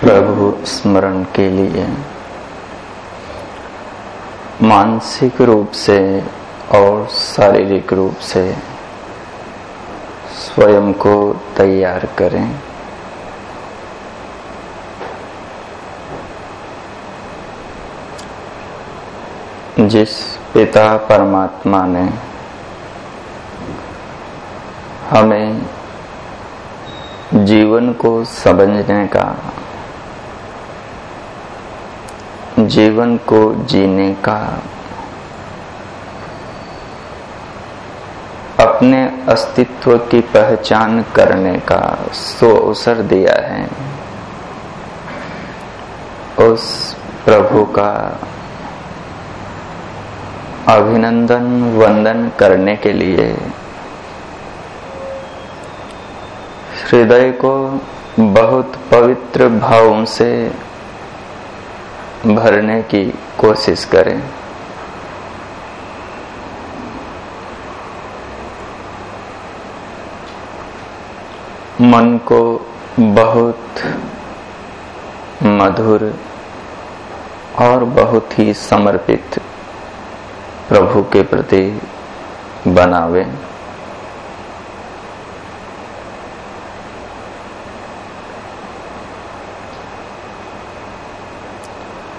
प्रभु स्मरण के लिए। मानसिक रूप से और शारीरिक रूप से स्वयं को तैयार करें। जिस पिता परमात्मा ने हमें जीवन को समझने का जीवन को जीने का। अपने अस्तित्व की पहचान करने का सो अवसर दिया है। उस प्रभु का अभिनंदन, वंदन करने के लिए हृदय को बहुत पवित्र भावों से भरने की कोशिश करें। मन को बहुत मधुर और बहुत ही समर्पित प्रभु के प्रति बनावे।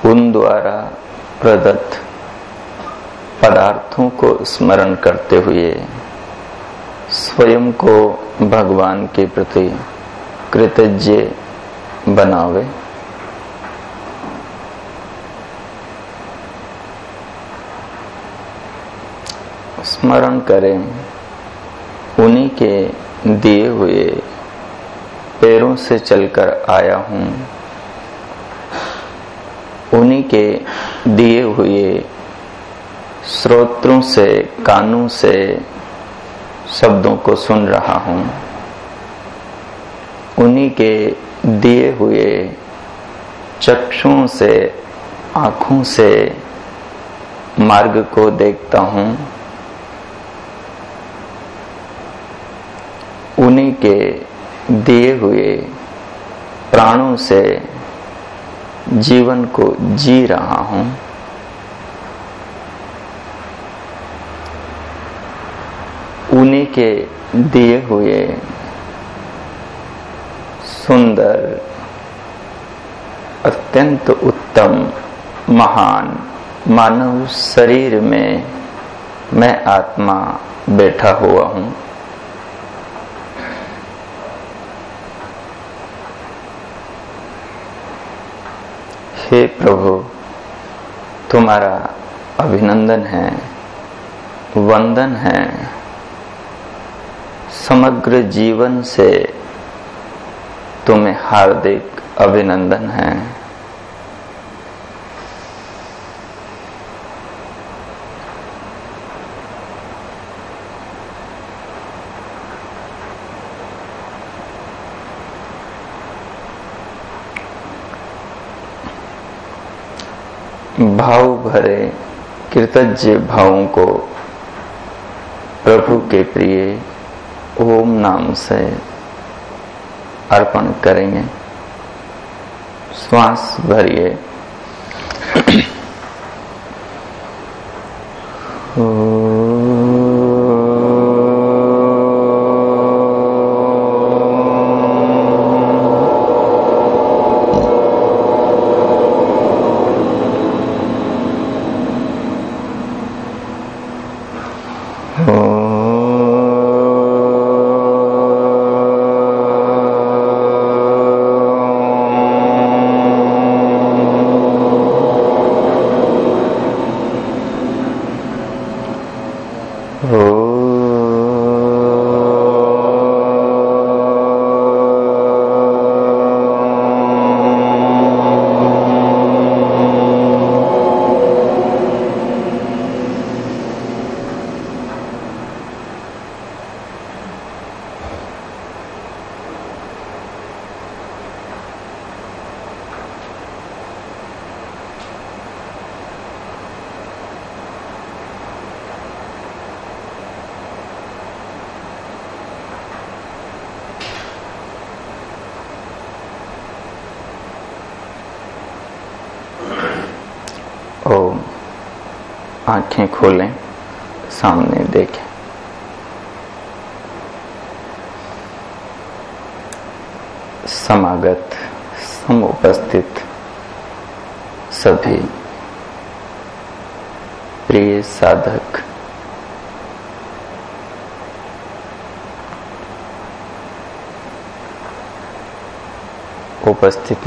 उन द्वारा प्रदत्त पदार्थों को स्मरण करते हुए स्वयं को भगवान के प्रति कृतज्ञ बनावे। स्मरण करें, उन्हीं के दिए हुए पैरों से चलकर आया हूँ। उन्हीं के दिए हुए स्रोत्रों से, कानों से, शब्दों को सुन रहा हूँ। उन्हीं के दिए हुए चक्षुओं से, आँखों से मार्ग को देखता हूँ। उन्हीं के दिए हुए प्राणों से जीवन को जी रहा हूँ। उन्हीं के दिए हुए सुंदर, अत्यंत उत्तम, महान मानव शरीर में मैं आत्मा बैठा हुआ हूँ। हे प्रभु तुम्हारा अभिनंदन है वंदन है। समग्र जीवन से तुम्हें हार्दिक अभिनंदन है। भाव भरे कृतज्ञ भावों को प्रभु के प्रिय ओम नाम से अर्पण करेंगे। श्वास भरिए।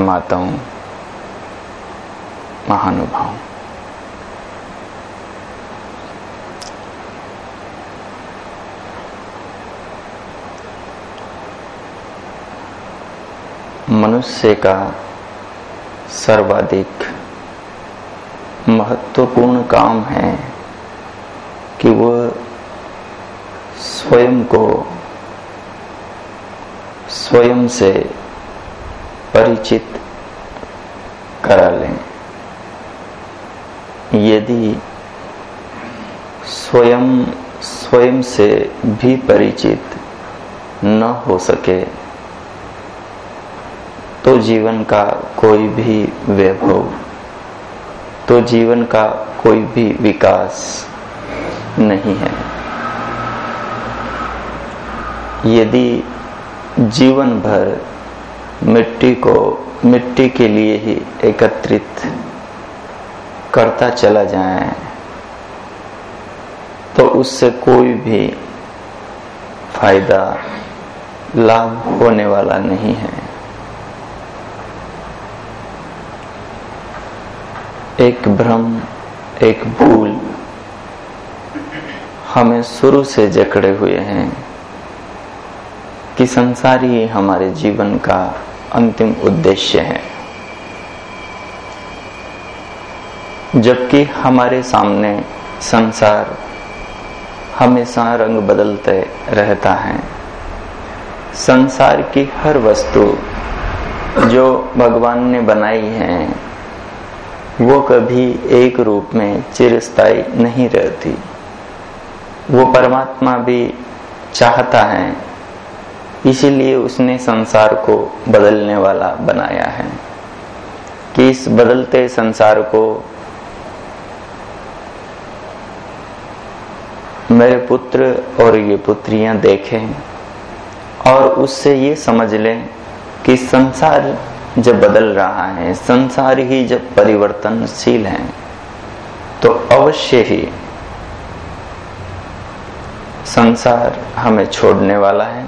माताओं महानुभाव। मनुष्य का सर्वाधिक महत्वपूर्ण काम है कि वह स्वयं को स्वयं से परिचित करा लें। यदि स्वयं स्वयं से भी परिचित न हो सके तो जीवन का कोई भी वैभव तो जीवन का कोई भी विकास नहीं है। यदि जीवन भर मिट्टी को, मिट्टी के लिए ही एकत्रित करता चला जाए तो उससे कोई भी फ़ायदा, लाभ होने वाला नहीं है। एक भ्रम, एक भूल हमें शुरू से जकड़े हुए हैं कि संसार ही हमारे जीवन का अंतिम उद्देश्य है। जबकि हमारे सामने संसार हमेशा रंग बदलते रहता है। संसार की हर वस्तु जो भगवान ने बनाई है, वो कभी एक रूप में चिरस्थायी नहीं रहती। वो परमात्मा भी चाहता है इसीलिए उसने संसार को बदलने वाला बनाया है कि इस बदलते संसार को मेरे पुत्र और ये पुत्रियाँ देखें और उससे ये समझ लें कि संसार जब बदल रहा है, संसार ही जब परिवर्तनशील है तो अवश्य ही संसार हमें छोड़ने वाला है।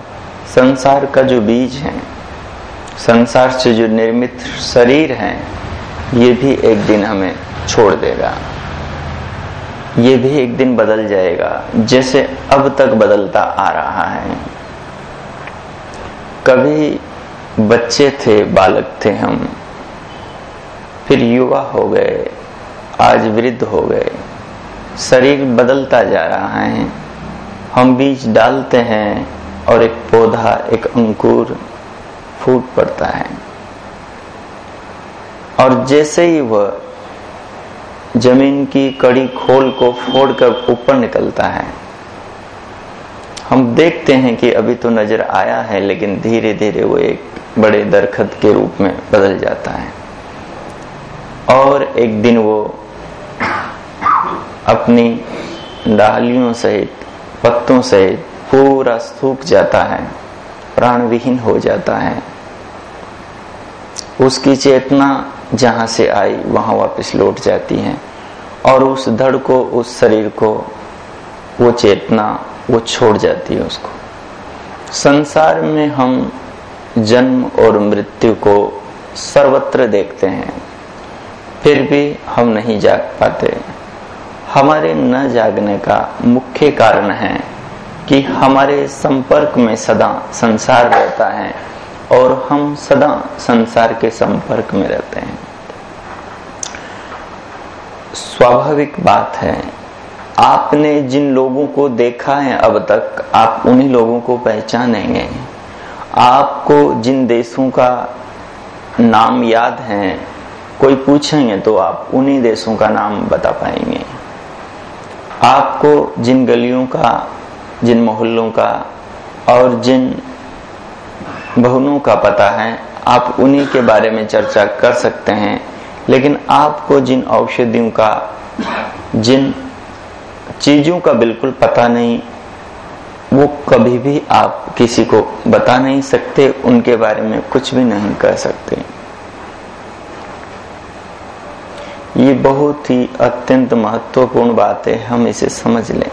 संसार का जो बीज है, संसार से जो निर्मित शरीर है, ये भी एक दिन हमें छोड़ देगा। ये भी एक दिन बदल जाएगा, जैसे अब तक बदलता आ रहा है। कभी बच्चे थे, बालक थे हम, फिर युवा हो गए, आज वृद्ध हो गए। शरीर बदलता जा रहा है, हम बीज डालते हैं और एक पौधा, एक अंकुर फूट पड़ता है। और जैसे ही वह ज़मीन की कड़ी खोल को फोड़कर ऊपर निकलता है, हम देखते हैं कि अभी तो नज़र आया है, लेकिन धीरे धीरे वो एक बड़े दरखत के रूप में बदल जाता है। और एक दिन वो अपनी डालियों सहित, पत्तों सहित पूरा सूख जाता है प्राण विहीन हो जाता है। उसकी चेतना जहाँ से आई, वहाँ वापस लौट जाती है। और उस धड़ को, उस शरीर को, वो चेतना, वो छोड़ जाती है उसको। संसार में हम जन्म और मृत्यु को सर्वत्र देखते हैं। फिर भी हम नहीं जाग पाते। हमारे न जागने का मुख्य कारण है कि हमारे संपर्क में सदा संसार रहता है और हम सदा संसार के संपर्क में रहते हैं। स्वाभाविक बात है, आपने जिन लोगों को देखा है अब तक, आप उन्हीं लोगों को पहचानेंगे। आपको जिन देशों का नाम याद है, कोई पूछेंगे तो आप उन्हीं देशों का नाम बता पाएँगे। आपको जिन गलियों का जिन मोहल्लों का और जिन भवनों का पता है, आप उन्हीं के बारे में चर्चा कर सकते हैं। लेकिन आपको जिन औषधियों का, जिन चीज़ों का बिल्कुल पता नहीं, वो कभी भी आप किसी को बता नहीं सकते, उनके बारे में कुछ भी नहीं कह सकते। ये बहुत ही अत्यंत महत्वपूर्ण बात है हम इसे समझ लें।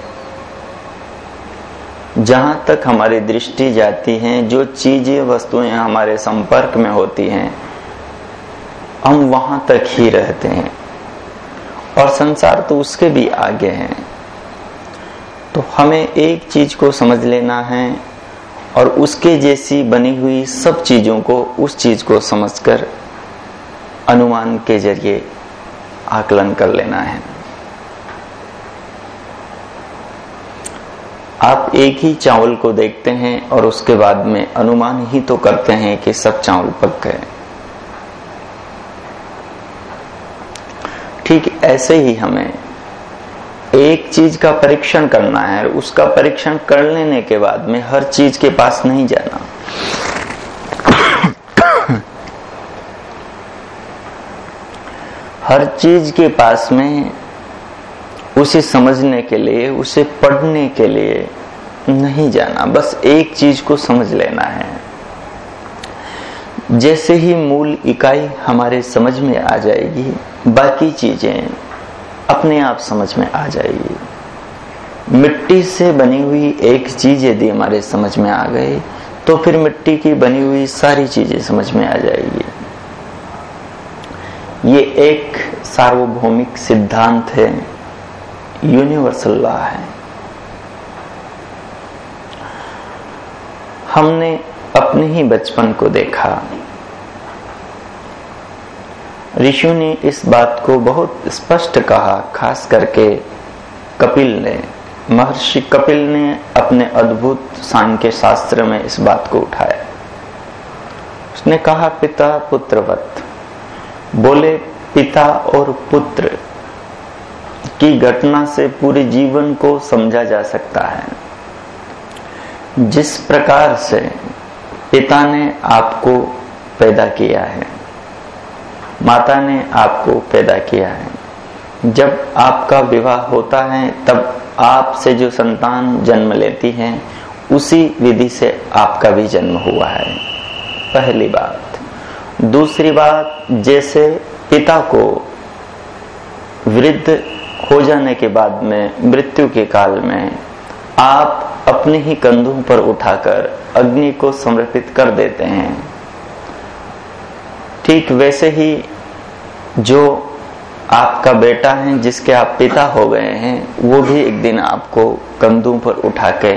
जहाँ तक हमारी दृष्टि जाती है, जो चीज़ें, वस्तुएँ हमारे संपर्क में होती हैं, हम वहाँ तक ही रहते हैं। और संसार तो उसके भी आगे है। तो हमें एक चीज़ को समझ लेना है और उसके जैसी बनी हुई सब चीज़ों को उस चीज़ को समझकर, अनुमान के ज़रिए आकलन कर लेना है। आप एक ही चावल को देखते हैं और उसके बाद में अनुमान ही तो करते हैं कि सब चावल पक गए। ठीक ऐसे ही हमें एक चीज़ का परीक्षण करना है और उसका परीक्षण कर लेने के बाद में हर चीज़ के पास नहीं जाना। हर चीज़ के पास में उसे समझने के लिए, उसे पढ़ने के लिए नहीं जाना। बस एक चीज़ को समझ लेना है। जैसे ही मूल इकाई हमारे समझ में आ जाएगी, बाकी चीज़ें अपने आप समझ में आ जाएगी। मिट्टी से बनी हुई एक चीज़ यदि हमारे समझ में आ गई तो फिर मिट्टी की बनी हुई सारी चीज़ें समझ में आ जाएगी। ये एक सार्वभौमिक सिद्धांत है। यूनिवर्सल लॉ है। हमने अपने ही बचपन को देखा। ऋषि ने इस बात को बहुत स्पष्ट कहा, खास करके कपिल ने। महर्षि कपिल ने अपने अद्भुत सांख्य शास्त्र में इस बात को उठाया। उसने कहा, पिता पुत्रवत। बोले, पिता और पुत्र की घटना से पूरे जीवन को समझा जा सकता है। जिस प्रकार से पिता ने आपको पैदा किया है, माता ने आपको पैदा किया है, जब आपका विवाह होता है, तब आपसे जो संतान जन्म लेती है, उसी विधि से आपका भी जन्म हुआ है। पहली बात। दूसरी बात, जैसे पिता को वृद्ध हो जाने के बाद में, मृत्यु के काल में, आप अपने ही कंधों पर उठाकर अग्नि को समर्पित कर देते हैं। ठीक वैसे ही जो आपका बेटा है, जिसके आप पिता हो गए हैं, वो भी एक दिन आपको कंधों पर उठा के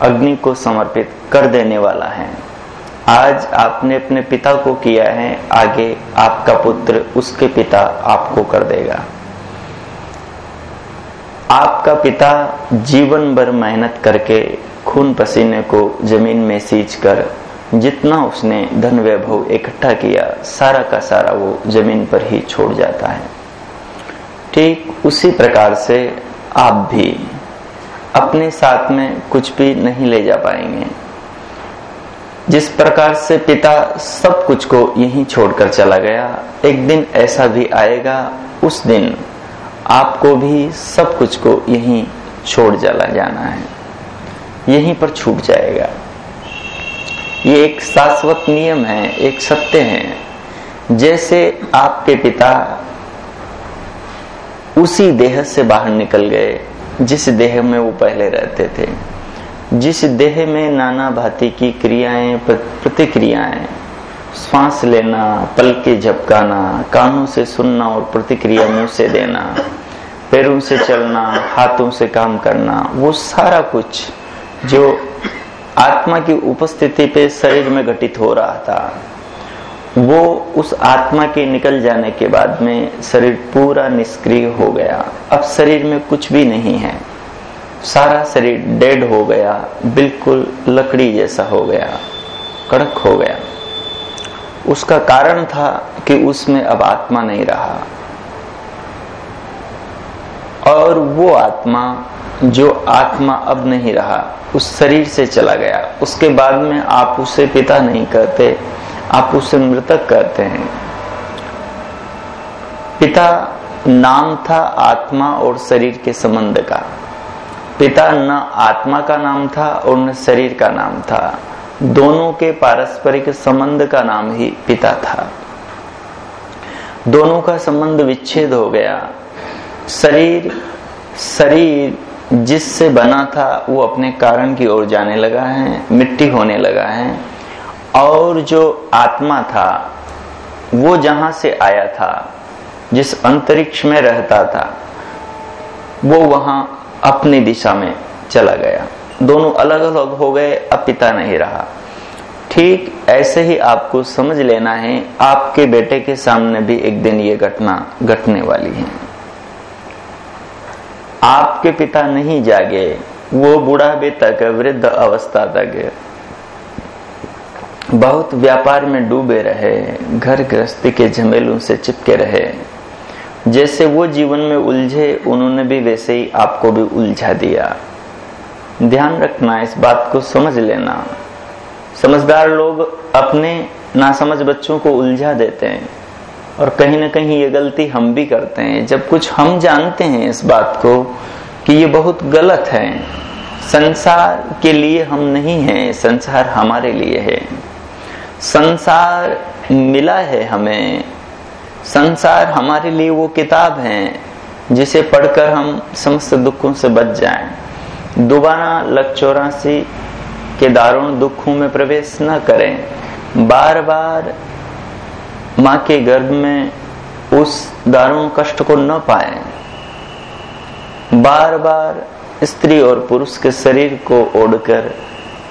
अग्नि को समर्पित कर देने वाला है। आज आपने अपने पिता को किया है, आगे आपका पुत्र उसके पिता आपको कर देगा। आपका पिता जीवन भर मेहनत करके खून पसीने को ज़मीन में सींच कर जितना उसने धन वैभव इकट्ठा किया, सारा का सारा वो ज़मीन पर ही छोड़ जाता है। ठीक उसी प्रकार से आप भी अपने साथ में कुछ भी नहीं ले जा पाएँगे। जिस प्रकार से पिता सब कुछ को यहीं छोड़कर चला गया, एक दिन ऐसा भी आएगा, उस दिन आपको भी सब कुछ को यहीं छोड़ चला जाना है। यहीं पर छूट जाएगा। ये एक शाश्वत नियम है, एक सत्य है। जैसे आपके पिता उसी देह से बाहर निकल गए, जिस देह में वो पहले रहते थे। जिस देह में नाना भांति की क्रियाएँ, प्रतिक्रियाएँ श्वास लेना पल के झपकाना, कानों से सुनना और प्रतिक्रिया मुँह से देना, पैरों से चलना, हाथों से काम करना, वो सारा कुछ जो आत्मा की उपस्थिति पे शरीर में घटित हो रहा था, वो उस आत्मा के निकल जाने के बाद में शरीर पूरा निष्क्रिय हो गया। अब शरीर में कुछ भी नहीं है। सारा शरीर डेड हो गया, बिल्कुल लकड़ी जैसा हो गया, कड़क हो गया। उसका कारण था कि उसमें अब आत्मा नहीं रहा। और वो आत्मा, जो आत्मा अब नहीं रहा, उस शरीर से चला गया। उसके बाद में आप उसे पिता नहीं कहते आप उसे मृतक कहते हैं। पिता नाम था आत्मा और शरीर के संबंध का। पिता न आत्मा का नाम था और न शरीर का नाम था। दोनों के पारस्परिक संबंध का नाम ही पिता था। दोनों का संबंध विच्छेद हो गया। शरीर शरीर जिससे बना था, वो अपने कारण की ओर जाने लगा है, मिट्टी होने लगा है। और जो आत्मा था, वो जहाँ से आया था, जिस अंतरिक्ष में रहता था, वो वहाँ अपनी दिशा में चला गया। दोनों अलग अलग हो गए, अब पिता नहीं रहा। ठीक ऐसे ही आपको समझ लेना है, आपके बेटे के सामने भी एक दिन ये घटना घटने वाली है। आपके पिता नहीं जागे, वो बुढ़ापे तक, वृद्ध अवस्था तक। बहुत व्यापार में डूबे रहे, घर गृहस्थी के झमेलों से चिपके रहे। जैसे वो जीवन में उलझे, उन्होंने भी वैसे ही आपको भी उलझा दिया। ध्यान रखना, इस बात को समझ लेना। समझदार लोग अपने नासमझ बच्चों को उलझा देते हैं। और कहीं ना कहीं ये गलती हम भी करते हैं। जब कुछ हम जानते हैं इस बात को, कि ये बहुत गलत है। संसार के लिए हम नहीं हैं, संसार हमारे लिए है। संसार मिला है हमें। संसार हमारे लिए वो किताब है, जिसे पढ़कर हम समस्त दुखों से बच जाएँ। दोबारा लक चौरासी के दारुण दुखों में प्रवेश न करें। बार बार माँ के गर्भ में उस दारुण कष्ट को न पाए। बार बार स्त्री और पुरुष के शरीर को ओढ़कर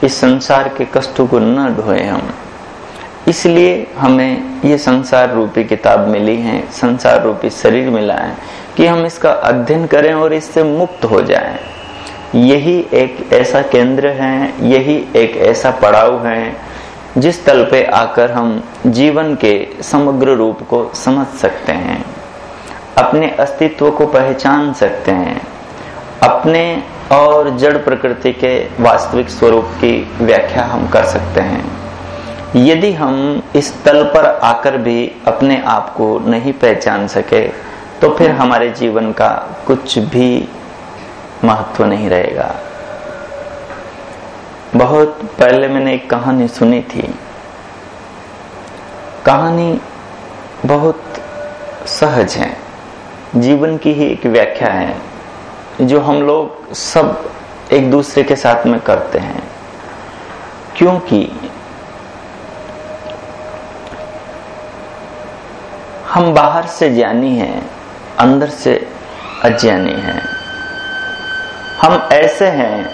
इस संसार के कष्टों को न ढोए हम। इसलिए हमें ये संसार रूपी किताब मिली है, संसार रूपी शरीर मिला है, कि हम इसका अध्ययन करें और इससे मुक्त हो जाएँ। यही एक ऐसा केंद्र है, यही एक ऐसा पड़ाव है, जिस तल पे आकर हम जीवन के समग्र रूप को समझ सकते हैं, अपने अस्तित्व को पहचान सकते हैं, अपने और जड़ प्रकृति के वास्तविक स्वरूप की व्याख्या हम कर सकते हैं। यदि हम इस तल पर आकर भी अपने आप को नहीं पहचान सके तो फिर हमारे जीवन का कुछ भी महत्व नहीं रहेगा। बहुत पहले मैंने एक कहानी सुनी थी। कहानी बहुत सहज है। जीवन की ही एक व्याख्या है, जो हम लोग सब एक दूसरे के साथ में करते हैं। क्योंकि हम बाहर से ज्ञानी हैं, अंदर से अज्ञानी हैं। हम ऐसे हैं,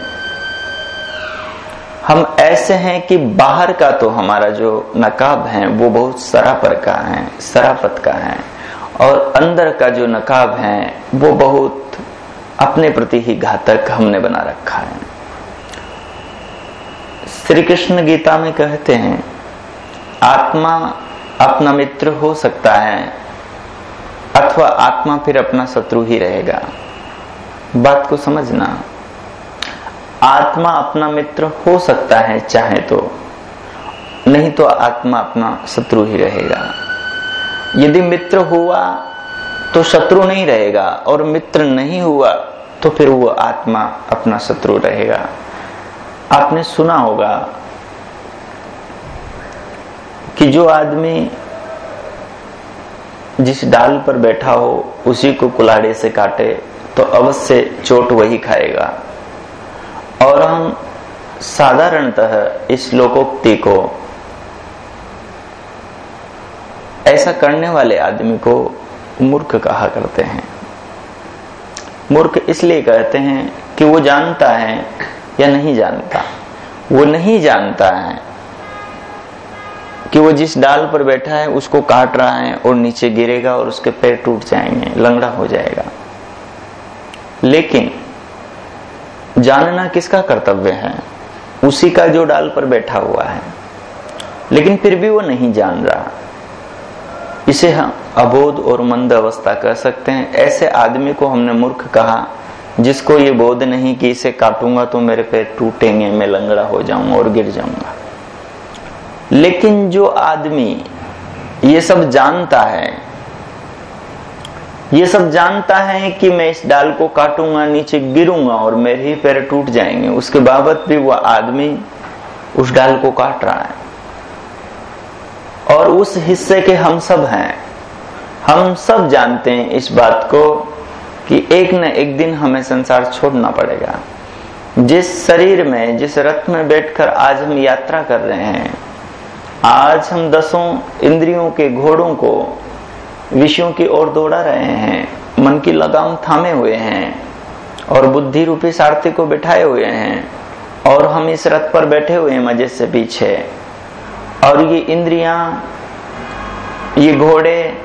हम ऐसे हैं कि बाहर का तो हमारा जो नकाब है, वो बहुत सरापर का है सरापत का है, और अंदर का जो नकाब है, वो बहुत अपने प्रति ही घातक हमने बना रखा है। श्री कृष्ण गीता में कहते हैं, आत्मा अपना मित्र हो सकता है, अथवा आत्मा फिर अपना शत्रु ही रहेगा। बात को समझना। आत्मा अपना मित्र हो सकता है, चाहे तो। नहीं तो आत्मा अपना शत्रु ही रहेगा। यदि मित्र हुआ तो शत्रु नहीं रहेगा, और मित्र नहीं हुआ तो फिर वो आत्मा अपना शत्रु रहेगा। आपने सुना होगा कि जो आदमी जिस डाल पर बैठा हो, उसी को कुलाड़े से काटे। तो अवश्य चोट वही खाएगा। और हम साधारणतः इस लोकोक्ति को ऐसा करने वाले आदमी को मूर्ख कहा करते हैं। मूर्ख इसलिए कहते हैं कि वो जानता है या नहीं जानता। वो नहीं जानता है कि वो जिस डाल पर बैठा है उसको काट रहा है और नीचे गिरेगा और उसके पैर टूट जाएँगे, लंगड़ा हो जाएगा। लेकिन जानना किसका कर्तव्य है? उसी का जो डाल पर बैठा हुआ है। लेकिन फिर भी वो नहीं जान रहा। इसे हम अबोध और मंद अवस्था कह सकते हैं। ऐसे आदमी को हमने मूर्ख कहा, जिसको ये बोध नहीं कि इसे काटूँगा तो मेरे पैर टूटेंगे, मैं लंगड़ा हो जाऊँगा और गिर जाऊँगा। लेकिन जो आदमी ये सब जानता है ये सब जानता है कि मैं इस डाल को काटूँगा, नीचे गिरूँगा और मेरे ही पैर टूट जाएँगे। उसके बाबत भी वह आदमी उस डाल को काट रहा है। और उस हिस्से के हम सब हैं। हम सब जानते हैं इस बात को कि एक न एक दिन हमें संसार छोड़ना पड़ेगा। जिस शरीर में, जिस रथ में बैठकर आज हम यात्रा कर रहे हैं, आज हम दसों इंद्रियों के घोड़ों को विषयों की ओर दौड़ा रहे हैं, मन की लगाम थामे हुए हैं, और बुद्धि रूपी सारथी को बिठाए हुए हैं, और हम इस रथ पर बैठे हुए हैं मज़े से पीछे। और ये इंद्रियाँ, ये घोड़े,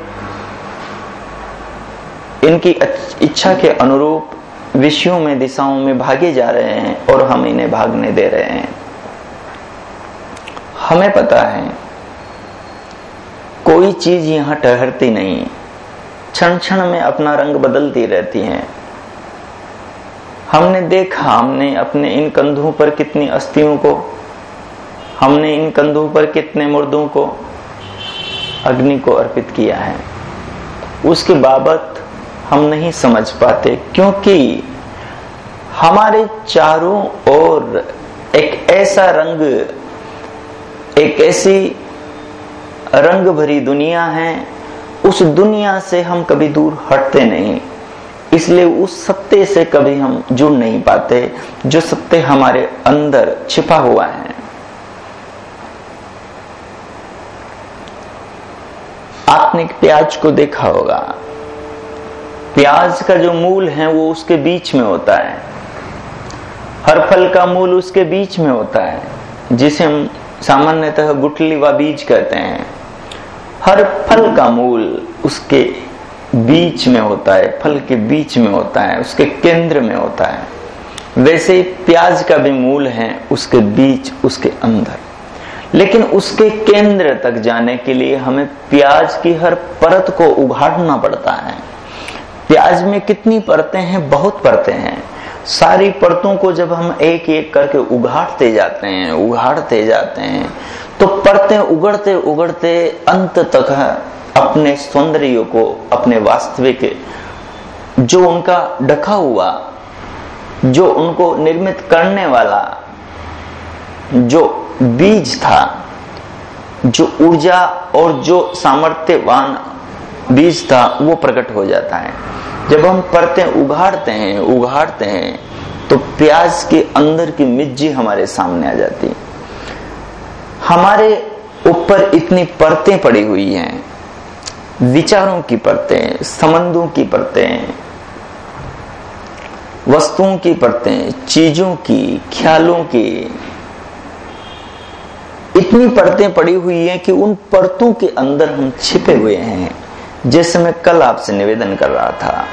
इनकी इच्छा के अनुरूप विषयों में, दिशाओं में भागे जा रहे हैं, और हम इन्हें भागने दे रहे हैं। हमें पता है कोई चीज़ यहाँ ठहरती नहीं। क्षण क्षण में अपना रंग बदलती रहती है। हमने देखा, हमने अपने इन कंधों पर कितनी अस्थियों को, हमने इन कंधों पर कितने मुर्दों को, अग्नि को अर्पित किया है। उसके बाबत हम नहीं समझ पाते, क्योंकि हमारे चारों ओर एक ऐसा रंग, एक ऐसी रंग भरी दुनिया है, उस दुनिया से हम कभी दूर हटते नहीं। इसलिए उस सत्य से कभी हम जुड़ नहीं पाते, जो सत्य हमारे अंदर छिपा हुआ है। आपने प्याज को देखा होगा। प्याज का जो मूल है, वो उसके बीच में होता है। हर फल का मूल उसके बीच में होता है, जिसे हम सामान्यतः गुटली व बीज कहते हैं। हर फल का मूल उसके बीच में होता है, फल के बीच में होता है, उसके केंद्र में होता है। वैसे प्याज का भी मूल है उसके बीच, उसके अंदर। लेकिन उसके केंद्र तक जाने के लिए हमें प्याज की हर परत को उघाड़ना पड़ता है। प्याज में कितनी परतें हैं? बहुत परतें हैं। सारी परतों को जब हम एक एक करके उघाड़ते जाते हैं, उघाड़ते जाते हैं तो परतें उगड़ते उगड़ते अंत तक अपने सौंदर्य को, अपने वास्तविक जो उनका ढका हुआ, जो उनको निर्मित करने वाला, जो बीज था, जो ऊर्जा और जो सामर्थ्यवान बीज था, वो प्रकट हो जाता है। जब हम परतें, उघाड़ते हैं उघाड़ते हैं तो प्याज के अंदर की मिज्जी हमारे सामने आ जाती हमारे ऊपर इतनी परतें पड़ी हुई हैं, विचारों की परतें, संबंधों की परतें, वस्तुओं की परतें, चीज़ों की, ख्यालों की, इतनी परतें पड़ी हुई हैं कि उन परतों के अंदर हम छिपे हुए हैं। जैसे मैं कल आपसे निवेदन कर रहा था,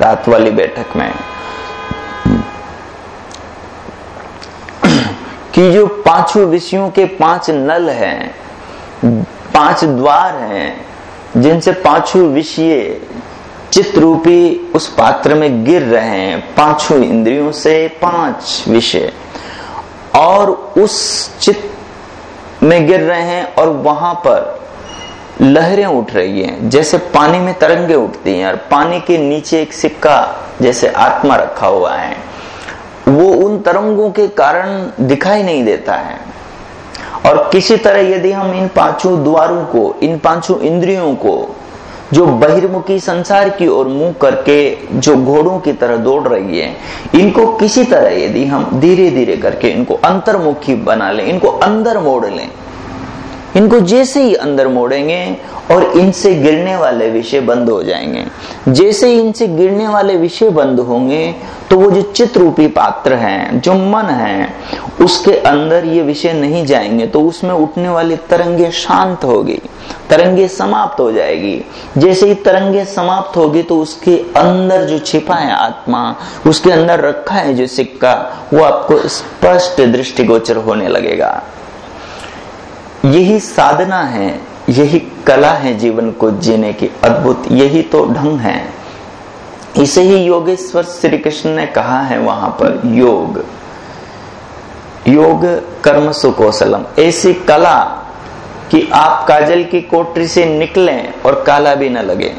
रात वाली बैठक में, कि जो पाँचों विषयों के पाँच नल हैं, पाँच द्वार हैं, जिनसे पाँचों विषय चित्र रूपी उस पात्र में गिर रहे हैं, पाँचों इंद्रियों से पाँच विषय, और उस चित्त में गिर रहे हैं, और वहाँ पर लहरें उठ रही हैं, जैसे पानी में तरंगे उठती हैं, और पानी के नीचे एक सिक्का जैसे आत्मा रखा हुआ है। वो उन तरंगों के कारण दिखाई नहीं देता है। और किसी तरह यदि हम इन पाँचों द्वारों को, इन पाँचों इंद्रियों को, जो बहिर्मुखी संसार की ओर मुँह करके जो घोड़ों की तरह दौड़ रही है, इनको किसी तरह यदि हम धीरे धीरे करके इनको अंतर्मुखी बना लें, इनको अंदर मोड़ लें इनको जैसे ही अंदर मोड़ेंगे और इनसे गिरने वाले विषय बंद हो जाएँगे। जैसे ही इनसे गिरने वाले विषय बंद होंगे तो वो जो चित्र रूपी पात्र है, जो मन है, उसके अंदर ये विषय नहीं जाएँगे तो उसमें उठने वाली तरंगे शांत होगी, तरंगे समाप्त हो जाएगी। जैसे ही तरंगे समाप्त होगी तो उसके अंदर जो छिपा है आत्मा, उसके अंदर रखा है जो सिक्का, वो आपको स्पष्ट दृष्टिगोचर होने लगेगा। यही साधना है, यही कला है जीवन को जीने की अद्भुत, यही तो ढंग है। इसे ही योगेश्वर श्री कृष्ण ने कहा है वहाँ पर, योग। योग कर्म सुकौशलम। ऐसी कला कि आप काजल की कोटरी से निकलें और काला भी न लगे।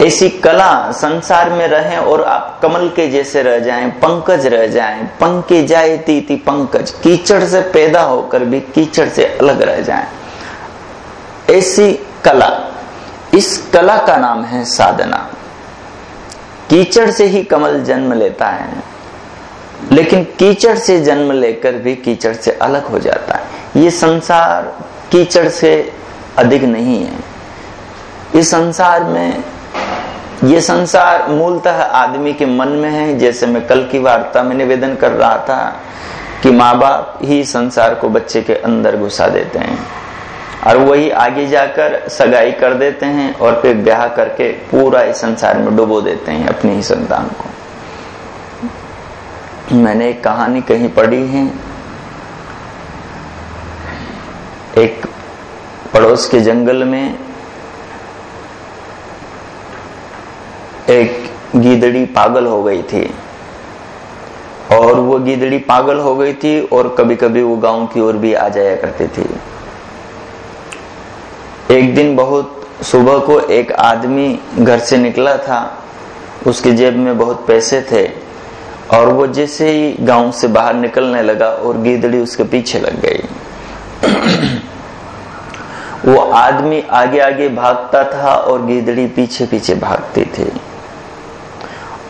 ऐसी कला संसार में रहे और आप कमल के जैसे रह जाएँ, पंकज रह जाएँ, पंके जाए तीति पंकज, कीचड़ से पैदा होकर भी कीचड़ से अलग रह जाएँ। ऐसी कला, इस कला का नाम है साधना। कीचड़ से ही कमल जन्म लेता है, लेकिन कीचड़ से जन्म लेकर भी कीचड़ से अलग हो जाता है। ये संसार कीचड़ से अधिक नहीं है। इस संसार में ये संसार मूलतः आदमी के मन में है, जैसे मैं कल की वार्ता में निवेदन कर रहा था कि माँ बाप ही संसार को बच्चे के अंदर घुसा देते हैं और वही आगे जाकर सगाई कर देते हैं और फिर ब्याह करके पूरा इस संसार में डुबो देते हैं अपनी ही संतान को। मैंने एक कहानी कहीं पढ़ी है। एक पड़ोस के जंगल में एक गीदड़ी पागल हो गई थी। और वो गीदड़ी पागल हो गई थी और कभी कभी वो गाँव की ओर भी आ जाया करती थी। एक दिन बहुत सुबह को एक आदमी घर से निकला था। उसके जेब में बहुत पैसे थे और वो जैसे ही गाँव से बाहर निकलने लगा और गीदड़ी उसके पीछे लग गई। वो आदमी आगे आगे भागता था और गीदड़ी पीछे पीछे भागती थी।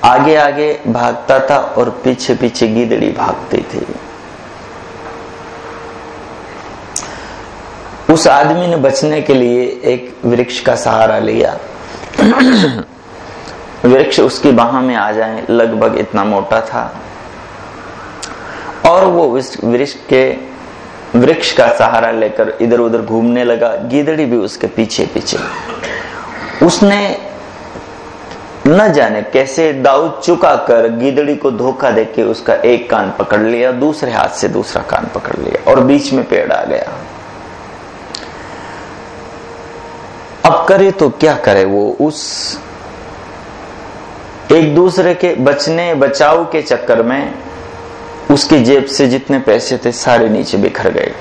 आगे आगे भागता था और पीछे पीछे गीदड़ी भागती थी। उस आदमी ने बचने के लिए एक वृक्ष का सहारा लिया। वृक्ष उसकी बाह में आ जाए, लगभग इतना मोटा था। और वो वृक्ष के वृक्ष का सहारा लेकर इधर उधर घूमने लगा। गिदड़ी भी उसके पीछे पीछे उसने न जाने कैसे दाऊद चुका कर गिदड़ी को धोखा देके उसका एक कान पकड़ लिया, दूसरे हाथ से दूसरा कान पकड़ लिया और बीच में पेड़ आ गया। अब करे तो क्या करे वो उस एक दूसरे के बचने, बचाव के चक्कर में उसकी जेब से जितने पैसे थे सारे नीचे बिखर गए।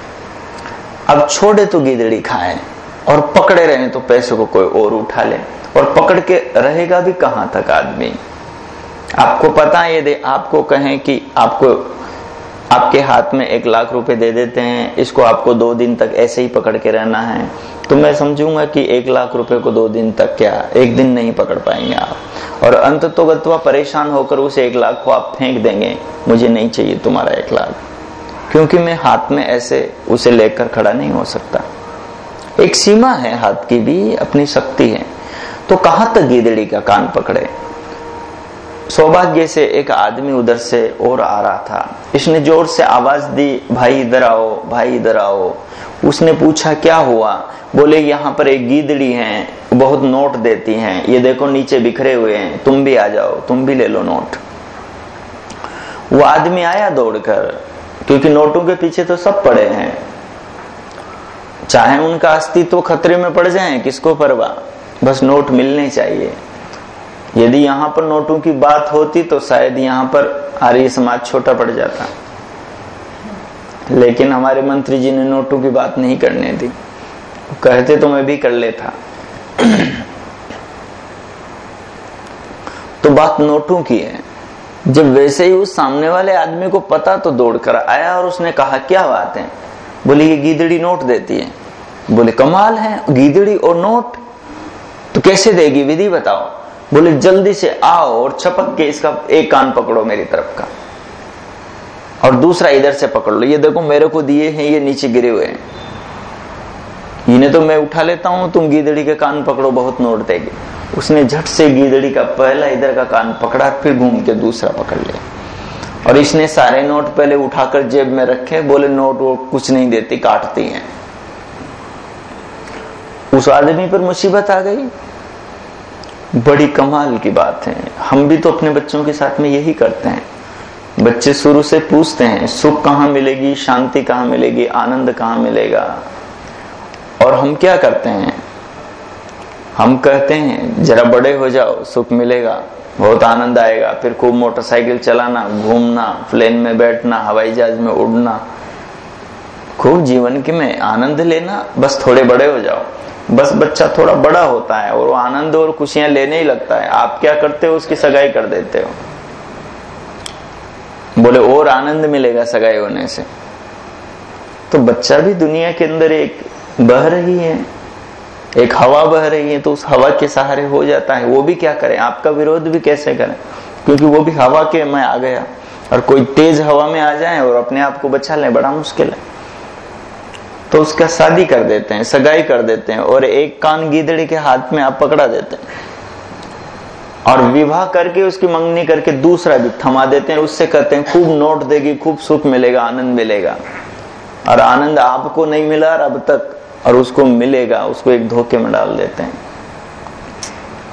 अब छोड़े तो गिदड़ी खाए और पकड़े रहे तो पैसे को कोई और उठा ले। और पकड़ के रहेगा भी कहाँ तक आदमी? आपको पता है, यदि आपको कहें कि आपको, आपके हाथ में एक लाख रुपए दे देते हैं, इसको आपको दो दिन तक ऐसे ही पकड़ के रहना है तो मैं समझूँगा कि एक लाख रुपए को दो दिन तक क्या एक दिन नहीं पकड़ पाएँगे आप। और अंत तो परेशान होकर उस एक लाख को आप फेंक देंगे, मुझे नहीं चाहिए तुम्हारा एक लाख। क्योंकि मैं हाथ में ऐसे उसे लेकर खड़ा नहीं हो सकता। एक सीमा है हाथ की भी, अपनी शक्ति है। तो कहाँ तक गिदड़ी का कान पकड़े? सौभाग्य से एक आदमी उधर से और आ रहा था। इसने ज़ोर से आवाज़ दी, भाई, इधर आओ, भाई, इधर आओ। उसने पूछा, क्या हुआ? बोले, यहाँ पर एक गीदड़ी है, बहुत नोट देती हैं। ये देखो, नीचे बिखरे हुए हैं। तुम भी आ जाओ, तुम भी ले लो नोट। वो आदमी आया दौड़कर, क्योंकि नोटों के पीछे तो सब पड़े हैं। चाहे उनका अस्तित्व तो खतरे में पड़ जाए, किसको परवाह? बस नोट मिलने चाहिए। यदि यहाँ पर नोटों की बात होती तो शायद यहाँ पर आर्य समाज छोटा पड़ जाता। लेकिन हमारे मंत्री जी ने नोटों की बात नहीं करने दी। कहते तो मैं भी कर लेता। तो बात नोटों की है। जब वैसे ही उस सामने वाले आदमी को पता तो दौड़कर आया और उसने कहा, क्या बात है? बोले, ये गीदड़ी नोट देती है। बोले, कमाल है, गीदड़ी और नोट तो कैसे देगी विधि बताओ? बोले, जल्दी से आओ और छपक के इसका एक कान पकड़ो मेरी तरफ़ का। और दूसरा इधर से पकड़ लो। ये देखो, मेरे को दिए हैं, ये नीचे गिरे हुए हैं। इन्हें तो मैं उठा लेता हूँ, तुम गीदड़ी के कान पकड़ो, बहुत नोट देगी। उसने झट से गीदड़ी का पहला इधर का कान पकड़ा, फिर घूम के दूसरा पकड़ लिया। और इसने सारे नोट पहले उठाकर जेब में रखे, बोले, नोट वो कुछ नहीं देती, काटती हैं। उस आदमी पर मुसीबत आ गई। बड़ी कमाल की बात है। हम भी तो अपने बच्चों के साथ में यही करते हैं। बच्चे शुरू से पूछते हैं, सुख कहाँ मिलेगी, शांति कहाँ मिलेगी, आनंद कहाँ मिलेगा? और हम क्या करते हैं? हम कहते हैं, जरा बड़े हो जाओ, सुख मिलेगा, बहुत आनंद आएगा। फिर खूब मोटरसाइकिल चलाना, घूमना, प्लेन में बैठना, हवाई जहाज़ में उड़ना। खूब जीवन के में आनंद लेना, बस थोड़े बड़े हो जाओ। बस बच्चा थोड़ा बड़ा होता है और वो आनंद और खुशियाँ लेने ही लगता है। आप क्या करते हो, उसकी सगाई कर देते हो। बोले, और आनंद मिलेगा सगाई होने से। तो बच्चा भी दुनिया के अंदर एक बह रही है, एक हवा बह रही है तो उस हवा के सहारे हो जाता है। वो भी क्या करे? आपका विरोध भी कैसे करें? क्योंकि वो भी हवा के में आ गया। और कोई तेज हवा में आ जाए और अपने आप को बचा ले, बड़ा मुश्किल है। तो उसका शादी कर देते हैं, सगाई कर देते हैं और एक कान गीदड़ी के हाथ में आप पकड़ा देते हैं। और विवाह करके उसकी मंगनी करके दूसरा भी थमा देते हैं, उससे कहते हैं, खूब नोट देगी, खूब सुख मिलेगा, आनंद मिलेगा। और आनंद आपको नहीं मिला अब तक, और उसको मिलेगा, उसको एक धोखे में डाल देते हैं।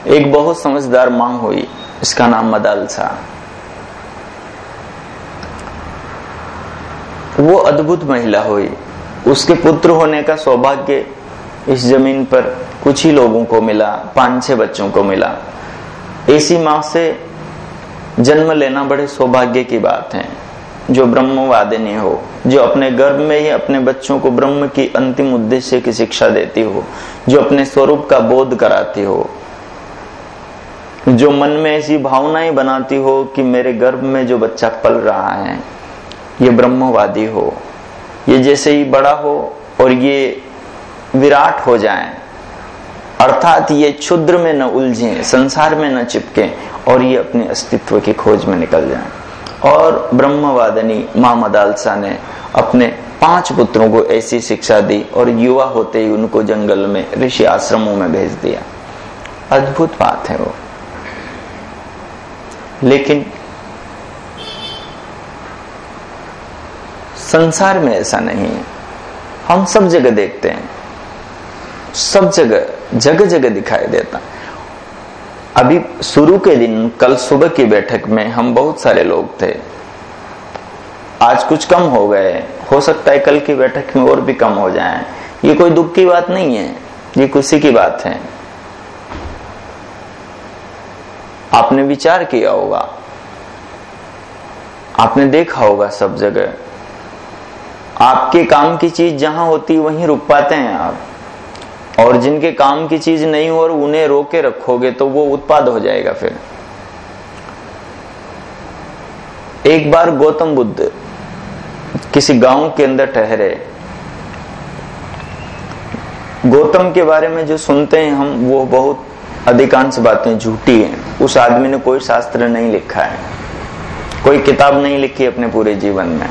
एक बहुत समझदार मांग हुई, इसका नाम मदाल मदालसा वो अद्भुत महिला हुई। उसके पुत्र होने का सौभाग्य इस ज़मीन पर कुछ ही लोगों को मिला, पाँच छह बच्चों को मिला। ऐसी माँ से जन्म लेना बड़े सौभाग्य की बात है। जो ब्रह्मवादिनी हो, जो अपने गर्भ में ही अपने बच्चों को ब्रह्म की अंतिम उद्देश्य की शिक्षा देती हो, जो अपने स्वरूप का बोध कराती हो, जो मन में ऐसी भावनाएँ बनाती हो कि मेरे गर्भ में जो बच्चा पल रहा है, ये ब्रह्मवादी हो। ये जैसे ही बड़ा हो और ये विराट हो जाए, अर्थात ये क्षुद्र में न उलझे, संसार में न चिपके और ये अपने अस्तित्व की खोज में निकल जाए। और ब्रह्मवादनी माँ मदालसा ने अपने पाँच पुत्रों को ऐसी शिक्षा दी और युवा होते ही उनको जंगल में, ऋषि आश्रमों में भेज दिया। अद्भुत बात है वो। लेकिन संसार में ऐसा नहीं है। हम सब जगह देखते हैं। सब जगह जगह जगह दिखाई देता अभी शुरू के दिन, कल सुबह की बैठक में हम बहुत सारे लोग थे। आज कुछ कम हो गए हो सकता है कल की बैठक में और भी कम हो जाए। ये कोई दुख की बात नहीं है। ये खुशी की बात है। आपने विचार किया होगा। आपने देखा होगा सब जगह। आपके काम की चीज़ जहाँ होती, वहीं रुक पाते हैं आप। और जिनके काम की चीज़ नहीं हो और उन्हें रोके रखोगे तो वो उत्पाद हो जाएगा फिर। एक बार गौतम बुद्ध किसी गाँव के अंदर ठहरे। गौतम के बारे में जो सुनते हैं हम, वो बहुत अधिकांश बातें झूठी हैं। उस आदमी ने कोई शास्त्र नहीं लिखा है। कोई किताब नहीं लिखी अपने पूरे जीवन में।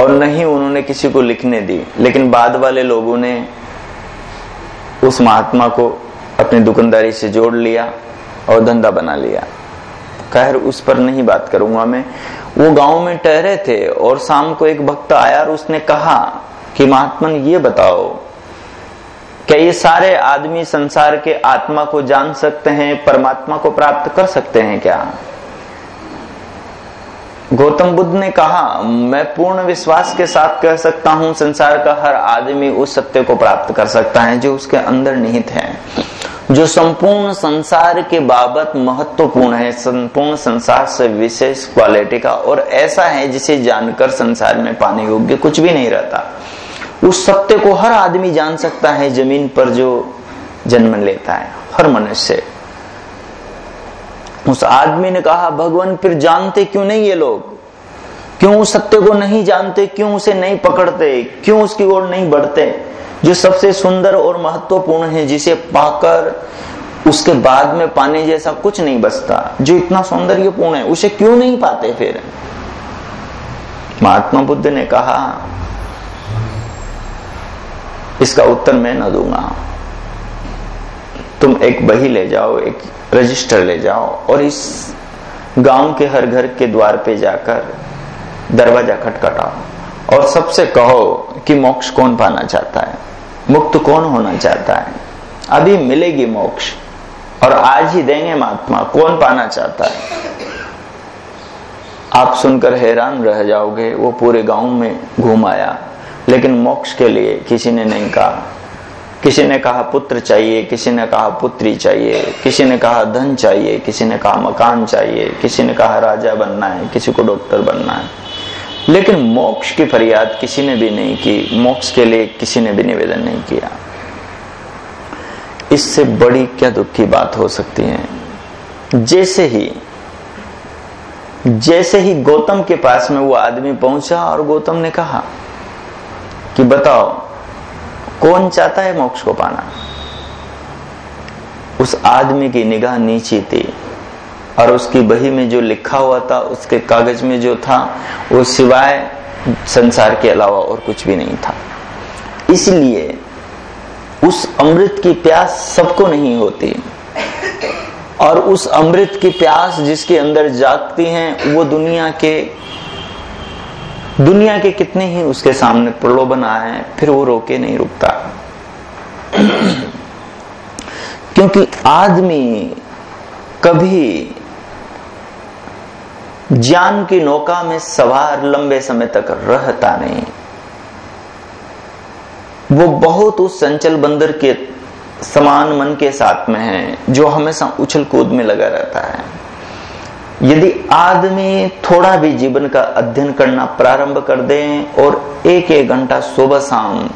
और न ही उन्होंने किसी को लिखने दी। लेकिन बाद वाले लोगों ने उस महात्मा को अपनी दुकानदारी से जोड़ लिया और धंधा बना लिया। खैर, उस पर नहीं बात करूँगा मैं। वो गाँव में ठहरे थे और शाम को एक भक्त आया और उसने कहा कि, महात्मन, ये बताओ, क्या ये सारे आदमी संसार के आत्मा को जान सकते हैं, परमात्मा को प्राप्त कर सकते हैं क्या? गौतम बुद्ध ने कहा, मैं पूर्ण विश्वास के साथ कह सकता हूँ, संसार का हर आदमी उस सत्य को प्राप्त कर सकता है जो उसके अंदर निहित है। जो संपूर्ण संसार के बाबत महत्वपूर्ण है, संपूर्ण संसार से विशेष क्वालिटी का, और ऐसा है जिसे जानकर संसार में पाने योग्य कुछ भी नहीं रहता। उस सत्य को हर आदमी जान सकता है, ज़मीन पर जो जन्म लेता है, हर मनुष्य। उस आदमी ने कहा, भगवान, फिर जानते क्यों नहीं ये लोग? क्यों उस सत्य को नहीं जानते? क्यों उसे नहीं पकड़ते? क्यों उसकी ओर नहीं बढ़ते? जो सबसे सुंदर और महत्वपूर्ण है, जिसे पाकर उसके बाद में पाने जैसा कुछ नहीं बचता। जो इतना सौंदर्यपूर्ण है, उसे क्यों नहीं पाते फिर? महात्मा बुद्ध ने कहा, इसका उत्तर मैं न दूँगा। तुम एक बही ले जाओ, एक रजिस्टर ले जाओ और इस गाँव के हर घर के द्वार पे जाकर दरवाज़ा खटखटाओ। और सबसे कहो कि मोक्ष कौन पाना चाहता है? मुक्त कौन होना चाहता है? अभी मिलेगी मोक्ष और आज ही देंगे महात्मा। कौन पाना चाहता है? आप सुनकर हैरान रह जाओगे, वो पूरे गाँव में घूम आया। लेकिन मोक्ष के लिए किसी ने नहीं कहा। किसी ने कहा पुत्र चाहिए, किसी ने कहा पुत्री चाहिए, किसी ने कहा धन चाहिए, किसी ने कहा मकान चाहिए, किसी ने कहा राजा बनना है, किसी को डॉक्टर बनना है। लेकिन मोक्ष की फरियाद किसी ने भी नहीं की, मोक्ष के लिए किसी ने भी निवेदन नहीं किया। इससे बड़ी क्या दुख की बात हो सकती है? जैसे ही जैसे ही गौतम के पास में वो आदमी पहुँचा और गौतम ने कहा कि बताओ कौन चाहता है मोक्ष को पाना? उस आदमी की निगाह नीचे थी और उसकी बही में जो लिखा हुआ था, उसके कागज़ में जो था, वो सिवाय संसार के अलावा और कुछ भी नहीं था। इसलिए उस अमृत की प्यास सबको नहीं होती। और उस अमृत की प्यास जिसके अंदर जागती है, वो दुनिया के दुनिया के कितने ही उसके सामने प्रलोभन आए फिर वो रोके नहीं, रुकता। क्योंकि आदमी कभी ज्ञान की नौका में सवार लंबे समय तक रहता नहीं। वो बहुत उस संचल बंदर के समान मन के साथ में है, जो हमेशा उछल कूद में लगा रहता है। यदि आदमी थोड़ा भी जीवन का अध्ययन करना प्रारंभ कर दे और एक एक घंटा सुबह शाम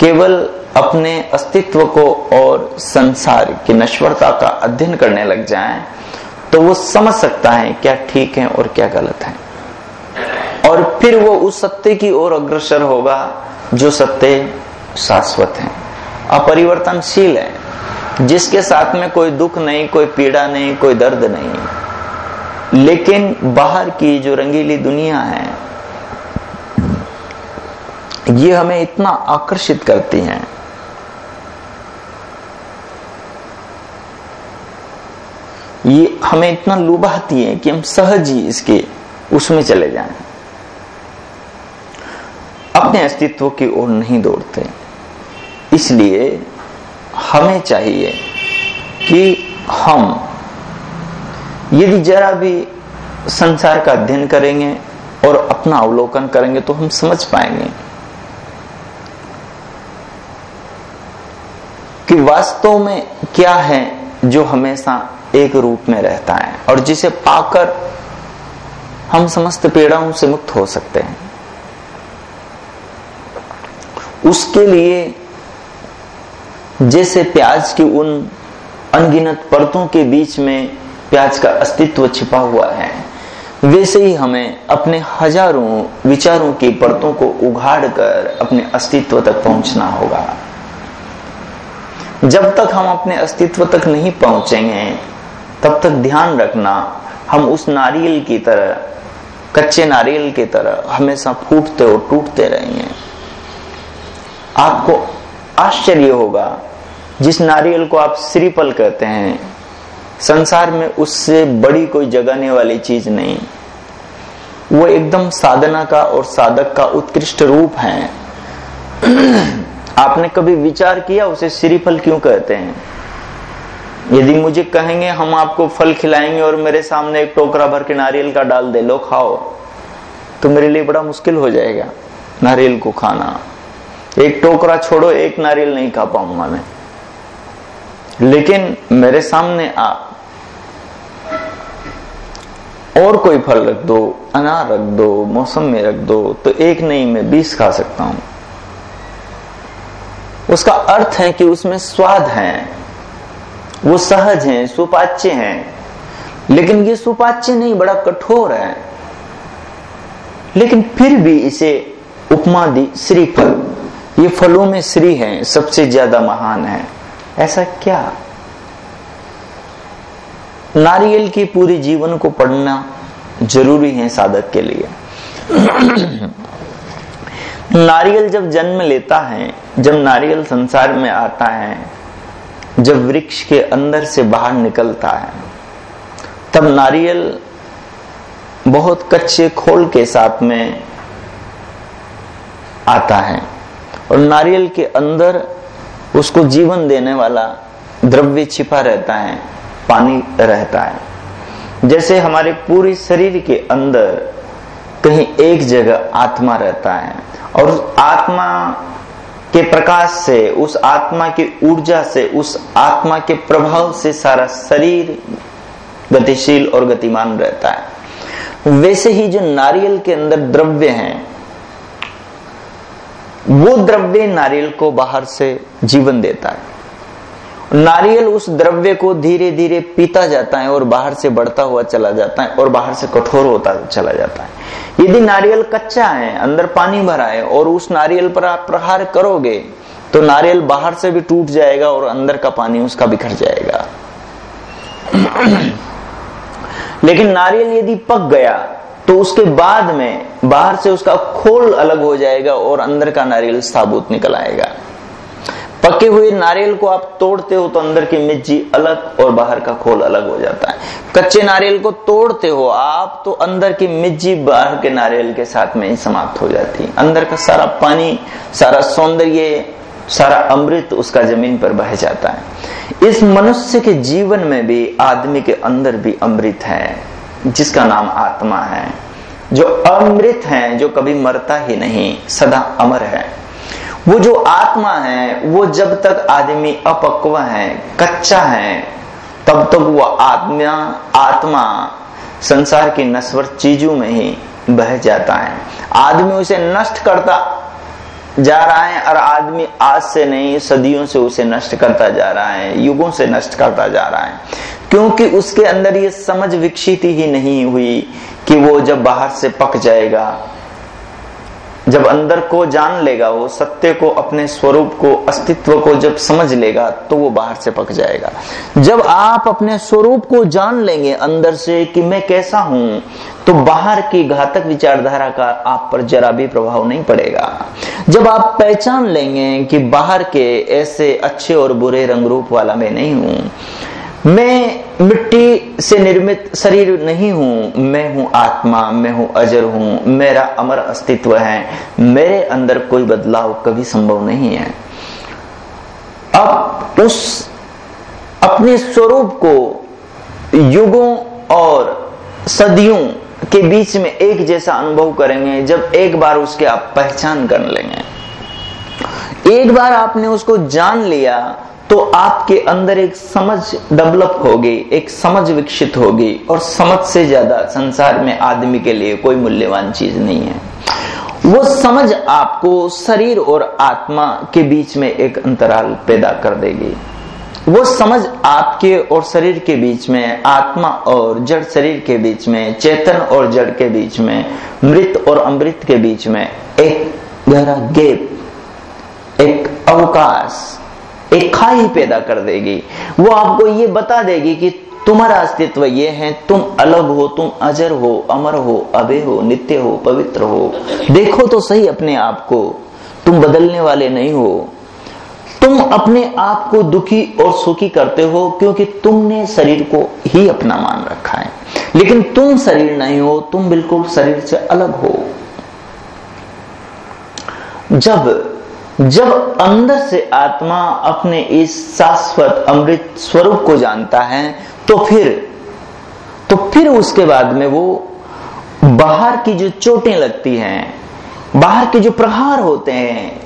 केवल अपने अस्तित्व को और संसार की नश्वरता का अध्ययन करने लग जाए तो वो समझ सकता है क्या ठीक है और क्या गलत है। और फिर वो उस सत्य की ओर अग्रसर होगा जो सत्य शाश्वत है। अपरिवर्तनशील है, जिसके साथ में कोई दुख नहीं, कोई पीड़ा नहीं, कोई दर्द नहीं। लेकिन बाहर की जो रंगीली दुनिया है, ये हमें इतना आकर्षित करती है। ये हमें इतना लुभाती है कि हम सहज ही इसके, उसमें चले जाएँ। अपने अस्तित्व की ओर नहीं दौड़ते। इसलिए हमें चाहिए कि हम यदि जरा भी संसार का अध्ययन करेंगे और अपना अवलोकन करेंगे तो हम समझ पाएँगे कि वास्तव में क्या है जो हमेशा एक रूप में रहता है और जिसे पाकर हम समस्त पीड़ाओं से मुक्त हो सकते हैं। उसके लिए जैसे प्याज की उन अनगिनत परतों के बीच में प्याज का अस्तित्व छिपा हुआ है। वैसे ही हमें अपने हज़ारों विचारों की परतों को उघाड़ कर अपने अस्तित्व तक पहुँचना होगा। जब तक हम अपने अस्तित्व तक नहीं पहुँचेंगे, तब तक ध्यान रखना, हम उस नारियल की तरह, कच्चे नारियल की तरह हमेशा फूटते और टूटते रहेंगे। आपको आश्चर्य होगा, जिस नारियल को आप श्रीपल कहते हैं संसार में उससे बड़ी कोई जगाने वाली चीज़ नहीं। वो एकदम साधना का और साधक का उत्कृष्ट रूप है। आपने कभी विचार किया उसे श्रीफल क्यों कहते हैं? यदि मुझे कहेंगे, हम आपको फल खिलाएँगे और मेरे सामने एक टोकरा भर के नारियल का डाल दे, लो खाओ तो मेरे लिए बड़ा मुश्किल हो जाएगा नारियल को खाना। एक टोकरा छोड़ो, एक नारियल नहीं खा पाऊँगा मैं। लेकिन मेरे सामने आप और कोई फल रख दो, अनार रख दो, मौसम में रख दो तो एक नहीं, मैं बीस खा सकता हूँ। उसका अर्थ है कि उसमें स्वाद है। वो सहज है, सुपाच्य हैं। लेकिन ये सुपाच्य नहीं, बड़ा कठोर है। लेकिन फिर भी इसे उपमा दी श्री फल ये फलों में श्री है, सबसे ज़्यादा महान है। ऐसा क्या? नारियल की पूरी जीवन को पढ़ना ज़रूरी है साधक के लिए। नारियल जब जन्म लेता है, जब नारियल संसार में आता है, जब वृक्ष के अंदर से बाहर निकलता है, तब नारियल बहुत कच्चे खोल के साथ में आता है और नारियल के अंदर उसको जीवन देने वाला द्रव्य छिपा रहता है। पानी रहता है। जैसे हमारे पूरे शरीर के अंदर कहीं एक जगह आत्मा रहता है और आत्मा के प्रकाश से, उस आत्मा की ऊर्जा से, उस आत्मा के प्रभाव से सारा शरीर गतिशील और गतिमान रहता है। वैसे ही जो नारियल के अंदर द्रव्य हैं, वो द्रव्य नारियल को बाहर से जीवन देता है। नारियल उस द्रव्य को धीरे धीरे पीता जाता है और बाहर से बढ़ता हुआ चला जाता है और बाहर से कठोर होता चला जाता है। यदि नारियल कच्चा है, अंदर पानी भरा है और उस नारियल पर आप प्रहार करोगे तो नारियल बाहर से भी टूट जाएगा और अंदर का पानी उसका बिखर जाएगा। लेकिन नारियल यदि पक गया तो उसके बाद में बाहर से उसका खोल अलग हो जाएगा और अंदर का नारियल साबुत निकल आएगा। पके हुए नारियल को आप तोड़ते हो तो अंदर की मिर्ची अलग और बाहर का खोल अलग हो जाता है। कच्चे नारियल को तोड़ते हो आप तो अंदर की मिर्ची बाहर के नारियल के साथ में ही समाप्त हो जाती है। अंदर का सारा पानी, सारा सौंदर्य, सारा अमृत उसका ज़मीन पर बह जाता है। इस मनुष्य के जीवन में भी आदमी के अंदर भी अमृत है, जिसका नाम आत्मा है। जो अमृत है, जो कभी मरता ही नहीं, सदा अमर है। वो जो आत्मा है, वो जब तक आदमी अपक्व है, कच्चा है, तब तक वो आत्मा आत्मा संसार की नस्वर चीज़ों में ही बह जाता है। आदमी उसे नष्ट करता जा रहा है और आदमी आज से नहीं, सदियों से उसे नष्ट करता जा रहा है, युगों से नष्ट करता जा रहा है। क्योंकि उसके अंदर ये समझ विकसित ही नहीं हुई कि वो जब बाहर से पक जाएगा जब अंदर को जान लेगा वो, सत्य को, अपने स्वरूप को, अस्तित्व को जब समझ लेगा तो वो बाहर से पक जाएगा। जब आप अपने स्वरूप को जान लेंगे अंदर से कि मैं कैसा हूँ तो बाहर की घातक विचारधारा का आप पर जरा भी प्रभाव नहीं पड़ेगा। जब आप पहचान लेंगे कि बाहर के ऐसे अच्छे और बुरे रंग रूप वाला मैं नहीं हूँ मैं मिट्टी से निर्मित शरीर नहीं हूँ। मैं हूँ आत्मा, मैं हूँ अजर हूँ। मेरा अमर अस्तित्व है। मेरे अंदर कोई बदलाव कभी संभव नहीं है। अब उस अपने स्वरूप को युगों और सदियों के बीच में एक जैसा अनुभव करेंगे, जब एक बार उसके आप पहचान कर लेंगे। एक बार आपने उसको जान लिया तो आपके अंदर एक समझ डेवलप होगी, एक समझ विकसित होगी और समझ से ज़्यादा संसार में आदमी के लिए कोई मूल्यवान चीज़ नहीं है। वो समझ आपको शरीर और आत्मा के बीच में एक अंतराल पैदा कर देगी। वो समझ आपके और शरीर के बीच में, आत्मा और जड़ शरीर के बीच में, चेतन और जड़ के बीच में, मृत और अमृत के बीच में एक गहरा गेप, एक अवकाश एक खाई पैदा कर देगी। वो आपको ये बता देगी कि तुम्हारा अस्तित्व ये है, तुम अलग हो, तुम अजर हो, अमर हो अभे हो, नित्य हो, पवित्र हो। देखो तो सही अपने आप को, तुम बदलने वाले नहीं हो। तुम अपने आप को दुखी और सुखी करते हो क्योंकि तुमने शरीर को ही अपना मान रखा है। लेकिन तुम शरीर नहीं हो, तुम बिल्कुल शरीर से अलग हो। जब जब अंदर से आत्मा अपने इस शाश्वत अमृत स्वरूप को जानता है तो फिर तो फिर उसके बाद में वो बाहर की जो चोटें लगती हैं, बाहर के जो प्रहार होते हैं,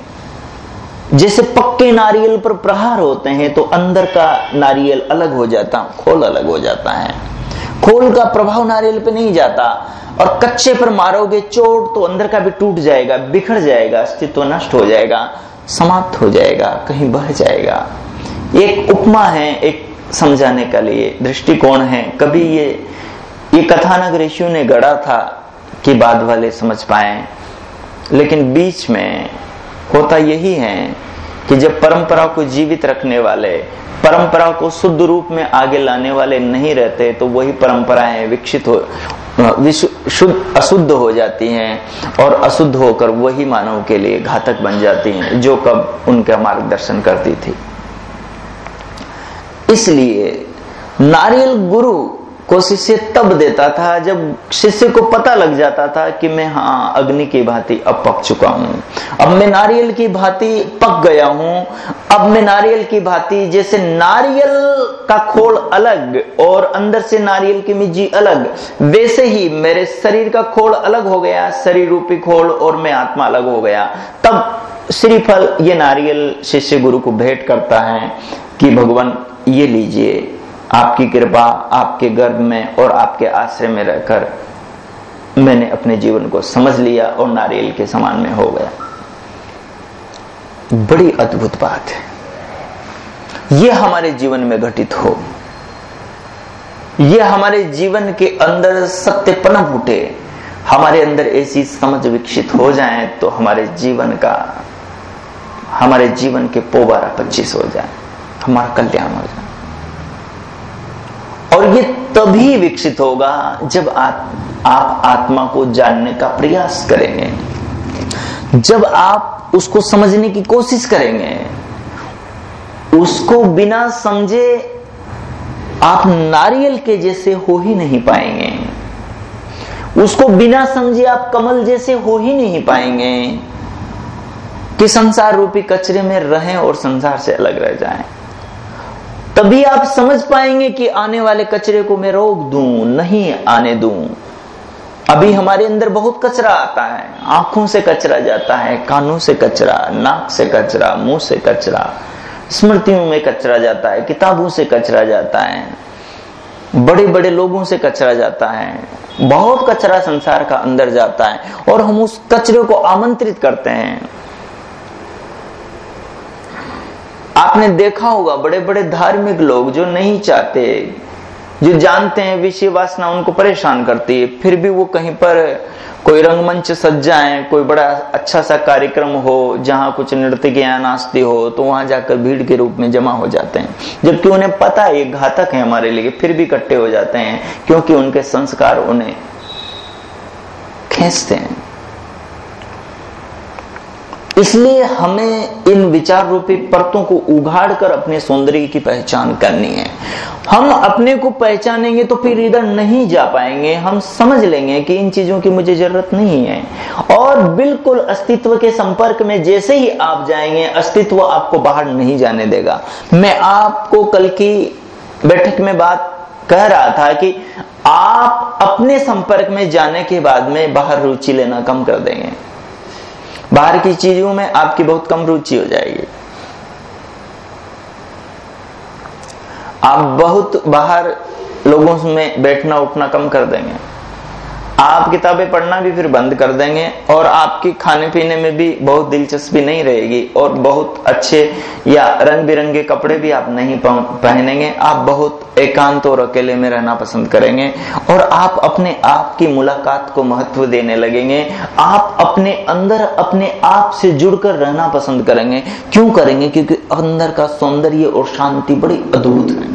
जैसे पक्के नारियल पर प्रहार होते हैं तो अंदर का नारियल अलग हो जाता, खोल अलग हो जाता है। खोल का प्रभाव नारियल पे नहीं जाता। और कच्चे पर मारोगे, चोट तो अंदर का भी टूट जाएगा, बिखर जाएगा, अस्तित्व नष्ट हो जाएगा, समाप्त हो जाएगा, कहीं बह जाएगा। एक उपमा है एक समझाने का लिए, दृष्टिकोण है। कभी ये ये कथानक ऋषियों ने गढ़ा था कि बाद वाले समझ पाए। लेकिन बीच में होता यही है कि जब परंपरा को जीवित रखने वाले परंपरा को शुद्ध रूप में आगे लाने वाले नहीं रहते तो वही परंपराएँ विकसित हो शुद्ध, अशुद्ध हो जाती हैं और अशुद्ध होकर वही मानव के लिए घातक बन जाती हैं, जो कब उनका मार्गदर्शन करती थी। इसलिए नारियल गुरु को शिष्य तब देता था जब शिष्य को पता लग जाता था कि मैं हाँ अग्नि की भांति अब पक चुका हूँ। अब मैं नारियल की भांति पक गया हूँ। अब मैं नारियल की भांति, जैसे नारियल का खोल अलग और अंदर से नारियल की मिजी अलग, वैसे ही मेरे शरीर का खोल अलग हो गया, शरीर रूपी खोल और मैं आत्मा अलग हो गया। तब श्रीफल, ये नारियल शिष्य गुरु को भेंट करता है कि, भगवान, ये लीजिए। आपकी कृपा आपके गर्भ में और आपके आश्रय में रहकर मैंने अपने जीवन को समझ लिया और नारियल के समान में हो गया। बड़ी अद्भुत बात है। यह हमारे जीवन में घटित हो। यह हमारे जीवन के अंदर सत्य पनप उठे हमारे अंदर ऐसी समझ विकसित हो जाए तो हमारे जीवन का, हमारे जीवन के पोबारा पच्चीस हो जाए। हमारा कल्याण हो जाए। और ये तभी विकसित होगा जब आप, आप आत्मा को जानने का प्रयास करेंगे जब आप उसको समझने की कोशिश करेंगे उसको बिना समझे आप नारियल के जैसे हो ही नहीं पाएँगे उसको बिना समझे आप कमल जैसे हो ही नहीं पाएँगे कि संसार रूपी कचरे में रहें और संसार से अलग रह जाएँ। तभी आप समझ पाएँगे कि आने वाले कचरे को मैं रोक दूँ, नहीं आने दूँ। अभी हमारे अंदर बहुत कचरा आता है। आँखों से कचरा जाता है, कानों से कचरा, नाक से कचरा, मुँह से कचरा, स्मृतियों में कचरा जाता है, किताबों से कचरा जाता है बड़े बड़े लोगों से कचरा जाता है। बहुत कचरा संसार का अंदर जाता है और हम उस कचरे को आमंत्रित करते हैं। आपने देखा होगा बड़े बड़े धार्मिक लोग जो नहीं चाहते, जो जानते हैं विषय वासना, उनको परेशान करती है। फिर भी वो कहीं पर कोई रंगमंच सज जाए, कोई बड़ा अच्छा सा कार्यक्रम हो, जहाँ कुछ नृत्य की नास्ती हो तो वहाँ जाकर भीड़ के रूप में जमा हो जाते हैं। जबकि उन्हें पता है ये घातक है हमारे लिए, फिर भी इकट्ठे हो जाते हैं, क्योंकि उनके संस्कार उन्हें खींचते हैं। इसलिए हमें इन विचार रूपी परतों को उघाड़ कर अपने सौंदर्य की पहचान करनी है। हम अपने को पहचानेंगे तो फिर इधर नहीं जा पाएँगे। हम समझ लेंगे कि इन चीज़ों की मुझे ज़रूरत नहीं है। और बिल्कुल अस्तित्व के संपर्क में जैसे ही आप जाएँगे, अस्तित्व आपको बाहर नहीं जाने देगा। मैं आपको कल की बैठक में बात कह रहा था कि आप अपने संपर्क में जाने के बाद में बाहर रुचि लेना कम कर देंगे। बाहर की चीज़ों में आपकी बहुत कम रुचि हो जाएगी। आप बहुत बाहर लोगों में बैठना, उठना कम कर देंगे। आप किताबें पढ़ना भी फिर बंद कर देंगे और आपकी खाने पीने में भी बहुत दिलचस्पी नहीं रहेगी और बहुत अच्छे या रंग बिरंगे कपड़े भी आप नहीं पहनेंगे। आप बहुत एकांत और अकेले में रहना पसंद करेंगे और आप अपने आप की मुलाकात को महत्व देने लगेंगे। आप अपने अंदर अपने आप से जुड़कर रहना पसंद करेंगे। क्यों करेंगे? क्योंकि अंदर का सौंदर्य और शांति बड़ी अद्भुत है।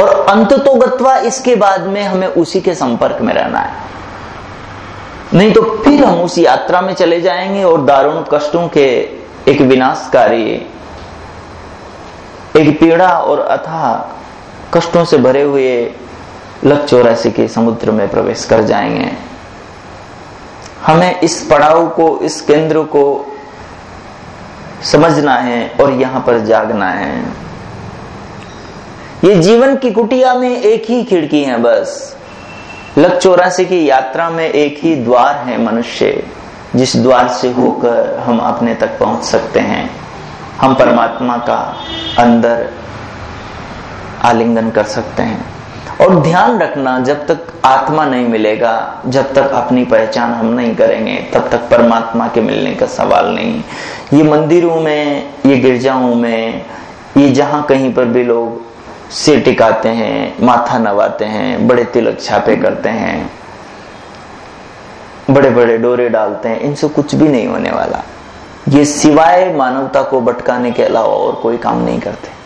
और अंत तो गत्वा इसके बाद में हमें उसी के संपर्क में रहना है। नहीं तो फिर हम उस यात्रा में चले जाएँगे और दारुण कष्टों के एक विनाशकारी, एक पीड़ा और अथा कष्टों से भरे हुए लक चौरासी के समुद्र में प्रवेश कर जाएँगे। हमें इस पड़ाव को, इस केंद्र को समझना है और यहाँ पर जागना है। ये जीवन की कुटिया में एक ही खिड़की है बस। लक चौरासी की यात्रा में एक ही द्वार है मनुष्य। जिस द्वार से होकर हम अपने तक पहुँच सकते हैं, हम परमात्मा का अंदर आलिंगन कर सकते हैं। और ध्यान रखना, जब तक आत्मा नहीं मिलेगा, जब तक अपनी पहचान हम नहीं करेंगे, तब तक परमात्मा के मिलने का सवाल नहीं। ये मंदिरों में, ये गिरजाओं में, ये जहाँ कहीं पर भी लोग सिर टिकाते हैं, माथा नवाते हैं, बड़े तिलक छापे करते हैं बड़े बड़े डोरे डालते हैं, इनसे कुछ भी नहीं होने वाला। ये सिवाय मानवता को भटकाने के अलावा और कोई काम नहीं करते।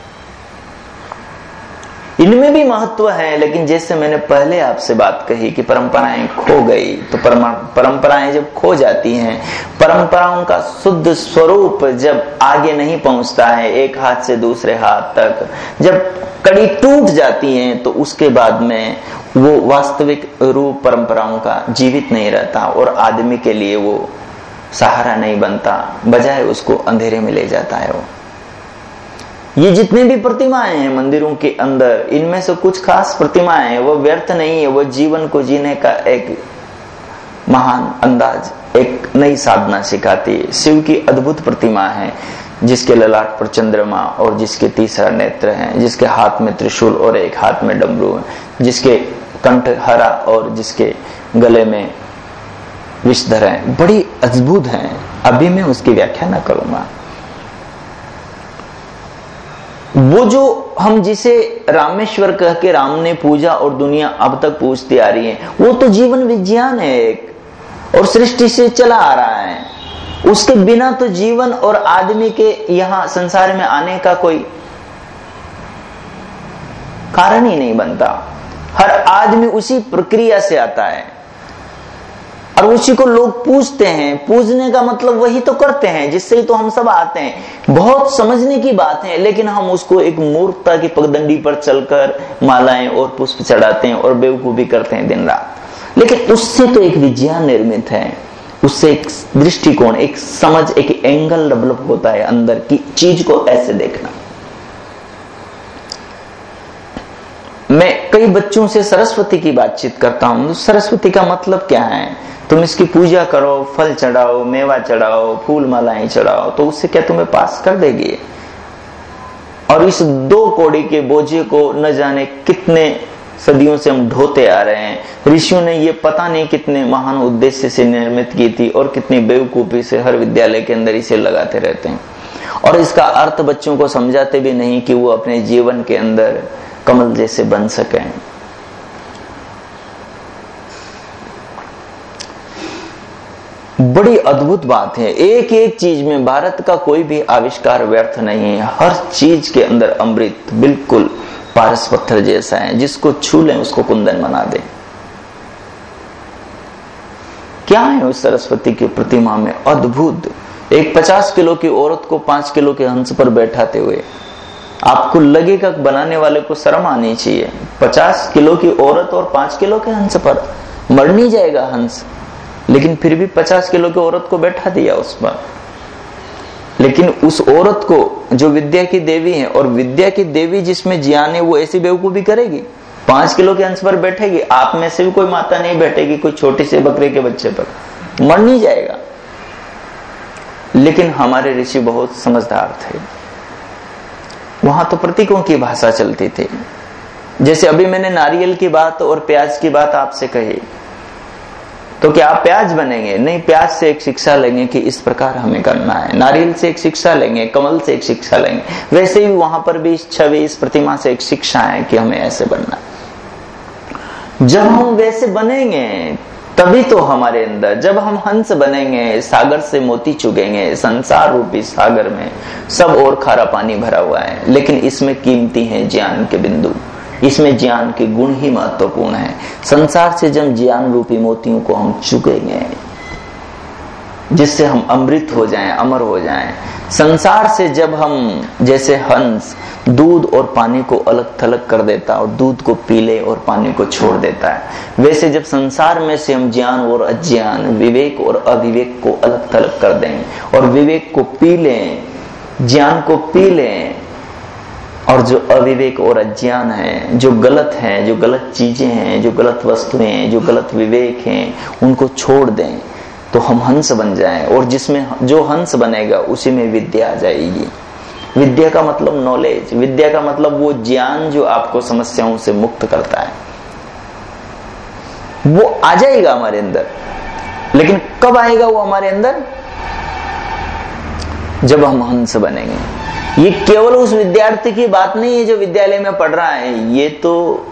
इनमें भी महत्व है, लेकिन जैसे मैंने पहले आपसे बात कही कि परंपराएँ खो गई तो परंपराएँ जब खो जाती हैं, परंपराओं का शुद्ध स्वरूप जब आगे नहीं पहुँचता है, एक हाथ से दूसरे हाथ तक, जब कड़ी टूट जाती हैं तो उसके बाद में वो वास्तविक रूप परंपराओं का जीवित नहीं रहता और आदमी के लिए वो सहारा नहीं बनता, बजाय उसको अंधेरे में ले जाता है वो। ये जितने भी प्रतिमाएँ हैं मंदिरों के अंदर, इनमें से कुछ खास प्रतिमाएँ हैं वो व्यर्थ नहीं है वो जीवन को जीने का एक महान अंदाज, एक नई साधना सिखाती है। शिव की अद्भुत प्रतिमा है, जिसके ललाट पर चंद्रमा और जिसके तीसरा नेत्र है, जिसके हाथ में त्रिशूल और एक हाथ में डमरू है, जिसके कंठ हरा और जिसके गले में विषधर है। बड़ी अद्भुत है। अभी मैं उसकी व्याख्या न करूँगा। वो जो हम जिसे रामेश्वर कह के राम ने पूजा और दुनिया अब तक पूछती आ रही है, वो तो जीवन विज्ञान है एक, और सृष्टि से चला आ रहा है। उसके बिना तो जीवन और आदमी के यहाँ संसार में आने का कोई कारण ही नहीं बनता। हर आदमी उसी प्रक्रिया से आता है। और उसी को लोग पूजते हैं। पूजने का मतलब वही तो करते हैं, जिससे ही तो हम सब आते हैं। बहुत समझने की बात है, लेकिन हम उसको एक मूर्खता की पगडंडी पर चलकर मालाएँ और पुष्प चढ़ाते हैं और बेवकूफ़ी करते हैं दिन रात लेकिन उससे तो एक विज्ञान निर्मित है। उससे एक दृष्टिकोण, एक समझ, एक एंगल डेवलप होता है अंदर की चीज़ को ऐसे देखना मैं कई बच्चों से सरस्वती की बातचीत करता हूँ। सरस्वती का मतलब क्या है? तुम इसकी पूजा करो, फल चढ़ाओ, मेवा चढ़ाओ, फूल मालाएँ चढ़ाओ तो उससे क्या तुम्हें पास कर देगी? और इस दो कोड़ी के बोझे को न जाने कितने सदियों से हम ढोते आ रहे हैं। ऋषियों ने ये पता नहीं कितने महान उद्देश्य से निर्मित की थी और कितनी बेवकूफ़ी से हर विद्यालय के अंदर इसे लगाते रहते हैं। और इसका अर्थ बच्चों को समझाते भी नहीं कि वो अपने जीवन के अंदर कमल जैसे बन सके। बड़ी अद्भुत बात है। एक एक चीज़ में भारत का कोई भी आविष्कार व्यर्थ नहीं है। हर चीज़ के अंदर अमृत बिल्कुल पारस पत्थर जैसा है। जिसको छू लें, उसको कुंदन बना दे। क्या है उस सरस्वती की प्रतिमा में अद्भुत? एक पचास किलो की औरत को पाँच किलो के हंस पर बैठाते हुए आपको लगेगा बनाने वाले को शर्म आनी चाहिए। पचास किलो की औरत और पाँच किलो के हंस पर मर नहीं जाएगा हंस। लेकिन फिर भी पचास किलो की औरत को बैठा दिया उस पर। लेकिन उस औरत को जो विद्या की देवी है और विद्या की देवी जिसमें ज्ञान है, वो ऐसी बेवकूफ़ी करेगी? पाँच किलो के अंश पर बैठेगी, आप में से भी कोई माता नहीं बैठेगी, कोई छोटे से बकरे के बच्चे पर। मर नहीं जाएगा। लेकिन हमारे ऋषि बहुत समझदार थे। वहाँ तो प्रतीकों की भाषा चलती थी। जैसे अभी मैंने नारियल की बात और प्याज की बात आपसे कही। तो क्या आप प्याज बनेंगे? नहीं, प्याज से एक शिक्षा लेंगे कि इस प्रकार हमें करना है। नारियल से एक शिक्षा लेंगे, कमल से एक शिक्षा लेंगे। वैसे ही वहाँ पर भी छवि, इस प्रतिमा से एक शिक्षा है कि हमें ऐसे बनना जब हम वैसे बनेंगे तभी तो हमारे अंदर, जब हम हंस बनेंगे, सागर से मोती चुगेंगे, संसार रूपी सागर में, सब और खारा पानी भरा हुआ है। लेकिन इसमें कीमती है ज्ञान के बिंदु। इसमें ज्ञान के गुण ही महत्वपूर्ण है। संसार से जब ज्ञान रूपी मोतियों को हम चुकेंगे जिससे हम अमृत हो जाएँ, अमर हो जाएँ। संसार से जब हम, जैसे हंस, दूध और पानी को अलग थलग कर देता और दूध को पी ले और पानी को छोड़ देता है, वैसे जब संसार में से हम ज्ञान और अज्ञान, विवेक और अविवेक को अलग थलग कर दें और विवेक को पी लें, ज्ञान को पी लें, और जो अविवेक और अज्ञान है, जो गलत है, जो गलत चीज़ें हैं, जो गलत वस्तुएँ हैं, जो गलत विवेक हैं, उनको छोड़ दें। तो हम हंस बन जाएँ, और जिसमें जो हंस बनेगा, उसी में विद्या आ जाएगी। विद्या का मतलब नॉलेज विद्या का मतलब वो ज्ञान जो आपको समस्याओं से मुक्त करता है। वो आ जाएगा हमारे अंदर। लेकिन कब आएगा वो हमारे अंदर? जब हम हंस बनेंगे। ये केवल उस विद्यार्थी की बात नहीं है जो विद्यालय में पढ़ रहा है। ये तो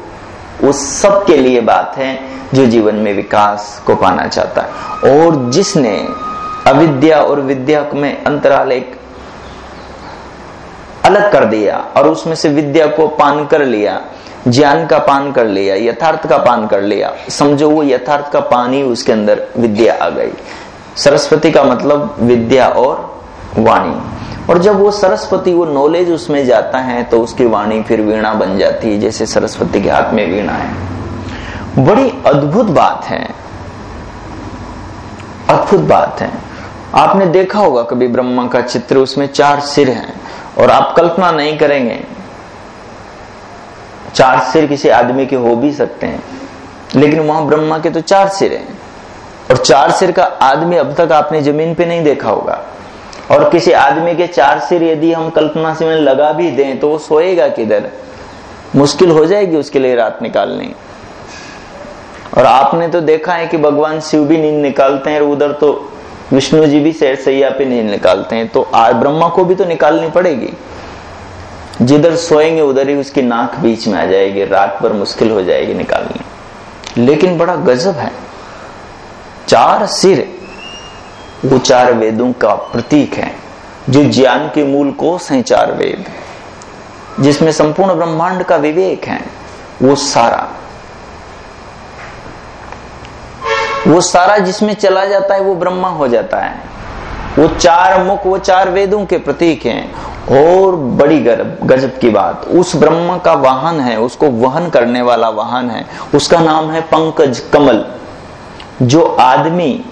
उस सब के लिए बात है जो जीवन में विकास को पाना चाहता है। और जिसने अविद्या और विद्या में अंतराल एक अलग कर दिया और उसमें से विद्या को पान कर लिया, ज्ञान का पान कर लिया, यथार्थ का पान कर लिया, समझो वो यथार्थ का पान ही उसके अंदर विद्या आ गई। सरस्वती का मतलब विद्या और वाणी। और जब वो सरस्वती, वो नॉलेज उसमें जाता है तो उसकी वाणी फिर वीणा बन जाती है, जैसे सरस्वती के हाथ में वीणा है। बड़ी अद्भुत बात है। अद्भुत बात है। आपने देखा होगा कभी ब्रह्मा का चित्र, उसमें चार सिर हैं, और आप कल्पना नहीं करेंगे। चार सिर किसी आदमी के हो भी सकते हैं, लेकिन वहाँ ब्रह्मा के तो चार सिर हैं। और चार सिर का आदमी अब तक आपने ज़मीन पे नहीं देखा होगा। और किसी आदमी के चार सिर यदि हम कल्पना से लगा भी दें तो वो सोएगा किधर? मुश्किल हो जाएगी उसके लिए रात निकालनी। और आपने तो देखा है कि भगवान शिव भी नींद निकालते हैं और उधर तो विष्णु जी भी सैर सैया पे नींद निकालते हैं तो आज ब्रह्मा को भी तो निकालनी पड़ेगी। जिधर सोएँगे, उधर ही उसकी नाक बीच में आ जाएगी, रात भर मुश्किल हो जाएगी निकालनी। लेकिन बड़ा गजब है। चार सिर वो चार वेदों का प्रतीक है, जो ज्ञान के मूल कोष हैं चार वेद जिसमें संपूर्ण ब्रह्मांड का विवेक है, वो सारा। वो सारा जिसमें चला जाता है, वो ब्रह्मा हो जाता है। वो चार मुख, वो चार वेदों के प्रतीक हैं। और बड़ी गजब की बात, उस ब्रह्मा का वाहन है, उसको वहन करने वाला वाहन है। उसका नाम है पंकज कमल, जो आदमी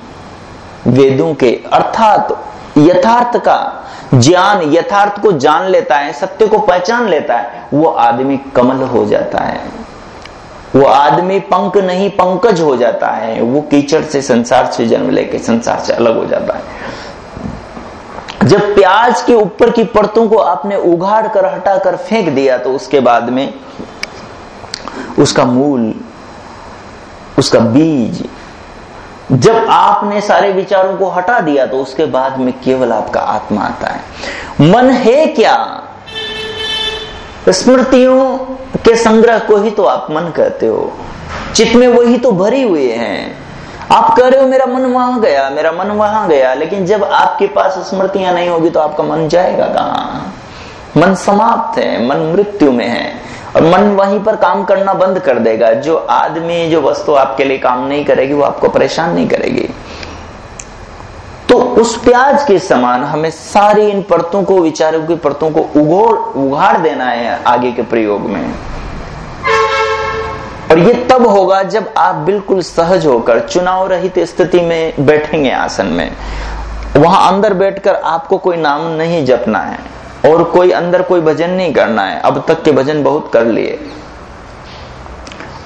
वेदों के, अर्थात यथार्थ का ज्ञान, यथार्थ को जान लेता है, सत्य को पहचान लेता है, वो आदमी कमल हो जाता है। वो आदमी पंख नहीं, पंकज हो जाता है। वो कीचड़ से संसार से जन्म लेके संसार से अलग हो जाता है। जब प्याज के ऊपर की परतों को आपने उगाड़ कर, हटा कर फेंक दिया तो उसके बाद में उसका मूल, उसका बीज जब आपने सारे विचारों को हटा दिया तो उसके बाद में केवल आपका आत्मा आता है। मन है क्या? स्मृतियों के संग्रह को ही तो आप मन कहते हो। चित्त में वही तो भरी हुए हैं। आप कह रहे हो, मेरा मन वहाँ गया, मेरा मन वहाँ गया, लेकिन जब आपके पास स्मृतियाँ नहीं होगी तो आपका मन जाएगा कहा? मन समाप्त है, मन मृत्यु में है। और मन वहीं पर काम करना बंद कर देगा। जो आदमी, जो वस्तु आपके लिए काम नहीं करेगी, वो आपको परेशान नहीं करेगी। तो उस प्याज के समान हमें सारी इन परतों को, विचारों की परतों को उगोड़ उगाड़ देना है आगे के प्रयोग में। और ये तब होगा जब आप बिल्कुल सहज होकर चुनाव रहित स्थिति में बैठेंगे आसन में। वहाँ अंदर बैठकर आपको कोई नाम नहीं जपना है। और कोई अंदर कोई भजन नहीं करना है। अब तक के भजन बहुत कर लिए।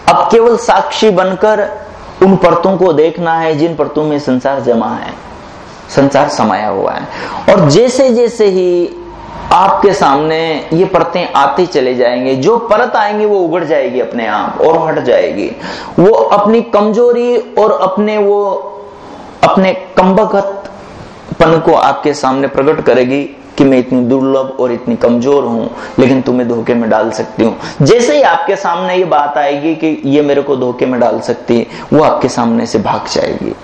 अब केवल साक्षी बनकर उन परतों को देखना है, जिन परतों में संसार जमा है, संसार समाया हुआ है। और जैसे जैसे ही आपके सामने ये परतें आते चले जाएँगे, जो परत आएँगे वो उगड़ जाएगी अपने आप और हट जाएगी। वो अपनी कमज़ोरी और अपने वो, अपने कम्बगत पन को आपके सामने प्रकट करेगी। कि मैं इतनी दुर्लभ और इतनी कमज़ोर हूँ, लेकिन तुम्हें धोखे में डाल सकती हूँ। जैसे ही आपके सामने ये बात आएगी कि ये मेरे को धोखे में डाल सकती है, वो आपके सामने से भाग जाएगी।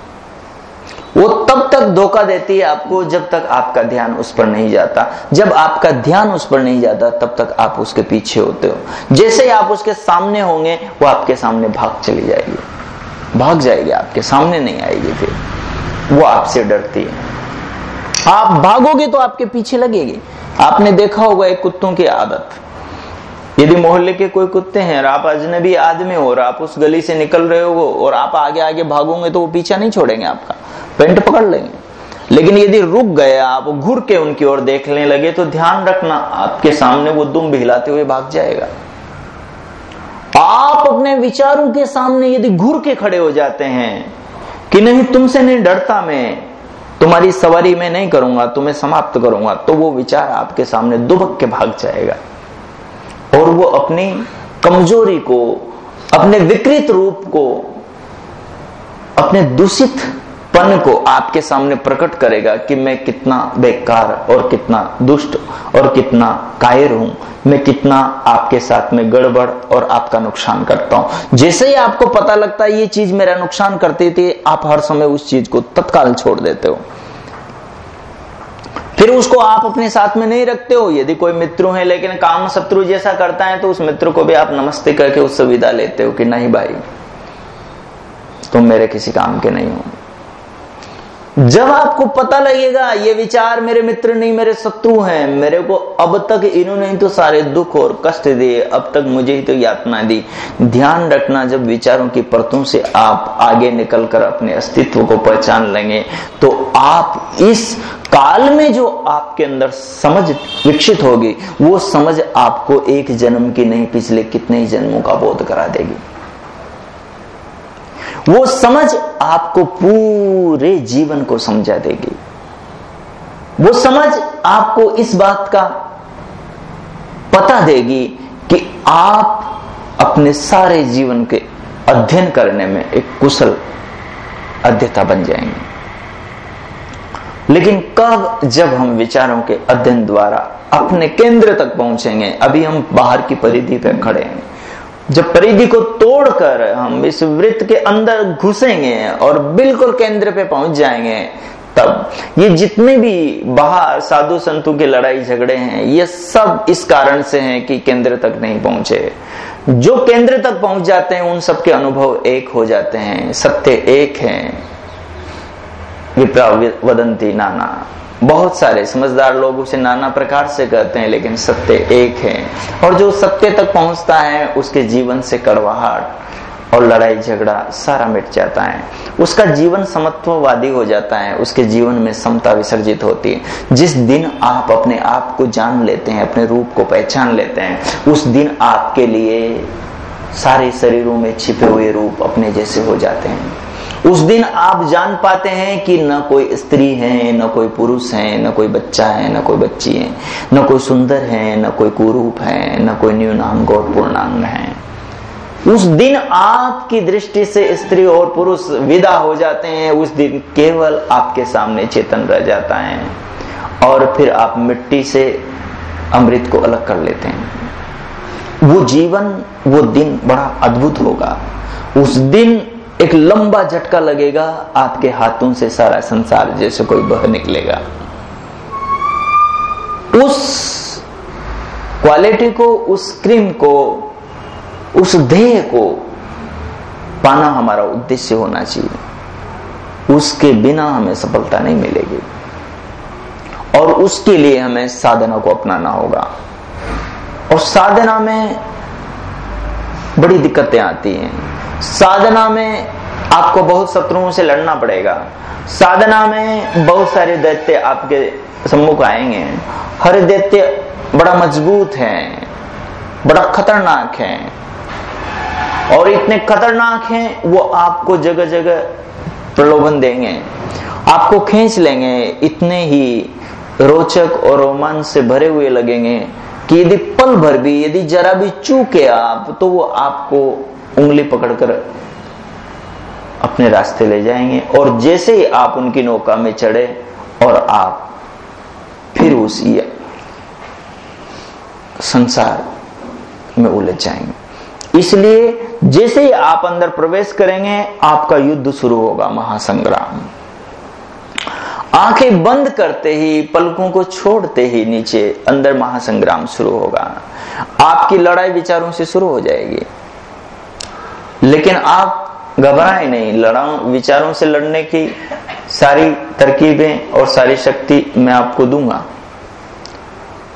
वो तब तक धोखा देती है आपको जब तक आपका ध्यान उस पर नहीं जाता। जब आपका ध्यान उस पर नहीं जाता, तब तक आप उसके पीछे होते हो। जैसे ही आप उसके सामने होंगे, वो आपके सामने भाग चली जाएगी। भाग जाएगी, आपके सामने नहीं आएगी फिर। वो आपसे डरती है। आप भागोगे तो आपके पीछे लगेगी। आपने देखा होगा एक कुत्तों की आदत। यदि मोहल्ले के कोई कुत्ते हैं और आप अजनबी आदमी हो और आप उस गली से निकल रहे हो और आप आगे आगे भागोगे तो वो पीछा नहीं छोड़ेंगे आपका। पेंट पकड़ लेंगे। लेकिन यदि रुक गए आप, घुर के उनकी ओर देखने लगे तो ध्यान रखना, आपके सामने वो दुम हिलाते हुए भाग जाएगा। आप अपने विचारों के सामने यदि घुर के खड़े हो जाते हैं कि नहीं, तुमसे नहीं डरता मैं। तुम्हारी सवारी में नहीं करूँगा, तुम्हें समाप्त करूँगा। तो वो विचार आपके सामने दुबक के भाग जाएगा। और वो अपनी कमज़ोरी को, अपने विकृत रूप को, अपने दूषित पन को आपके सामने प्रकट करेगा कि मैं कितना बेकार और कितना दुष्ट और कितना कायर हूँ। मैं कितना आपके साथ में गड़बड़ और आपका नुकसान करता हूँ। जैसे ही आपको पता लगता है ये चीज़ मेरा नुकसान करती थी, आप हर समय उस चीज़ को तत्काल छोड़ देते हो। फिर उसको आप अपने साथ में नहीं रखते हो। यदि कोई मित्र है, लेकिन काम शत्रु जैसा करता है तो उस मित्र को भी आप नमस्ते करके उससे विदा लेते हो कि नहीं भाई, तुम मेरे किसी काम के नहीं हो। जब आपको पता लगेगा, ये विचार मेरे मित्र नहीं, मेरे शत्रु हैं, मेरे को अब तक इन्होंने ही तो सारे दुख और कष्ट दिए, अब तक मुझे ही तो यातना दी। ध्यान रखना, जब विचारों की परतों से आप आगे निकलकर अपने अस्तित्व को पहचान लेंगे तो आप इस काल में जो आपके अंदर समझ विकसित होगी, वो समझ आपको एक जन्म की नहीं, पिछले कितने ही जन्मों का बोध करा देगी। वो समझ आपको पूरे जीवन को समझा देगी। वो समझ आपको इस बात का पता देगी कि आप अपने सारे जीवन के अध्ययन करने में एक कुशल अध्यता बन जाएँगे। लेकिन कब जब हम विचारों के अध्ययन द्वारा अपने केंद्र तक पहुँचेंगे, अभी हम बाहर की परिधि पर खड़े हैं। जब परिधि को तोड़कर हम इस वृत्त के अंदर घुसेंगे और बिल्कुल केंद्र पे पहुँच जाएँगे, तब ये जितने भी बाहर साधु संतों के लड़ाई झगड़े हैं, ये सब इस कारण से हैं कि केंद्र तक नहीं पहुँचे। जो केंद्र तक पहुँच जाते हैं, उन सबके अनुभव एक हो जाते हैं, सत्य एक है। विप्रा वदंती नाना। बहुत सारे समझदार लोग उसे नाना प्रकार से कहते हैं, लेकिन सत्य एक है। और जो सत्य तक पहुँचता है, उसके जीवन से कड़वाहट और लड़ाई झगड़ा सारा मिट जाता है। उसका जीवन समत्ववादी हो जाता है, उसके जीवन में समता विसर्जित होती है। जिस दिन आप अपने आप को जान लेते हैं, अपने रूप को पहचान लेते हैं, उस दिन आपके लिए सारे शरीरों में छिपे हुए रूप अपने जैसे हो जाते हैं। उस दिन आप जान पाते हैं कि न कोई स्त्री है, न कोई पुरुष है, न कोई बच्चा है, न कोई बच्ची है, न कोई सुंदर है, न कोई कुरूप है, न कोई न्यूनांग और पूर्णांग है। उस दिन आपकी दृष्टि से स्त्री और पुरुष विदा हो जाते हैं, उस दिन केवल आपके सामने चेतन रह जाता है और फिर आप मिट्टी से अमृत को अलग कर लेते हैं। वो जीवन, वो दिन बड़ा अद्भुत होगा। उस दिन एक लंबा झटका लगेगा, आपके हाथों से सारा संसार जैसे कोई बह निकलेगा। उस क्वालिटी को, उस क्रीम को, उस ध्येय को पाना हमारा उद्देश्य होना चाहिए। उसके बिना हमें सफलता नहीं मिलेगी। और उसके लिए हमें साधना को अपनाना होगा। और साधना में बड़ी दिक्कतें आती हैं। साधना में आपको बहुत शत्रुओं से लड़ना पड़ेगा। साधना में बहुत सारे दैत्य आपके सम्मुख आएँगे। हर दैत्य बड़ा मज़बूत है, बड़ा खतरनाक है। और इतने खतरनाक हैं, वो आपको जगह जगह प्रलोभन देंगे। आपको खींच लेंगे। इतने ही रोचक और रोमांच से भरे हुए लगेंगे कि यदि पल भर भी, यदि जरा भी चूके आप तो वो आपको उंगली पकड़कर अपने रास्ते ले जाएँगे और जैसे ही आप उनकी नौका में चढ़े और आप फिर उसी संसार में उलझ जाएँगे। इसलिए जैसे ही आप अंदर प्रवेश करेंगे, आपका युद्ध शुरू होगा महासंग्राम। आँखें बंद करते ही, पलकों को छोड़ते ही नीचे अंदर महासंग्राम शुरू होगा। आपकी लड़ाई विचारों से शुरू हो जाएगी। लेकिन आप घबराए नहीं। लड़ाऊ विचारों से लड़ने की सारी तरकीबें और सारी शक्ति मैं आपको दूँगा।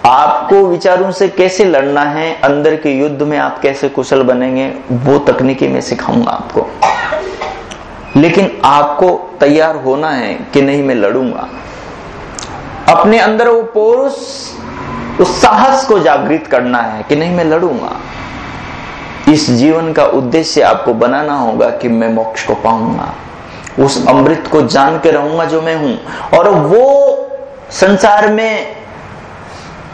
आपको विचारों से कैसे लड़ना है, अंदर के युद्ध में आप कैसे कुशल बनेंगे, वो तकनीकी मैं सिखाऊँगा आपको। लेकिन आपको तैयार होना है कि नहीं मैं लड़ूँगा। अपने अंदर वो पुरुष, उस साहस को जागृत करना है कि नहीं मैं लड़ूँगा। इस जीवन का उद्देश्य आपको बनाना होगा कि मैं मोक्ष को पाऊँगा। उस अमृत को जान के रहूँगा जो मैं हूँ। और वो संसार में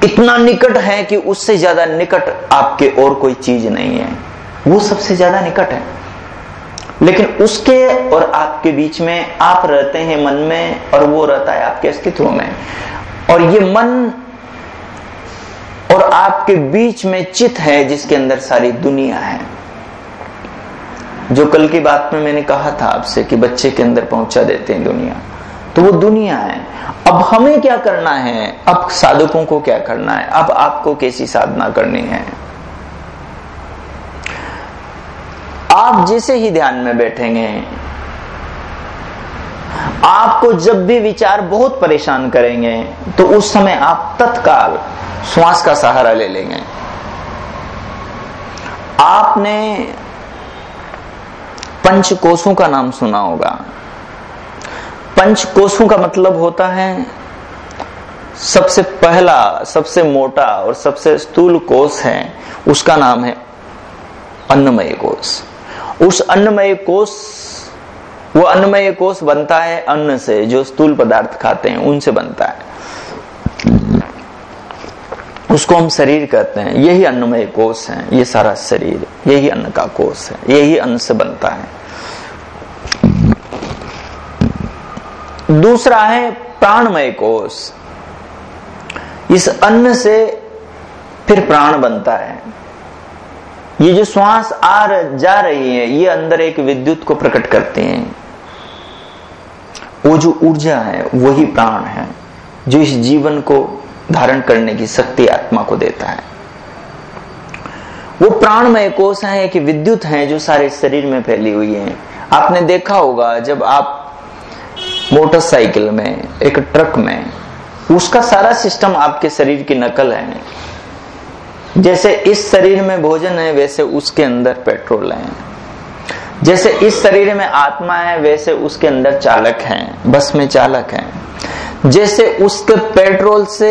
इतना निकट है कि उससे ज़्यादा निकट आपके और कोई चीज़ नहीं है। वो सबसे ज़्यादा निकट है। लेकिन उसके और आपके बीच में आप रहते हैं मन में और वो रहता है आपके अस्तित्व में। और ये मन और आपके बीच में चित है जिसके अंदर सारी दुनिया है। जो कल की बात में मैंने कहा था आपसे कि बच्चे के अंदर पहुँचा देते हैं दुनिया तो वो दुनिया है। अब हमें क्या करना है? अब साधकों को क्या करना है? अब आपको कैसी साधना करनी है? आप जैसे ही ध्यान में बैठेंगे, आपको जब भी विचार बहुत परेशान करेंगे तो उस समय आप तत्काल श्वास का सहारा ले लेंगे। आपने पंच कोशों का नाम सुना होगा। पंच कोशों का मतलब होता है सबसे पहला, सबसे मोटा और सबसे स्थूल कोष है, उसका नाम है अन्नमय कोष। उस अन्नमय कोष, वो अन्नमय कोष बनता है अन्न से, जो स्थूल पदार्थ खाते हैं, उनसे बनता है। उसको हम शरीर कहते हैं। यही अन्नमय कोष है, ये सारा शरीर, यही अन्न का कोष है, यही अन्न से बनता है। दूसरा है प्राणमय कोष। इस अन्न से फिर प्राण बनता है। ये जो श्वास आ जा रही है, ये अंदर एक विद्युत को प्रकट करते हैं। वो जो ऊर्जा है, वही प्राण है, जो इस जीवन को धारण करने की शक्ति आत्मा को देता है। वो प्राणमय कोष है कि विद्युत है जो सारे शरीर में फैली हुई है। आपने देखा होगा जब आप मोटरसाइकिल में, एक ट्रक में, उसका सारा सिस्टम आपके शरीर की नकल है। जैसे इस शरीर में भोजन है, वैसे उसके अंदर पेट्रोल है। जैसे इस शरीर में आत्मा है, वैसे उसके अंदर चालक है, बस में चालक है। जैसे उसके पेट्रोल से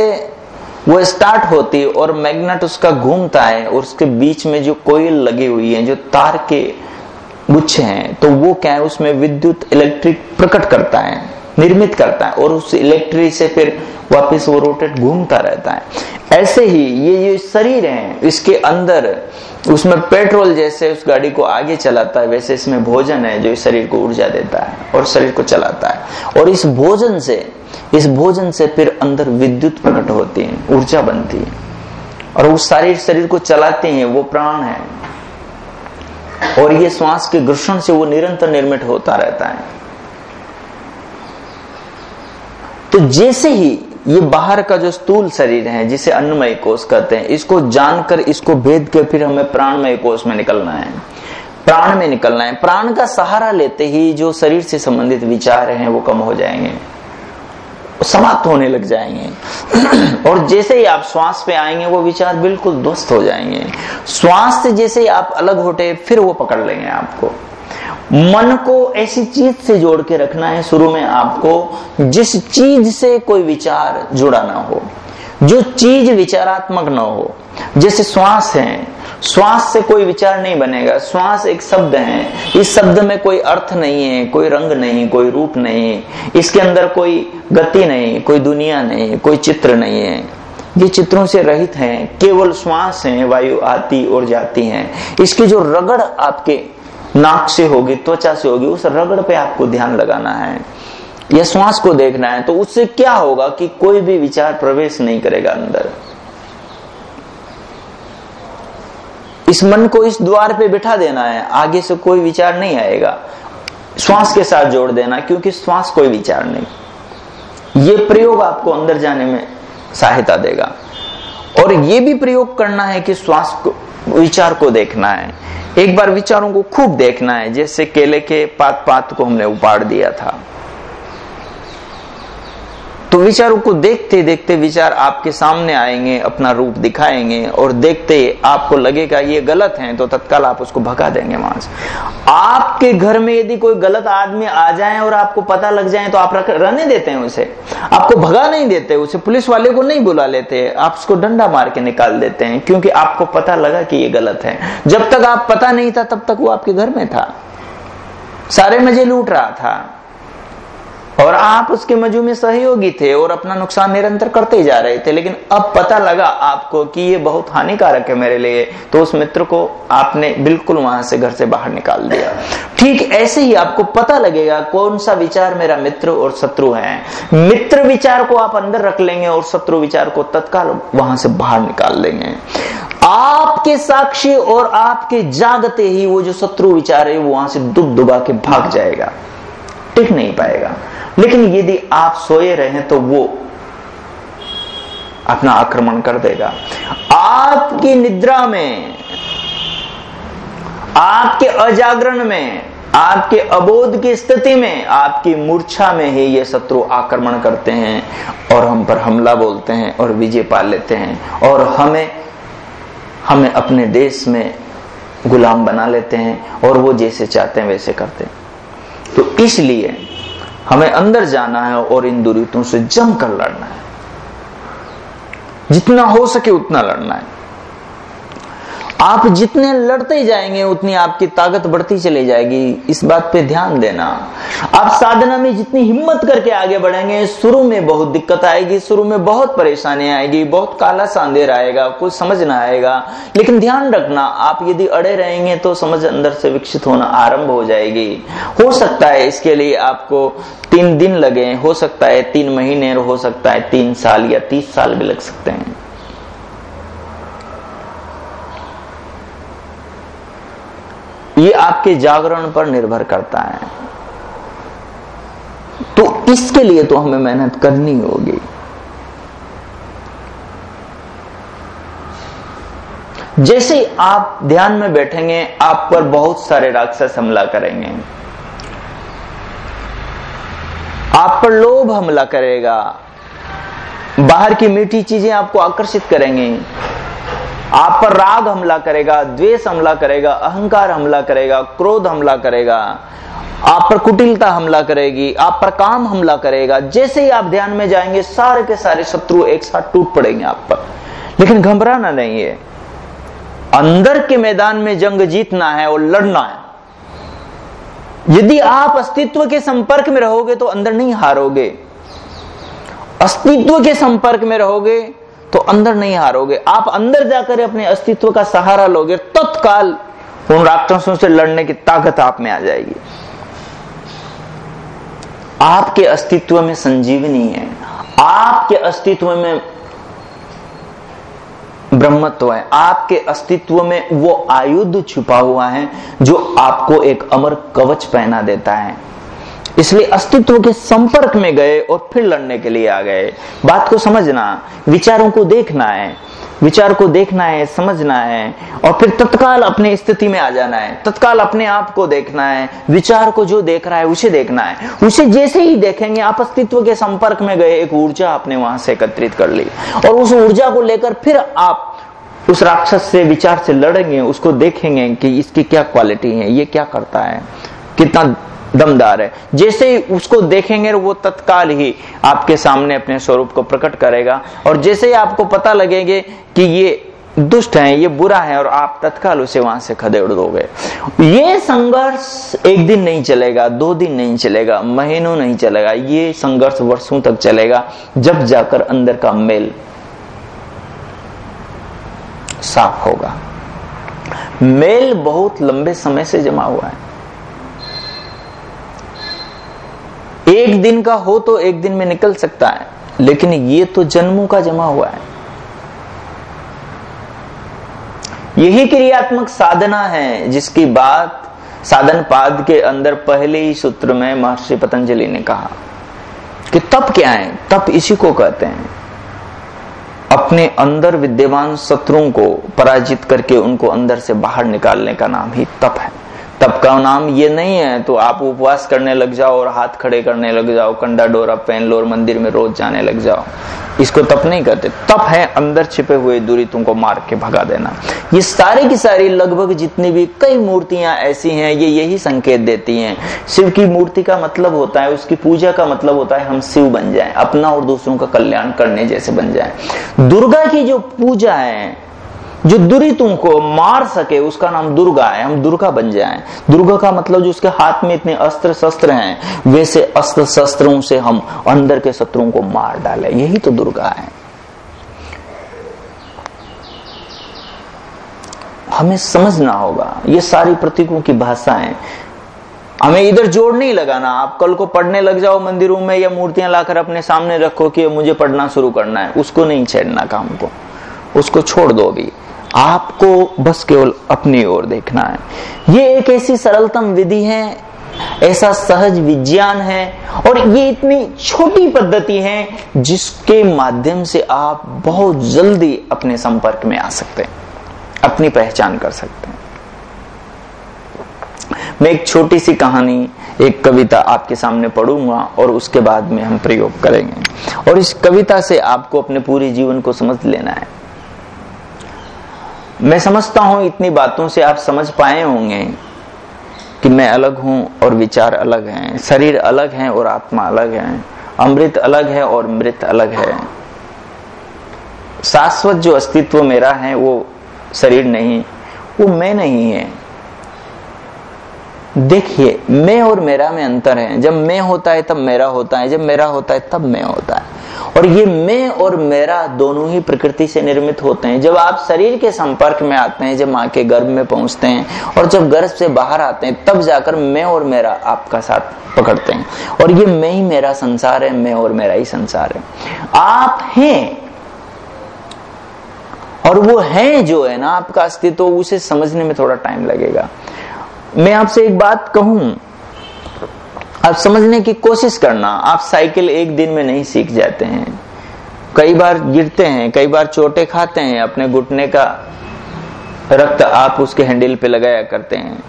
वो स्टार्ट होती है और मैग्नेट उसका घूमता है और उसके बीच में जो कोयल लगी हुई है, जो तार के गुच्छे हैं तो वो क्या है, उसमें विद्युत इलेक्ट्रिक प्रकट करता है। निर्मित करता है और उस इलेक्ट्रिक से फिर वापस वो रोटेट घूमता रहता है। ऐसे ही ये जो शरीर है, इसके अंदर, उसमें पेट्रोल जैसे उस गाड़ी को आगे चलाता है, वैसे इसमें भोजन है जो इस शरीर को ऊर्जा देता है और शरीर को चलाता है। और इस भोजन से, इस भोजन से फिर अंदर विद्युत प्रकट होती है, ऊर्जा बनती है। और उस सारे शरीर को चलाते हैं, वो प्राण है। और ये श्वास के घर्षण से वो निरंतर निर्मित होता रहता है। तो जैसे ही ये बाहर का जो स्थूल शरीर है, जिसे अन्नमय कोष कहते हैं, इसको जानकर, इसको भेद कर फिर हमें प्राणमय कोष में निकलना है। प्राण में निकलना है। प्राण का सहारा लेते ही जो शरीर से संबंधित विचार हैं, वो कम हो जाएँगे। समाप्त होने लग जाएँगे। और जैसे ही आप श्वास पे आएँगे, वो विचार बिल्कुल ध्वस्त हो जाएँगे। श्वास से जैसे ही आप अलग होते, फिर वो पकड़ लेंगे आपको। मन को ऐसी चीज़ से जोड़ के रखना है शुरू में आपको, जिस चीज़ से कोई विचार जुड़ा ना हो, जो चीज़ विचारात्मक ना हो, जैसे श्वास है, श्वास से कोई विचार नहीं बनेगा, श्वास एक शब्द है, इस शब्द में कोई अर्थ नहीं है, कोई रंग नहीं, कोई रूप नहीं, इसके अंदर कोई गति नहीं, कोई दुनिया नहीं, कोई चित्र नहीं है, ये चित्रों से रहित हैं, केवल श्वास है, वायु आती और जाती है, इसकी जो रगड़ आपके नाक से होगी, त्वचा से होगी, उस रगड़ पे आपको ध्यान लगाना है। या श्वास को देखना है तो उससे क्या होगा कि कोई भी विचार प्रवेश नहीं करेगा अंदर। इस मन को इस द्वार पे बिठा देना है, आगे से कोई विचार नहीं आएगा। श्वास के साथ जोड़ देना, क्योंकि श्वास कोई विचार नहीं। ये प्रयोग आपको अंदर जाने में सहायता देगा। और ये भी प्रयोग करना है कि श्वास को, विचार को देखना है। एक बार विचारों को खूब देखना है, जैसे केले के पात पात को हमने उपाड़ दिया था। तो विचारों को देखते देखते विचार आपके सामने आएँगे, अपना रूप दिखाएँगे और देखते आपको लगेगा ये गलत है तो तत्काल आप उसको भगा देंगे वहाँ से आपके घर में यदि कोई गलत आदमी आ जाए और आपको पता लग जाए तो आप रहने देते हैं उसे। आपको भगा नहीं देते, उसे पुलिस वाले को नहीं बुला लेते, आप उसको डंडा मार के निकाल देते हैं, क्योंकि आपको पता लगा कि ये गलत है। जब तक आप पता नहीं था, तब तक वो आपके घर में था। सारे मज़े लूट रहा था। और आप उसके मजू में सहयोगी थे और अपना नुकसान निरंतर करते जा रहे थे, लेकिन अब पता लगा आपको कि ये बहुत हानिकारक है मेरे लिए। तो उस मित्र को आपने बिल्कुल वहाँ से घर से बाहर निकाल दिया। ठीक ऐसे ही आपको पता लगेगा कौन सा विचार मेरा मित्र और शत्रु है। मित्र विचार को आप अंदर रख लेंगे और शत्रु विचार को तत्काल वहाँ से बाहर निकाल देंगे आपके साक्षी और आपके जागते ही वो जो शत्रु विचार है, वो वहाँ से दुब दुबा के भाग जाएगा। टिक नहीं पाएगा। लेकिन यदि आप सोए रहे तो वो अपना आक्रमण कर देगा। आपकी निद्रा में, आपके अजागरण में, आपके अबोध की स्थिति में, आपकी मूर्छा में ही ये शत्रु आक्रमण करते हैं और हम पर हमला बोलते हैं और विजय पा लेते हैं और हमें हमें अपने देश में गुलाम बना लेते हैं और वो जैसे चाहते हैं वैसे करते हैं। तो इसलिए हमें अंदर जाना है और इन दुरीतों से जमकर लड़ना है। जितना हो सके उतना लड़ना है। आप जितने लड़ते जाएँगे, उतनी आपकी ताकत बढ़ती चली जाएगी। इस बात पे ध्यान देना। आप साधना में जितनी हिम्मत करके आगे बढ़ेंगे, शुरू में बहुत दिक्कत आएगी, शुरू में बहुत परेशानी आएगी, बहुत काला सांधेर आएगा, कुछ समझ ना आएगा। लेकिन ध्यान रखना, आप यदि अड़े रहेंगे तो समझ अंदर से विकसित होना आरंभ हो जाएगी। हो सकता है इसके लिए आपको तीन दिन लगे, हो सकता है तीन महीने, हो सकता है तीन साल या तीस साल भी लग सकते हैं। ये आपके जागरण पर निर्भर करता है। तो इसके लिए तो हमें मेहनत करनी होगी। जैसे आप ध्यान में बैठेंगे, आप पर बहुत सारे राक्षस हमला करेंगे। आप पर लोभ हमला करेगा। बाहर की मीठी चीज़ें आपको आकर्षित करेंगे। आप पर राग हमला करेगा, द्वेष हमला करेगा, अहंकार हमला करेगा, क्रोध हमला करेगा, आप पर कुटिलता हमला करेगी, आप पर काम हमला करेगा, जैसे ही आप ध्यान में जाएँगे, सारे के सारे शत्रु एक साथ टूट पड़ेंगे आप पर। लेकिन घबराना नहीं है। अंदर के मैदान में जंग जीतना है और लड़ना है। यदि आप अस्तित्व के संपर्क में रहोगे तो अंदर नहीं हारोगे। अस्तित्व के संपर्क में रहोगे तो अंदर नहीं हारोगे। आप अंदर जाकर अपने अस्तित्व का सहारा लोगे, तत्काल उन राक्षसों से लड़ने की ताकत आप में आ जाएगी। आपके अस्तित्व में संजीवनी है। आपके अस्तित्व में ब्रह्मत्व है। आपके अस्तित्व में वो आयुध छुपा हुआ है, जो आपको एक अमर कवच पहना देता है। इसलिए अस्तित्व के संपर्क में गए और फिर लड़ने के लिए आ गए। बात को समझना, विचारों को देखना है। विचार को देखना है, समझना है। और फिर तत्काल अपने स्थिति में आ जाना है। तत्काल अपने आप को देखना है। विचार को जो देख रहा है, उसे देखना है। उसे जैसे ही देखेंगे, आप अस्तित्व के संपर्क में गए, एक ऊर्जा आपने वहाँ से एकत्रित कर ली। और उस ऊर्जा को लेकर फिर आप उस राक्षस से, विचार से लड़ेंगे, उसको देखेंगे कि इसकी क्या क्वालिटी है, ये क्या करता है। कितना दमदार है। जैसे ही उसको देखेंगे वो तत्काल ही आपके सामने अपने स्वरूप को प्रकट करेगा। और जैसे ही आपको पता लगेगे कि ये दुष्ट है, ये बुरा है, और आप तत्काल उसे वहाँ से खदेड़ दोगे। ये संघर्ष एक दिन नहीं चलेगा, दो दिन नहीं चलेगा, महीनों नहीं चलेगा, ये संघर्ष वर्षों तक चलेगा, जब जाकर अंदर का मेल साफ़ होगा। मेल बहुत लंबे समय से जमा हुआ है। एक दिन का हो तो एक दिन में निकल सकता है, लेकिन ये तो जन्मों का जमा हुआ है। यही क्रियात्मक साधना है, जिसकी बात साधन पाद के अंदर पहले ही सूत्र में महर्षि पतंजलि ने कहा कि तप क्या है? तप इसी को कहते हैं। अपने अंदर विद्यमान शत्रुओं को पराजित करके उनको अंदर से बाहर निकालने का नाम ही तप है। तप का नाम ये नहीं है तो आप उपवास करने लग जाओ और हाथ खड़े करने लग जाओ, कंडा डोरा पहन लो और मंदिर में रोज जाने लग जाओ। इसको तप नहीं करते तप है अंदर छिपे हुए दूरी तुमको मार के भगा देना। ये सारी की सारी लगभग जितनी भी कई मूर्तियाँ ऐसी हैं, ये यही संकेत देती हैं। शिव की मूर्ति का मतलब होता है, उसकी पूजा का मतलब होता है, हम शिव बन जाए, अपना और दूसरों का कल्याण करने जैसे बन जाए। दुर्गा की जो पूजा है जो दुरी तुमको मार सके, उसका नाम दुर्गा है। हम दुर्गा बन जाए। दुर्गा का मतलब जो उसके हाथ में इतने अस्त्र शस्त्र हैं, वैसे अस्त्र शस्त्रों से हम अंदर के शत्रुओं को मार डाले। यही तो दुर्गा है। हमें समझना होगा, ये सारी प्रतीकों की भाषा है हमें इधर जोड़ नहीं लगाना। आप कल को पढ़ने लग जाओ मंदिरों में या मूर्तियाँ लाकर अपने सामने रखो कि मुझे पढ़ना शुरू करना है। उसको नहीं छेड़ना काम को। उसको छोड़ दो अभी। आपको बस केवल अपनी ओर देखना है। ये एक ऐसी सरलतम विधि है, ऐसा सहज विज्ञान है, और ये इतनी छोटी पद्धति है जिसके माध्यम से आप बहुत जल्दी अपने संपर्क में आ सकते हैं, अपनी पहचान कर सकते हैं। मैं एक छोटी सी कहानी, एक कविता आपके सामने पढ़ूँगा और उसके बाद में हम प्रयोग करेंगे। और इस कविता से आपको अपने पूरे जीवन को समझ लेना है। मैं समझता हूँ इतनी बातों से आप समझ पाए होंगे कि मैं अलग हूँ और विचार अलग हैं, शरीर अलग है और आत्मा अलग है, अमृत अलग है और मृत अलग है। शाश्वत जो अस्तित्व मेरा है, वो शरीर नहीं, वो मैं नहीं है। देखिए, मैं और मेरा में अंतर है। जब मैं होता है, तब मेरा होता है। जब मेरा होता है, तब मैं होता है। और ये मैं और मेरा दोनों ही प्रकृति से निर्मित होते हैं। जब आप शरीर के संपर्क में आते हैं, जब माँ के गर्भ में पहुँचते हैं, और जब गर्भ से बाहर आते हैं, तब जाकर मैं और मेरा आपका साथ पकड़ते हैं। और ये मैं ही मेरा संसार है, मैं और मेरा ही संसार है। आप हैं, और वो है जो है ना, आपका अस्तित्व, उसे समझने में थोड़ा टाइम लगेगा। मैं आपसे एक बात कहूँ। आप समझने की कोशिश करना, आप साइकिल एक दिन में नहीं सीख जाते हैं। कई बार गिरते हैं, कई बार चोटे खाते हैं, अपने घुटने का रक्त आप उसके हैंडल पे लगाया करते हैं।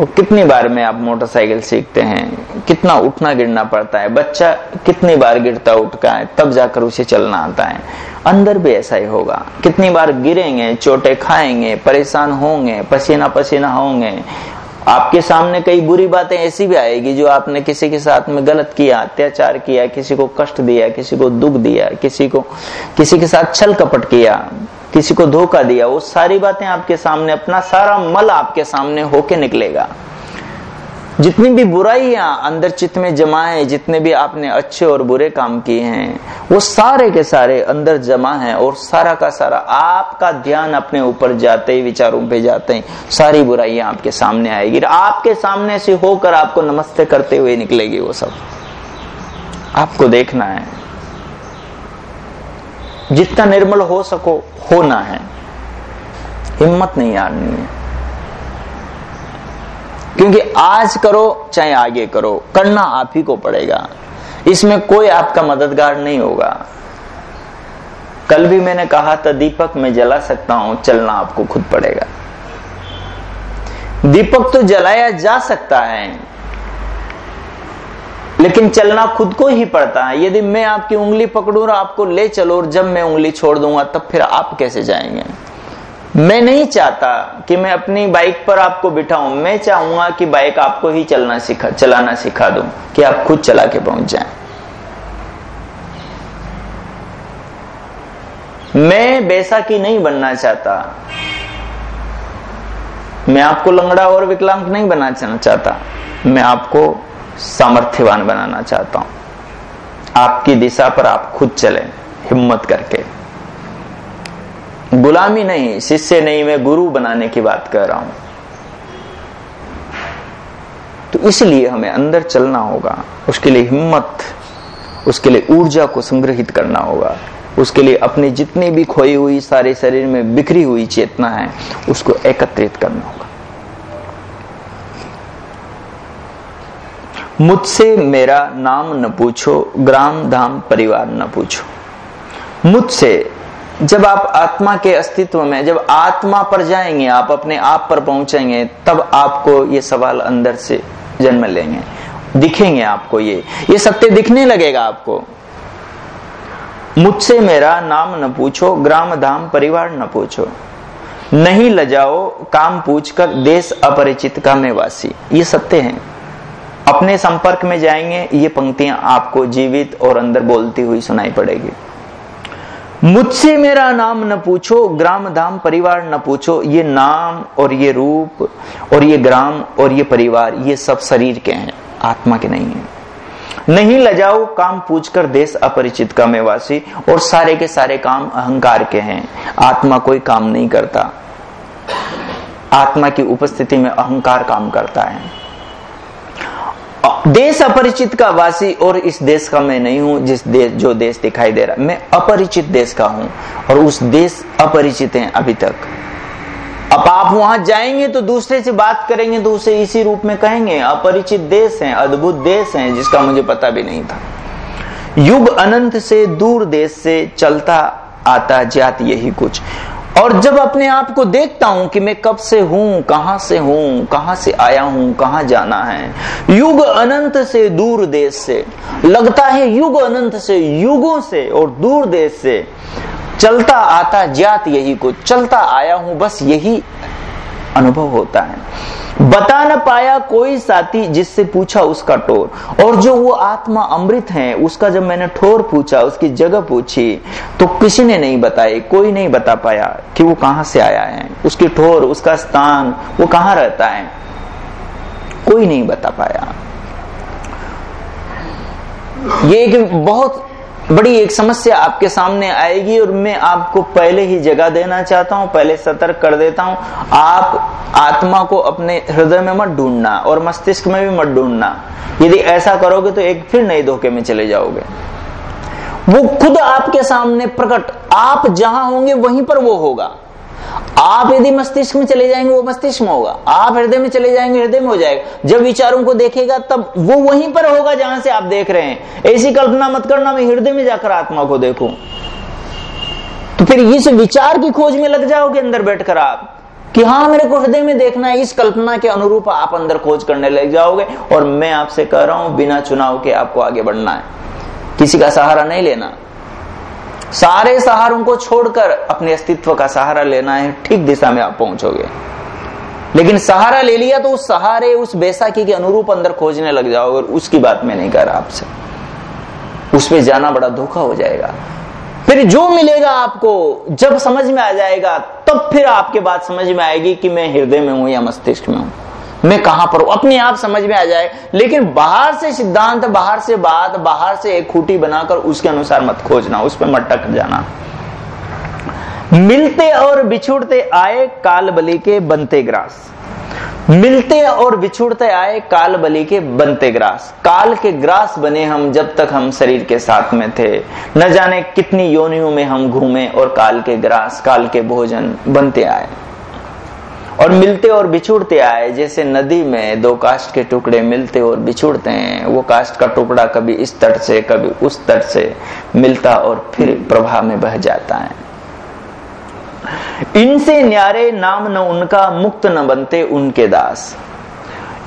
वो कितनी बार में आप मोटरसाइकिल सीखते हैं? कितना उठना गिरना पड़ता है? बच्चा कितनी बार गिरता उठता है? तब जाकर उसे चलना आता है। अंदर भी ऐसा ही होगा। कितनी बार गिरेंगे, चोटे खाएँगे, परेशान होंगे, पसीना पसीना होंगे। आपके सामने कई बुरी बातें ऐसी भी आएगी जो आपने किसी के साथ में गलत किया, अत्याचार किया, किसी को कष्ट दिया, किसी को दुख दिया, किसी को, किसी के साथ छल कपट किया। किसी को धोखा दिया, वो सारी बातें आपके सामने, अपना सारा मल आपके सामने होके निकलेगा। जितनी भी बुराइयाँ अंदर चित्त में जमा है, जितने भी आपने अच्छे और बुरे काम किए हैं, वो सारे के सारे अंदर जमा है और सारा का सारा आपका ध्यान अपने ऊपर जाते ही विचारों पे जाते हैं। सारी बुराइयाँ आपके सामने आएगी आपके सामने से होकर आपको नमस्ते करते हुए निकलेगी वो सब। आपको देखना है। जितना निर्मल हो सको, होना है। हिम्मत नहीं हारनी है क्योंकि आज करो, चाहे आगे करो, करना आप ही को पड़ेगा। इसमें कोई आपका मददगार नहीं होगा। कल भी मैंने कहा था, दीपक, मैं जला सकता हूँ, चलना आपको खुद पड़ेगा। दीपक तो जलाया जा सकता है। लेकिन चलना खुद को ही पड़ता है। यदि मैं आपकी उंगली पकड़ू और आपको ले चलो और जब मैं उंगली छोड़ दूँगा, तब फिर आप कैसे जाएँगे? मैं नहीं चाहता कि मैं अपनी बाइक पर आपको बिठाऊं। मैं चाहूँगा कि बाइक आपको ही चलना सिखा, चलाना सिखा दूँ, कि आप खुद चला के पहुँच जाएँ। मैं बैसाखी नहीं बनना चाहता। मैं आपको लंगड़ा और विकलांग नहीं बनाना चाहता। मैं आपको सामर्थ्यवान बनाना चाहता हूँ। आपकी दिशा पर आप खुद चलें, हिम्मत करके। गुलामी नहीं, शिष्य नहीं, मैं गुरु बनाने की बात कर रहा हूँ। तो इसलिए हमें अंदर चलना होगा, उसके लिए हिम्मत, उसके लिए ऊर्जा को संग्रहित करना होगा। उसके लिए अपनी जितनी भी खोई हुई सारे शरीर में बिखरी हुई चेतना है, उसको एकत्रित करना होगा। मुझसे मेरा नाम न पूछो, ग्राम धाम परिवार न पूछो। मुझसे, जब आप आत्मा के अस्तित्व में, जब आत्मा पर जाएँगे, आप अपने आप पर पहुँचेंगे, तब आपको ये सवाल अंदर से जन्म लेंगे। दिखेंगे आपको ये। ये सत्य दिखने लगेगा आपको। मुझसे मेरा नाम न पूछो, ग्राम धाम परिवार न पूछो। नहीं लजाओ, काम पूछकर देश अपरिचित का में वासी। ये सत्य है। अपने संपर्क में जाएँगे, ये पंक्तियाँ आपको जीवित और अंदर बोलती हुई सुनाई पड़ेगी। मुझसे मेरा नाम न पूछो, ग्राम धाम परिवार न पूछो, ये नाम और ये रूप और ये ग्राम और ये परिवार, ये सब शरीर के हैं, आत्मा के नहीं है। नहीं लजाओ काम पूछकर देश अपरिचित का मेवासी, और सारे के सारे काम अहंकार के हैं, आत्मा कोई काम नहीं करता। आत्मा की उपस्थिति में अहंकार काम करता है। देश अपरिचित का वासी और इस देश का मैं नहीं हूँ, जिस देश जो देश दिखाई दे रहा। मैं अपरिचित देश का हूँ और उस देश अपरिचित है अभी तक। अब आप वहाँ जाएँगे तो दूसरे से बात करेंगे तो उसे इसी रूप में कहेंगे। अपरिचित देश है, अद्भुत देश है, जिसका मुझे पता भी नहीं था। युग अनंत से दूर देश से चलता आता, जात यही कुछ। और जब अपने आप को देखता हूँ कि मैं कब से हूँ, कहाँ से हूँ, कहाँ से आया हूँ, कहाँ जाना है, युग अनंत से दूर देश से, लगता है युग अनंत से युगों से और दूर देश से, चलता आता जात यही को चलता आया हूँ, बस यही अनुभव होता है। बता न पाया कोई साथी जिससे पूछा उसका टोर। और जो वो आत्मा अमृत है, उसका जब मैंने ठोर पूछा, उसकी जगह पूछी तो किसी ने नहीं बताई, कोई नहीं बता पाया कि वो कहाँ से आया है। उसकी ठोर, उसका स्थान, वो कहाँ रहता है? कोई नहीं बता पाया। ये एक बहुत बड़ी एक समस्या आपके सामने आएगी और मैं आपको पहले ही जगह देना चाहता हूँ, पहले सतर्क कर देता हूँ। आप आत्मा को अपने हृदय में मत ढूंढना और मस्तिष्क में भी मत ढूंढना। यदि ऐसा करोगे तो एक फिर नए धोखे में चले जाओगे। वो खुद आपके सामने प्रकट, आप जहाँ होंगे वहीं पर वो होगा। आप यदि मस्तिष्क में चले जाएँगे, वो मस्तिष्क में होगा। आप हृदय में चले जाएँगे, हृदय में हो जाएगा। जब विचारों को देखेगा, तब वो वहीं पर होगा जहाँ से आप देख रहे हैं। ऐसी कल्पना मत करना, मैं हृदय में जाकर आत्मा को देखूँ। तो फिर इस विचार की खोज में लग जाओगे अंदर बैठकर आप, कि हाँ मेरे को हृदय में देखना है, इस कल्पना के अनुरूप आप अंदर खोज करने लग जाओगे। और मैं आपसे कह रहा हूँ, बिना चुनाव के आपको आगे बढ़ना है। किसी का सहारा नहीं लेना। सारे सहारों को छोड़कर अपने अस्तित्व का सहारा लेना है, ठीक दिशा में आप पहुंचोगे। लेकिन सहारा ले लिया तो उस सहारे, उस बैसाखी के अनुरूप अंदर खोजने लग जाओगे उसकी बात मैं नहीं कर रहा आपसे। उस पर जाना बड़ा धोखा हो जाएगा। फिर जो मिलेगा आपको, जब समझ में आ जाएगा, तब फिर आपके बात समझ में आएगी कि मैं हृदय में हूँ या मस्तिष्क में हूँ। मैं कहाँ पर हूँ? अपने आप समझ में आ जाए। लेकिन बाहर से सिद्धांत, बाहर से बात, बाहर से एक खूटी बनाकर उसके अनुसार मत खोजना, उस पर मत टक जाना। मिलते और बिछुड़ते आए काल बली के बनते ग्रास। मिलते और बिछुड़ते आए काल बली के बनते ग्रास। काल के ग्रास बने हम जब तक हम शरीर के साथ में थे। न जाने कितनी योनियों में हम घूमे और काल के ग्रास, काल के भोजन बनते आए। और मिलते और बिछुड़ते आए। जैसे नदी में दो कास्ट के टुकड़े मिलते और बिछुड़ते हैं, वो कास्ट का टुकड़ा कभी इस तट से, कभी उस तट से मिलता और फिर प्रभाव में बह जाता है। इनसे न्यारे नाम न उनका, मुक्त न बनते उनके दास।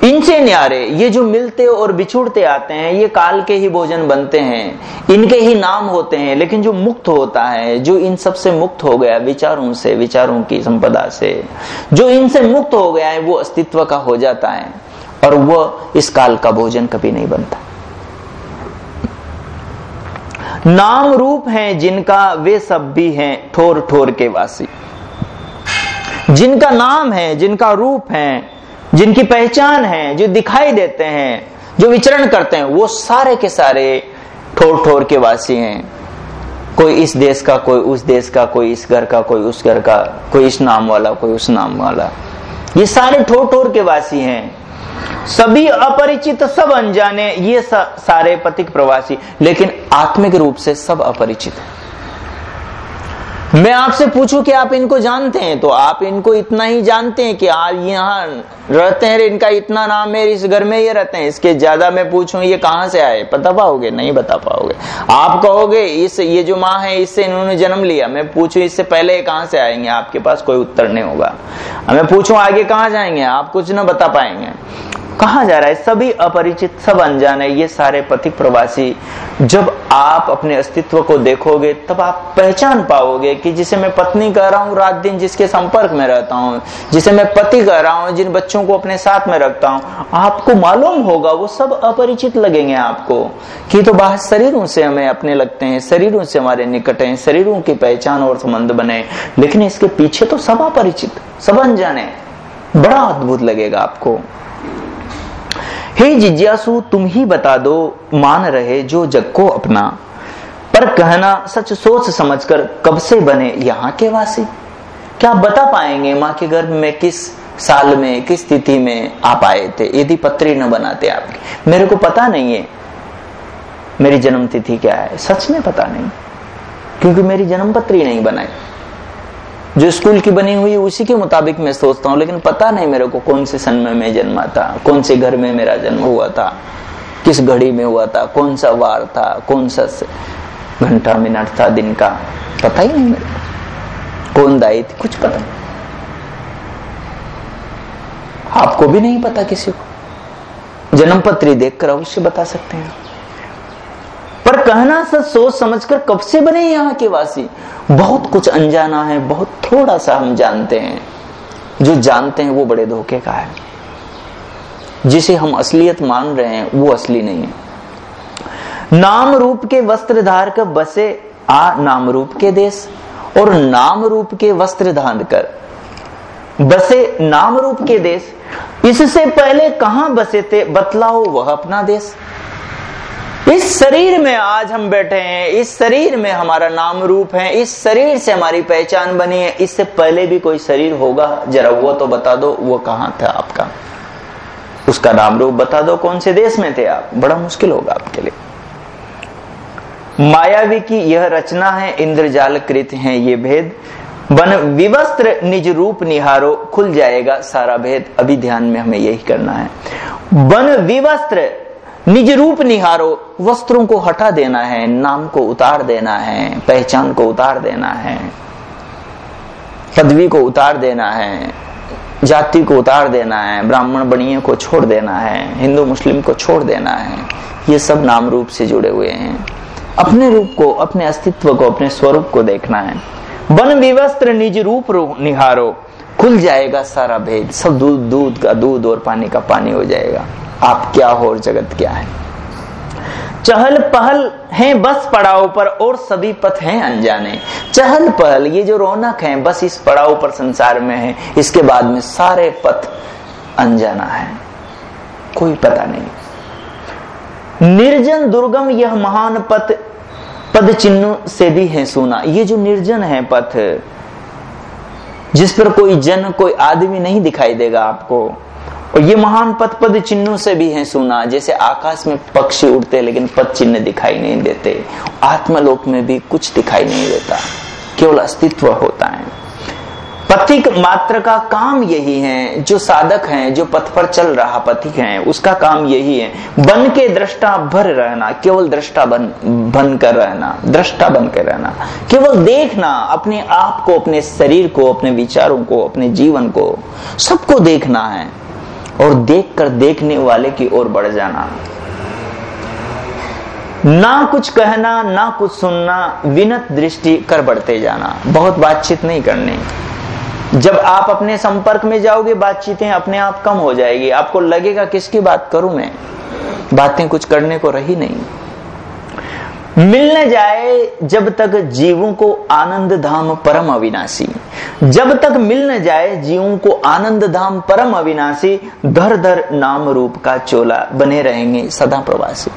इनसे न्यारे, ये जो मिलते और बिछुड़ते आते हैं, ये काल के ही भोजन बनते हैं। इनके ही नाम होते हैं, लेकिन जो मुक्त होता है, जो इन सबसे मुक्त हो गया, विचारों से, विचारों की संपदा से, जो इनसे मुक्त हो गया है, वो अस्तित्व का हो जाता है, और वह इस काल का भोजन कभी नहीं बनता। नाम रूप हैं जिनका, वे सब भी हैं ठोर ठोर के वासी। जिनका नाम है, जिनका रूप है जिनकी पहचान है, जो दिखाई देते हैं, जो विचरण करते हैं, वो सारे के सारे ठोर ठोर के वासी हैं। कोई इस देश का, कोई उस देश का, कोई इस घर का, कोई उस घर का, कोई इस नाम वाला, कोई उस नाम वाला। ये सारे ठोर ठोर के वासी हैं। सभी अपरिचित, सब अनजाने, ये सारे पथिक प्रवासी। लेकिन आत्मिक रूप से सब अपरिचित है। मैं आपसे पूछूँ कि आप इनको जानते हैं? तो आप इनको इतना ही जानते हैं कि आप यहाँ रहते हैं इनका इतना नाम है इस घर में ये रहते हैं। इसके ज़्यादा मैं पूछूँ, ये कहाँ से आए? बता पाओगे? नहीं बता पाओगे। आप कहोगे, इस, ये जो माँ है, इससे इन्होंने जन्म लिया। मैं पूछूँ, इससे पहले ये कहाँ से आएँगे? आपके पास कोई उत्तर नहीं होगा। मैं पूछूँ, आगे कहाँ जाएँगे? आप कुछ ना बता पाएँगे। कहा जा रहा है? सभी अपरिचित, सब अनजान है। ये सारे पथिक प्रवासी, जब आप अपने अस्तित्व को देखोगे, तब आप पहचान पाओगे कि जिसे मैं पत्नी कह रहा हूँ, रात दिन जिसके संपर्क में रहता हूँ, जिसे मैं पति कह रहा हूँ, जिन बच्चों को अपने साथ में रखता हूँ, आपको मालूम होगा, वो सब अपरिचित लगेंगे आपको कि तो बाहर शरीरों से हमें अपने लगते हैं, शरीरों से हमारे निकट हैं, शरीरों की पहचान और संबंध बने लेकिन इसके पीछे तो सब अपरिचित, सब अनजाने बड़ा अद्भुत लगेगा आपको। हे जिज्ञासु, तुम ही बता दो, मान रहे जो जग को अपना। पर कहना, सच सोच समझकर कब से बने यहाँ के वासी? क्या बता पाएँगे माँ के गर्भ में किस साल में, किस तिथि में आप आए थे? यदि पत्री न बनाते आपकी मेरे को पता नहीं है, मेरी जन्म तिथि क्या है। सच में पता नहीं, क्योंकि मेरी जन्म पत्री नहीं बनाई। जो स्कूल की बनी हुई उसी के मुताबिक मैं सोचता हूँ, लेकिन पता नहीं मेरे को कौन से सन में मैं जन्मा था, कौन से घर में मेरा जन्म हुआ था, किस घड़ी में हुआ था, कौन सा वार था, कौन सा घंटा मिनट था, दिन का, पता ही नहीं मेरे कौन दाई थी, कुछ पता नहीं। आपको भी नहीं पता किसी को? जन्म पत्री देखकर अवश्य बता सकते हैं। पर कहना सच सोच समझकर कब से बने यहाँ के वासी? बहुत कुछ अनजाना है, बहुत थोड़ा सा हम जानते हैं। जो जानते हैं वो बड़े धोखे का है। जिसे हम असलियत मान रहे हैं, वो असली नहीं है। नाम रूप के वस्त्र धार कर बसे आ नाम रूप के देश, और नाम रूप के वस्त्र धारण कर। बसे नाम रूप के देश, इससे पहले कहाँ बसे थे? बतलाओ वह अपना देश। इस शरीर में आज हम बैठे हैं, इस शरीर में हमारा नाम रूप है, इस शरीर से हमारी पहचान बनी है। इससे पहले भी कोई शरीर होगा? जरा वो तो बता दो, वो कहाँ था आपका? उसका नाम रूप बता दो, कौन से देश में थे आप? बड़ा मुश्किल होगा आपके लिए। मायावी की यह रचना है इंद्रजाल कृत है ये भेद। बन विवस्त्र निज रूप निहारो, खुल जाएगा सारा भेद। अभी ध्यान में हमें यही करना है। बन विवस्त्र निज रूप निहारो, वस्त्रों को हटा देना है, नाम को उतार देना है, पहचान को उतार देना है, पदवी को उतार देना है, जाति को उतार देना है, ब्राह्मण बणियों को छोड़ देना है, हिंदू मुस्लिम को छोड़ देना है, ये सब नाम रूप से जुड़े हुए हैं। अपने रूप को, अपने अस्तित्व को, अपने स्वरूप को देखना है। वन विवस्त्र निज रूप निहारो, खुल जाएगा सारा भेद, सब दूध दूध का दूध और पानी का पानी हो जाएगा। आप क्या हो और जगत क्या है? चहल पहल है, बस पड़ाव पर और सभी पथ हैं अनजाने। चहल पहल, ये जो रौनक है, बस इस पड़ाव पर संसार में है। इसके बाद में सारे पथ अनजाना है। कोई पता नहीं। निर्जन दुर्गम यह महान पथ, पद चिन्ह से भी है सुना। ये जो निर्जन है पथ, जिस पर कोई जन, कोई आदमी नहीं दिखाई देगा आपको। और ये महान पथ पद चिन्हों से भी है सुना। जैसे आकाश में पक्षी उड़ते, लेकिन पद चिन्ह दिखाई नहीं देते। आत्मलोक में भी कुछ दिखाई नहीं देता। केवल अस्तित्व होता है। पथिक मात्र का काम यही है। जो साधक है, जो पथ पर चल रहा पथिक है, उसका काम यही है। बन के दृष्टा भर रहना, केवल दृष्टा बन बन कर रहना, दृष्टा बन कर रहना। केवल देखना, अपने आप को, अपने शरीर को, अपने विचारों को, अपने जीवन को, सबको देखना है। और देख कर देखने वाले की ओर बढ़ जाना। ना कुछ कहना, ना कुछ सुनना, विनत दृष्टि कर बढ़ते जाना। बहुत बातचीत नहीं करनी। जब आप अपने संपर्क में जाओगे, बातचीतें अपने आप कम हो जाएगी। आपको लगेगा, किसकी बात करूँ मैं? बातें कुछ करने को रही नहीं। मिल न जाए जब तक जीवों को आनंद धाम परम अविनाशी। जब तक मिल न जाए जीवों को आनंद धाम परम अविनाशी, धर धर नाम रूप का चोला बने रहेंगे सदा प्रवासी।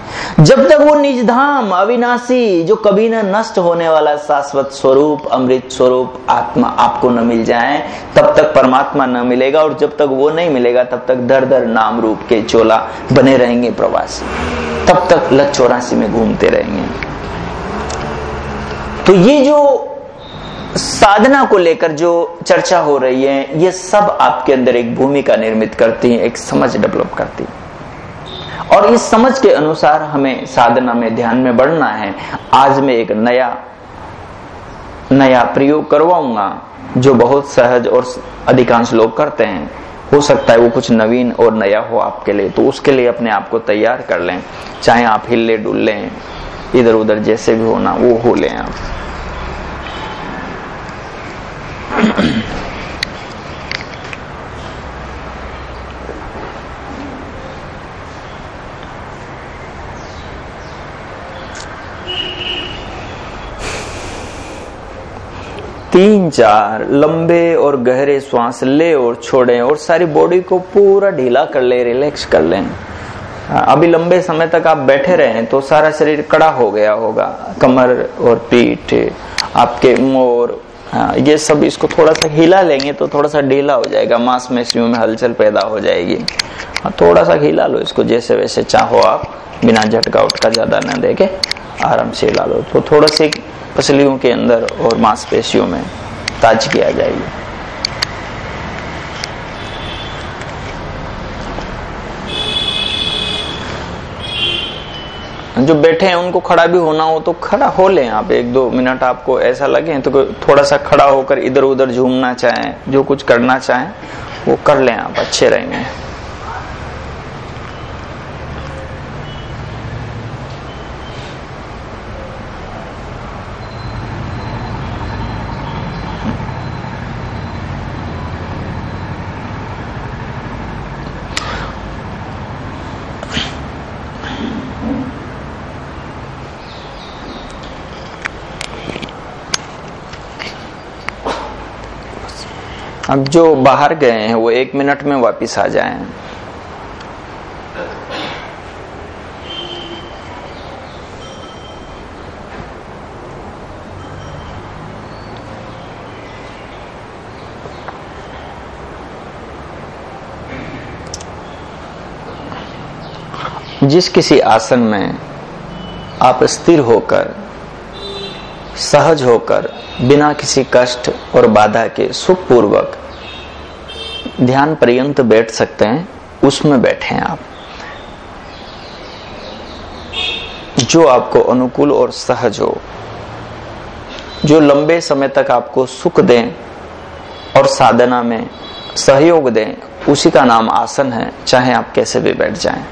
जब तक वो निज धाम अविनाशी, जो कभी न नष्ट होने वाला शाश्वत स्वरूप, अमृत स्वरूप, आत्मा आपको न मिल जाए, तब तक परमात्मा न मिलेगा और जब तक वो नहीं मिलेगा, तब तक धर धर नाम रूप के चोला बने रहेंगे प्रवासी। तब तक लत चौरासी में घूमते रहेंगे। तो ये जो साधना को लेकर जो चर्चा हो रही है, ये सब आपके अंदर एक भूमिका निर्मित करती है, एक समझ डेवलप करती है। और इस समझ के अनुसार हमें साधना में ध्यान में बढ़ना है। आज मैं एक नया नया प्रयोग करवाऊँगा, जो बहुत सहज और अधिकांश लोग करते हैं। हो सकता है वो कुछ नवीन और नया हो आपके लिए तो उसके लिए अपने आप को तैयार कर लें। चाहे आप हिले डुल लें इधर उधर जैसे भी होना, वो हो लें आप। तीन चार लंबे और गहरे श्वास ले और छोड़े और सारी बॉडी को पूरा ढीला कर ले रिलैक्स कर लें। अभी लंबे समय तक आप बैठे रहे तो सारा शरीर कड़ा हो गया होगा। कमर और पीठ, आपके मोर हाँ ये सब इसको थोड़ा सा हिला लेंगे तो थोड़ा सा ढीला हो जाएगा। मांसपेशियों में हलचल पैदा हो जाएगी। हाँ थोड़ा सा हिला लो इसको जैसे वैसे चाहो आप, बिना झटका उटका ज़्यादा न देके आराम से हिला लो। तो थोड़ा सी पसलियों के अंदर और मांसपेशियों में ताजगी आ जाएगी। जो बैठे हैं, उनको खड़ा भी होना हो तो खड़ा हो लें आप। एक दो मिनट आपको ऐसा लगे तो थोड़ा सा खड़ा होकर इधर उधर झूमना चाहें, जो कुछ करना चाहें, वो कर लें आप, अच्छे रहेंगे। अब जो बाहर गए हैं, वो एक मिनट में वापस आ जाएँ। जिस किसी आसन में आप स्थिर होकर, सहज होकर, बिना किसी कष्ट और बाधा के सुखपूर्वक ध्यान पर्यंत बैठ सकते हैं, उसमें बैठे आप। जो आपको अनुकूल और सहज हो, जो लंबे समय तक आपको सुख दें और साधना में सहयोग दें, उसी का नाम आसन है, चाहे आप कैसे भी बैठ जाएँ।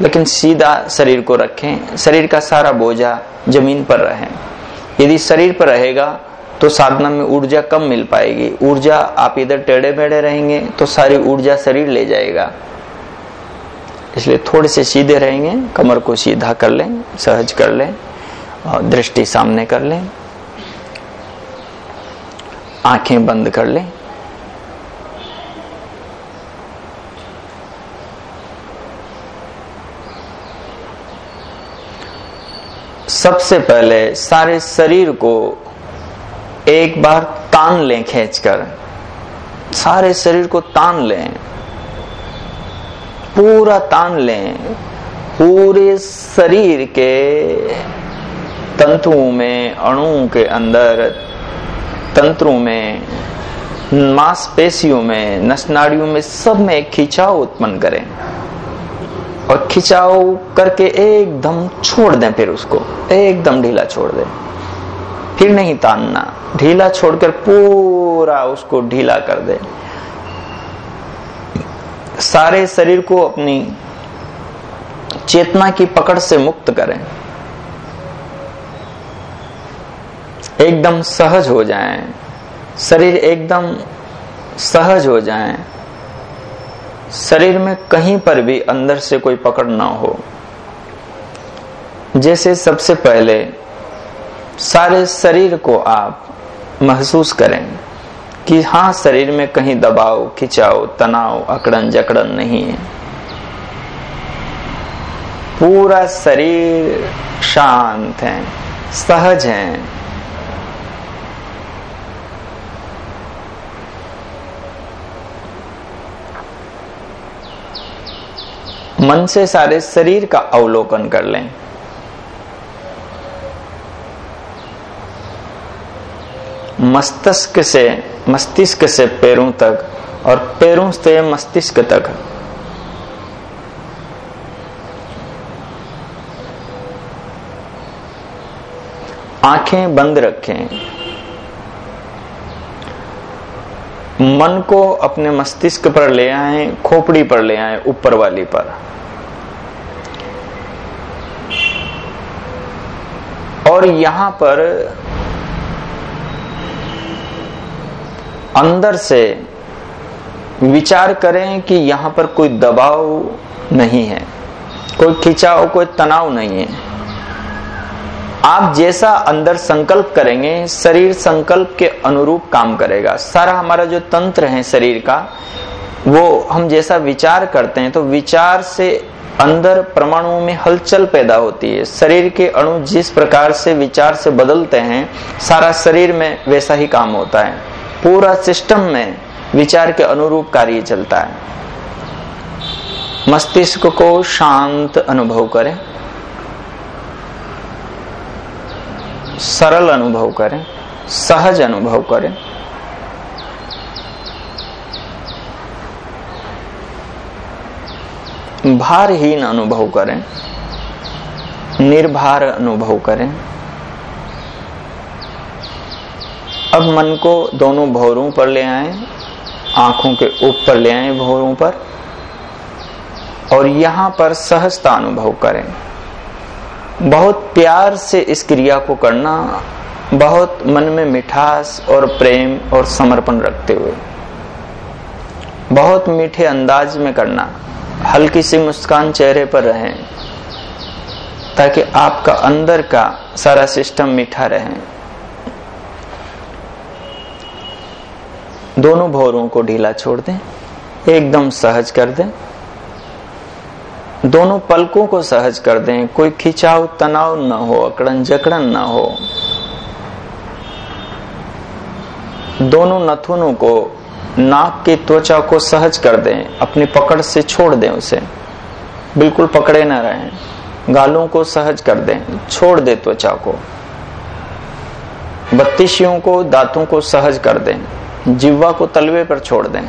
लेकिन सीधा शरीर को रखें, शरीर का सारा बोझा ज़मीन पर रहे। यदि शरीर पर रहेगा तो साधना में ऊर्जा कम मिल पाएगी। ऊर्जा, आप इधर टेढ़े बेढ़े रहेंगे तो सारी ऊर्जा शरीर ले जाएगा। इसलिए थोड़े से सीधे रहेंगे, कमर को सीधा कर लें, सहज कर लें, और दृष्टि सामने कर लें, आँखें बंद कर लें। सबसे पहले सारे शरीर को एक बार तान लें खींचकर। सारे शरीर को तान लें। पूरा तान लें। पूरे शरीर के तंतुओं में, अणुओं के अंदर तंत्रों में, मांसपेशियों में, नसनाड़ियों में सब में एक खिंचाव उत्पन्न करें। और खिंचाव करके एकदम छोड़ दें फिर उसको। एकदम ढीला छोड़ दें। फिर नहीं तानना। ढीला छोड़कर पूरा उसको ढीला कर दे। सारे शरीर को अपनी चेतना की पकड़ से मुक्त करें। एकदम सहज हो जाएँ, शरीर एकदम सहज हो जाएँ, शरीर में कहीं पर भी अंदर से कोई पकड़ ना हो। जैसे सबसे पहले सारे शरीर को आप महसूस करें कि हाँ शरीर में कहीं दबाव, खिंचाव, तनाव अकड़न जकड़न नहीं है। पूरा शरीर शांत है, सहज है। मन से सारे शरीर का अवलोकन कर लें। मस्तिष्क से मस्तिष्क से पैरों तक और पैरों से मस्तिष्क तक। आँखें बंद रखें। मन को अपने मस्तिष्क पर ले आए, खोपड़ी पर ले आए, ऊपर वाली पर। और यहाँ पर अंदर से विचार करें कि यहाँ पर कोई दबाव नहीं है, कोई खिंचाव, कोई तनाव नहीं है। आप जैसा अंदर संकल्प करेंगे, शरीर संकल्प के अनुरूप काम करेगा। सारा हमारा जो तंत्र है शरीर का, वो हम जैसा विचार करते हैं तो विचार से अंदर परमाणुओं में हलचल पैदा होती है। शरीर के अणु जिस प्रकार से विचार से बदलते हैं, सारा शरीर में वैसा ही काम होता है। पूरा सिस्टम में विचार के अनुरूप कार्य चलता है। मस्तिष्क को शांत अनुभव करें। सरल अनुभव करें। सहज अनुभव करें। भारहीन अनुभव करें। निर्भार अनुभव करें। अब मन को दोनों भौरों पर ले आए, आँखों के ऊपर ले आए भौरों पर, और यहाँ पर सहजता अनुभव करें। बहुत प्यार से इस क्रिया को करना, बहुत मन में मिठास और प्रेम और समर्पण रखते हुए। बहुत मीठे अंदाज में करना, हल्की सी मुस्कान चेहरे पर रहे, ताकि आपका अंदर का सारा सिस्टम मीठा रहे। दोनों भौरों को ढीला छोड़ दें, एकदम सहज कर दें। दोनों पलकों को सहज कर दें, कोई खिंचाव, तनाव न हो, अकड़न जकड़न न हो। दोनों नथुनों को, नाक की त्वचा को सहज कर दें, अपनी पकड़ से छोड़ दें उसे। बिल्कुल पकड़े न रहें, गालों को सहज कर दें, छोड़ दे त्वचा को। बत्तीशियों को, दांतों को सहज कर दें। जिब्वा को तलवे पर छोड़ दें।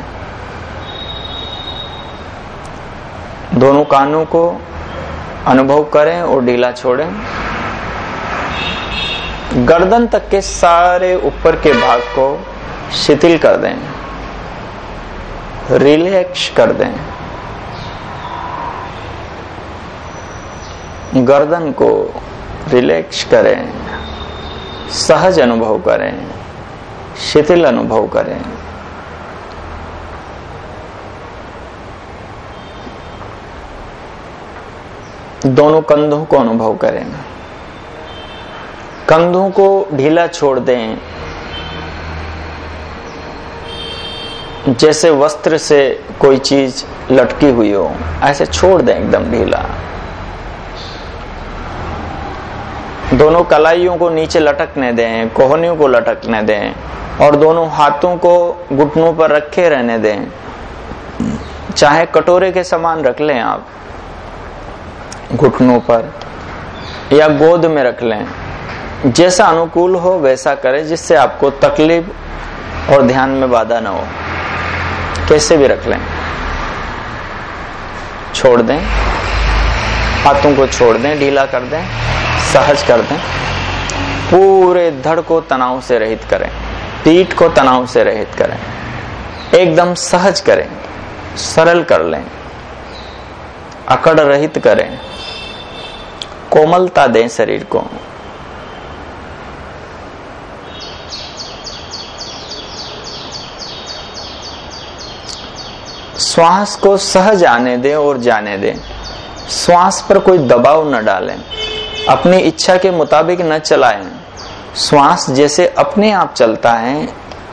दोनों कानों को अनुभव करें और ढीला छोड़ें। गर्दन तक के सारे ऊपर के भाग को शिथिल कर दें। रिलैक्स कर दें। गर्दन को रिलैक्स करें। सहज अनुभव करें। शिथिल अनुभव करें। दोनों कंधों को अनुभव करें। कंधों को ढीला छोड़ दें। जैसे वस्त्र से कोई चीज़ लटकी हुई हो, ऐसे छोड़ दें एकदम ढीला। दोनों कलाइयों को नीचे लटकने दें, कोहनियों को लटकने दें। और दोनों हाथों को घुटनों पर रखे रहने दें। चाहे कटोरे के समान रख लें आप, घुटनों पर, या गोद में रख लें। जैसा अनुकूल हो, वैसा करें, जिससे आपको तकलीफ़ और ध्यान में बाधा ना हो। कैसे भी रख लें। छोड़ दें। हाथों को छोड़ दें, ढीला कर दें, सहज कर दें। पूरे धड़ को तनाव से रहित करें। पीठ को तनाव से रहित करें। एकदम सहज करें। सरल कर लें। अकड़ रहित करें। कोमलता दें शरीर को। श्वास को सहज आने दें और जाने दें। श्वास पर कोई दबाव न डालें। अपनी इच्छा के मुताबिक न चलाएँ। श्वास जैसे अपने आप चलता है,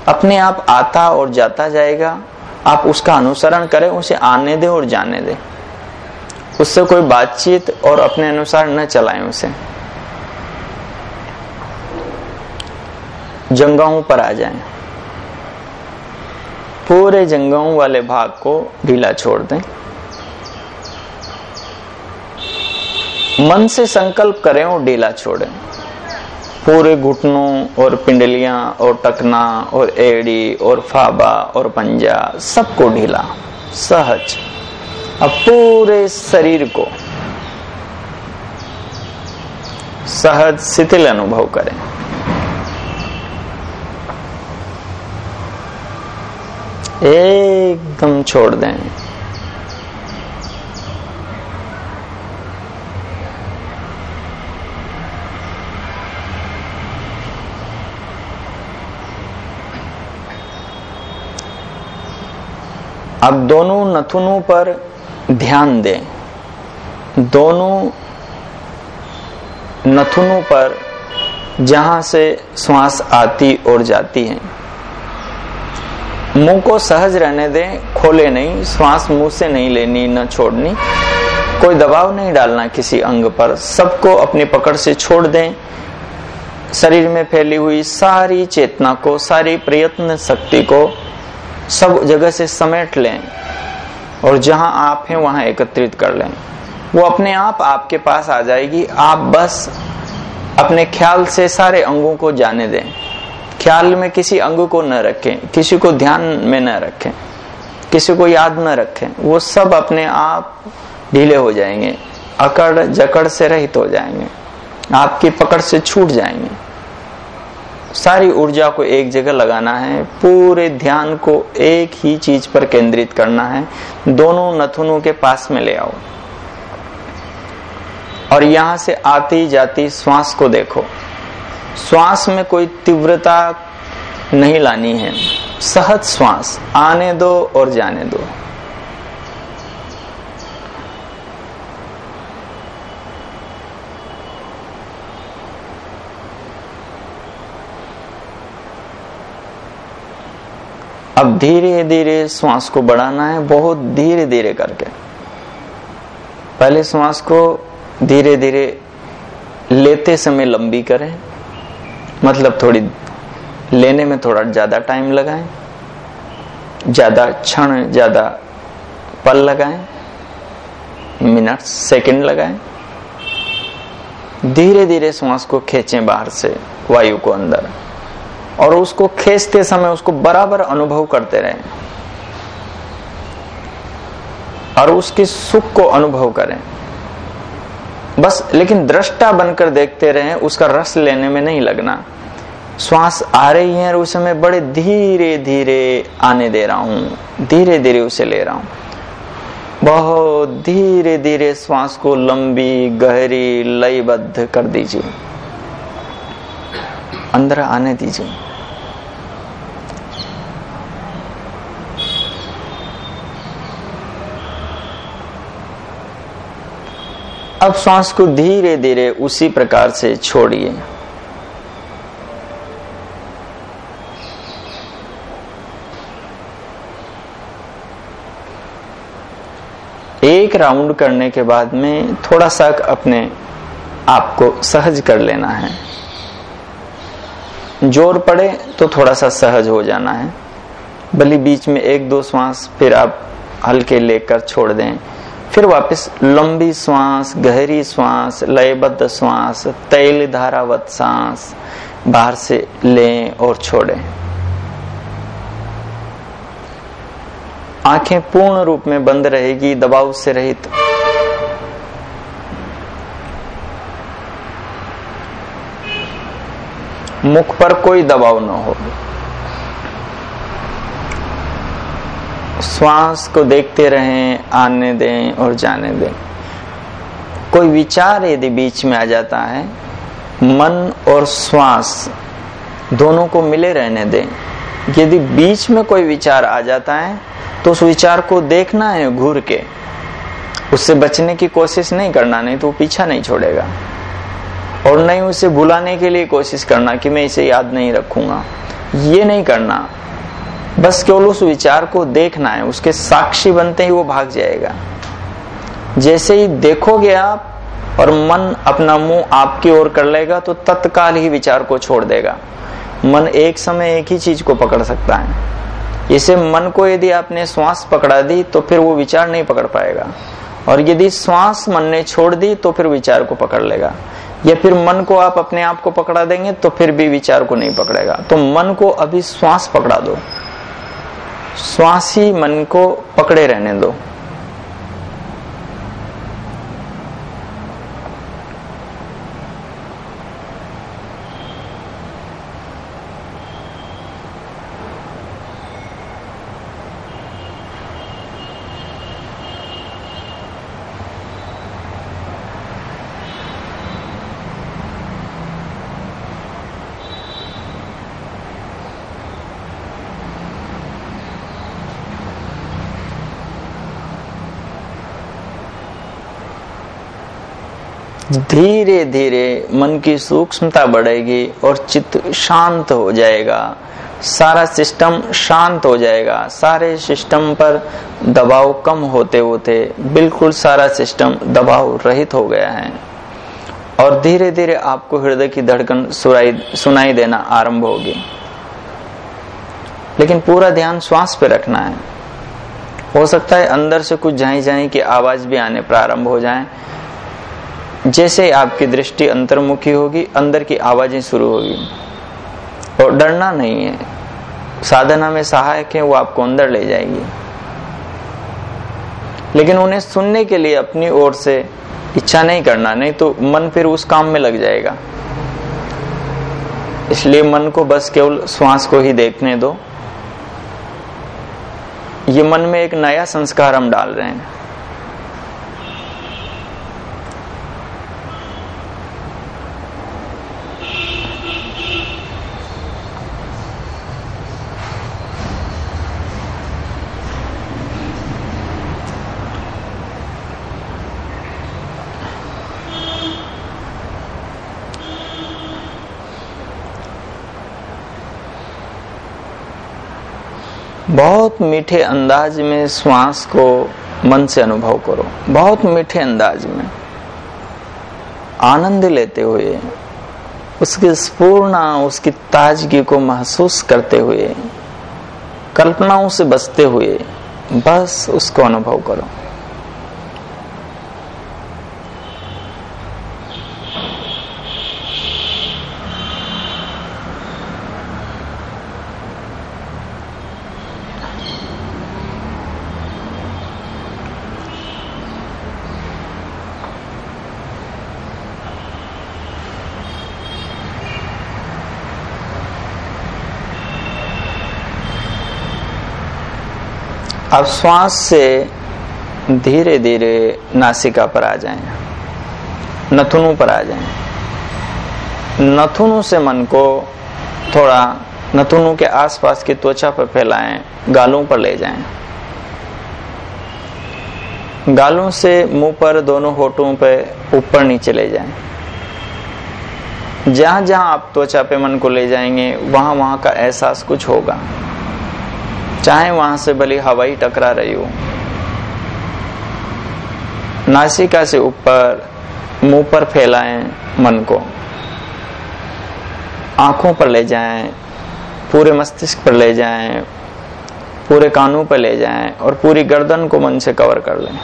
अपने आप आता और जाता जाएगा। आप उसका अनुसरण करें, उसे आने दे और जाने दे। उससे कोई बातचीत और अपने अनुसार न चलाएँ उसे। जंगाओं पर आ जाएँ। पूरे जंगाओं वाले भाग को ढीला छोड़ दें। मन से संकल्प करें और ढीला छोड़ें। पूरे घुटनों और पिंडलियाँ और टकना और एड़ी और फाबा और पंजा सबको ढीला। सहज। अब पूरे शरीर को सहज, शिथिल अनुभव करें। एकदम छोड़ दें। अब दोनों नथुनों पर ध्यान दें। दोनों नथुनों पर जहाँ से श्वास आती और जाती है। मुँह को सहज रहने दें, खोले नहीं, श्वास मुँह से नहीं लेनी, न छोड़नी। कोई दबाव नहीं डालना किसी अंग पर। सबको अपनी पकड़ से छोड़ दें। शरीर में फैली हुई सारी चेतना को, सारी प्रयत्न शक्ति को सब जगह से समेट लें और जहाँ आप हैं, वहाँ एकत्रित कर लें। वो अपने आप आपके पास आ जाएगी। आप बस अपने ख्याल से सारे अंगों को जाने दें। ख्याल में किसी अंग को न रखें, किसी को ध्यान में न रखें, किसी को याद न रखें। वो सब अपने आप ढीले हो जाएँगे अकड़ जकड़ से रहित हो जाएँगे। आपकी पकड़ से छूट जाएँगे। सारी ऊर्जा को एक जगह लगाना है, पूरे ध्यान को एक ही चीज़ पर केंद्रित करना है, दोनों नथुनों के पास में ले आओ। और यहाँ से आती जाती श्वास को देखो। श्वास में कोई तीव्रता नहीं लानी है। सहज श्वास, आने दो और जाने दो। अब धीरे धीरे श्वास को बढ़ाना है, बहुत धीरे धीरे करके। पहले श्वास को धीरे धीरे लेते समय लंबी करें मतलब थोड़ी लेने में थोड़ा ज़्यादा टाइम लगाएँ, ज़्यादा क्षण, ज़्यादा पल लगाएँ, मिनट, सेकंड लगाएँ। धीरे धीरे श्वास को खींचें बाहर से, वायु को अंदर। और उसको खींचते समय उसको बराबर अनुभव करते रहें। और उसके सुख को अनुभव करें। बस, लेकिन दृष्टा बनकर देखते रहें, उसका रस लेने में नहीं लगना। श्वास आ रही है और उस समय बड़े धीरे धीरे आने दे रहा हूँ। धीरे धीरे उसे ले रहा हूँ। बहुत धीरे धीरे श्वास को लंबी, गहरी, लयबद्ध कर दीजिए। अंदर आने दीजिए। अब श्वास को धीरे धीरे उसी प्रकार से छोड़िए। एक राउंड करने के बाद में थोड़ा सा अपने आप को सहज कर लेना है। ज़ोर पड़े तो थोड़ा सा सहज हो जाना है। भले बीच में एक दो श्वास फिर आप हल्के लेकर छोड़ दें। फिर वापस लंबी श्वास, गहरी श्वास, लयबद्ध श्वास, तैल धारावत सांस बाहर से लें और छोड़ें। आँखें पूर्ण रूप में बंद रहेगी, दबाव से रहित मुख पर कोई दबाव न हो। श्वास को देखते रहें, आने दें और जाने दें। कोई विचार यदि बीच में आ जाता है, मन और श्वास दोनों को मिले रहने दें। यदि बीच में कोई विचार आ जाता है तो उस विचार को देखना है घूर के। उससे बचने की कोशिश नहीं करना, नहीं तो पीछा नहीं छोड़ेगा। और नहीं उसे भुलाने के लिए कोशिश करना कि मैं इसे याद नहीं रखूँगा। ये नहीं करना। बस केवल उस विचार को देखना है, उसके साक्षी बनते ही वो भाग जाएगा। जैसे ही देखोगे आप और मन अपना मुँह आपकी ओर कर लेगा तो तत्काल ही विचार को छोड़ देगा। मन एक समय एक ही चीज़ को पकड़ सकता है। इसे मन को यदि आपने श्वास पकड़ा दी तो फिर वो विचार नहीं पकड़ पाएगा। और यदि श्वास मन ने छोड़ दी तो फिर विचार को पकड़ लेगा। या फिर मन को आप अपने आप को पकड़ा देंगे तो फिर भी विचार को नहीं पकड़ेगा। तो मन को अभी श्वास पकड़ा दो। श्वास ही मन को पकड़े रहने दो। धीरे धीरे मन की सूक्ष्मता बढ़ेगी और चित्त शांत हो जाएगा। सारा सिस्टम शांत हो जाएगा। सारे सिस्टम पर दबाव कम होते होते बिल्कुल सारा सिस्टम दबाव रहित हो गया है। और धीरे धीरे आपको हृदय की धड़कन सुनाई देना आरंभ होगी। लेकिन पूरा ध्यान श्वास पे रखना है। हो सकता है अंदर से कुछ झाई झाई की आवाज़ भी आने प्रारंभ हो जाए। जैसे आपकी दृष्टि अंतर्मुखी होगी, अंदर की आवाज़ें शुरू होगी। और डरना नहीं है। साधना में सहायक है, वो आपको अंदर ले जाएगी। लेकिन उन्हें सुनने के लिए अपनी ओर से इच्छा नहीं करना, नहीं तो मन फिर उस काम में लग जाएगा। इसलिए मन को बस केवल श्वास को ही देखने दो। ये मन में एक नया संस्कार हम डाल रहे हैं। बहुत मीठे अंदाज में श्वास को मन से अनुभव करो। बहुत मीठे अंदाज में। आनंद लेते हुए, उसकी स्पूर्ण उसकी ताजगी को महसूस करते हुए, कल्पनाओं से बचते हुए, बस उसको अनुभव करो। अब श्वास से धीरे धीरे नासिका पर आ जाएँ, नथुनों पर आ जाएँ। नथुनों से मन को थोड़ा नथुनों के आसपास की त्वचा पर फैलाएँ गालों पर ले जाएँ। गालों से मुँह पर दोनों होठों पर ऊपर नीचे ले जाएँ। जहाँ जहाँ आप त्वचा पे मन को ले जाएँगे वहाँ वहाँ का एहसास कुछ होगा चाहे वहाँ से भली हवाई टकरा रही हो। नासिका से ऊपर, मुँह पर फैलाएँ मन को। आँखों पर ले जाएँ, पूरे मस्तिष्क पर ले जाएँ, पूरे कानों पर ले जाएँ और पूरी गर्दन को मन से कवर कर लें।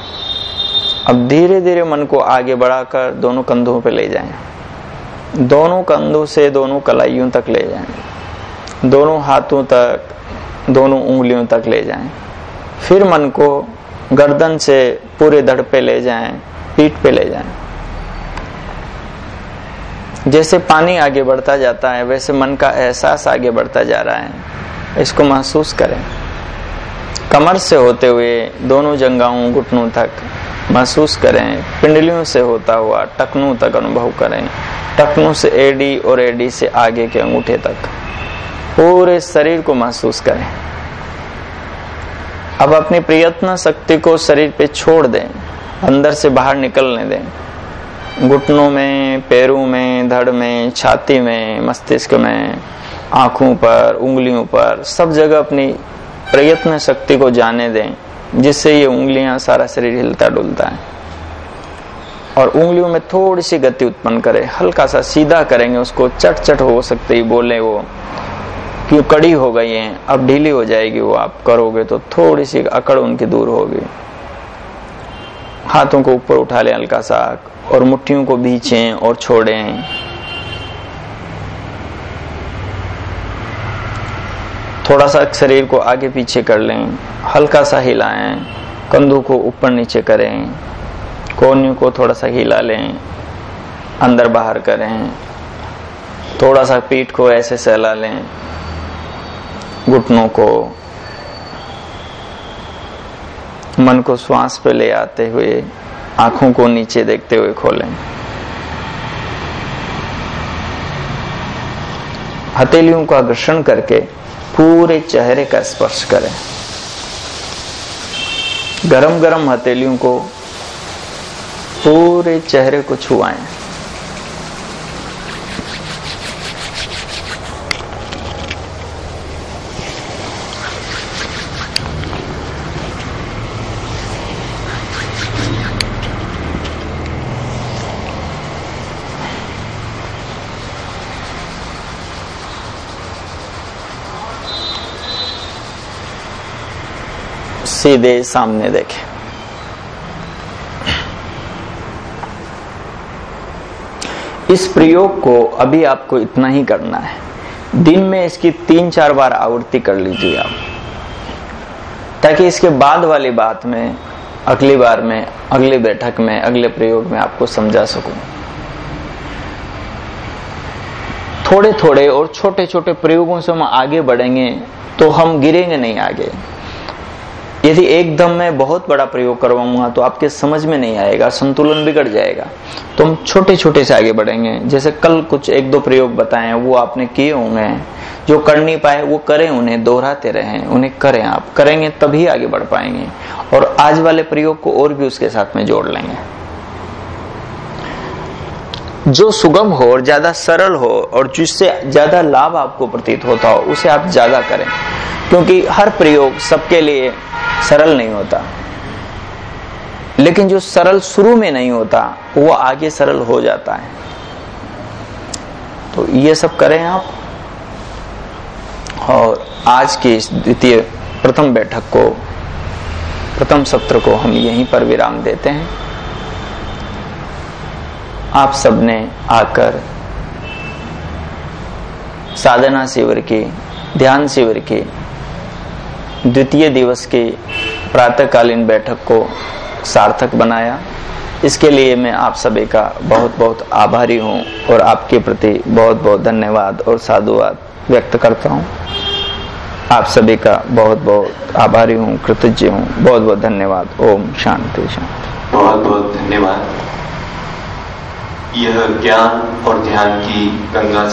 अब धीरे धीरे मन को आगे बढ़ाकर दोनों कंधों पर ले जाएँ। दोनों कंधों से दोनों कलाइयों तक ले जाएँ। दोनों हाथों तक दोनों उंगलियों तक ले जाएँ। फिर मन को गर्दन से पूरे धड़ पे ले जाएँ, पीठ पे ले जाएँ। जैसे पानी आगे बढ़ता जाता है, वैसे मन का एहसास आगे बढ़ता जा रहा है। इसको महसूस करें। कमर से होते हुए दोनों जंगाओं, घुटनों तक महसूस करें। पिंडलियों से होता हुआ टकनों तक अनुभव करें। टकनों से एडी और एडी से आगे के अंगूठे तक। पूरे शरीर को महसूस करें। अब अपनी प्रयत्न शक्ति को शरीर पे छोड़ दें, अंदर से बाहर निकलने दें। घुटनों में, पैरों में, धड़ में, छाती में, मस्तिष्क में, आँखों पर, उंगलियों पर, सब जगह अपनी प्रयत्न शक्ति को जाने दें, जिससे ये उंगलियाँ सारा शरीर हिलता डुलता है। और उंगलियों में थोड़ी सी गति उत्पन्न करें, हल्का सा सीधा करेंगे, उसको चट चट हो सकते ही बोले वो कि कड़ी हो गई है? अब ढीली हो जाएगी वो, आप करोगे तो थोड़ी सी अकड़ उनकी दूर होगी। हाथों को ऊपर उठा लें हल्का सा और मुट्ठियों को बीचें और छोड़ें। थोड़ा सा शरीर को आगे पीछे कर लें, हल्का सा हिलाएँ, कंधों को ऊपर नीचे करें, कोनियों को थोड़ा सा हिला लें, अंदर बाहर करें। थोड़ा सा पीठ को ऐसे सहला लें घुटनों को, मन को श्वास पे ले आते हुए, आँखों को नीचे देखते हुए खोलें। हथेलियों का घर्षण करके पूरे चेहरे का स्पर्श करें। गरम गरम हथेलियों को पूरे चेहरे को छुआएँ। सीधे सामने देखें। इस प्रयोग को अभी आपको इतना ही करना है। दिन में इसकी तीन चार बार आवृत्ति कर लीजिए आप। ताकि इसके बाद वाली बात में, अगली बार में, अगली बैठक में, अगले प्रयोग में आपको समझा सकूँ। थोड़े थोड़े और छोटे छोटे प्रयोगों से हम आगे बढ़ेंगे तो हम गिरेंगे नहीं आगे। यदि एकदम मैं बहुत बड़ा प्रयोग करवाऊँगा तो आपके समझ में नहीं आएगा, संतुलन बिगड़ जाएगा। तो हम छोटे छोटे से आगे बढ़ेंगे। जैसे कल कुछ एक दो प्रयोग बताए वो आपने किए होंगे। जो कर नहीं पाए, वो करें उन्हें, दोहराते रहें, उन्हें करें आप। करेंगे तभी आगे बढ़ पाएँगे। और आज वाले प्रयोग को और भी उसके साथ में जोड़ लेंगे। जो सुगम हो और ज़्यादा सरल हो और जिससे ज़्यादा लाभ आपको प्रतीत होता हो, उसे आप ज़्यादा करें। क्योंकि हर प्रयोग सबके लिए सरल नहीं होता। लेकिन जो सरल शुरू में नहीं होता, वो आगे सरल हो जाता है। तो ये सब करें आप। और आज की इस द्वितीय प्रथम बैठक को, प्रथम सत्र को हम यहीं पर विराम देते हैं। आप सबने आकर साधना शिविर के, ध्यान शिविर के, द्वितीय दिवस के प्रातःकालीन बैठक को सार्थक बनाया। इसके लिए मैं आप सभी का बहुत बहुत आभारी हूँ और आपके प्रति बहुत बहुत धन्यवाद और साधुवाद व्यक्त करता हूँ। आप सभी का बहुत बहुत आभारी हूँ, कृतज्ञ हूँ। बहुत बहुत धन्यवाद। ओम शांति शांति। बहुत बहुत धन्यवाद। यह ज्ञान और ध्यान की गंगा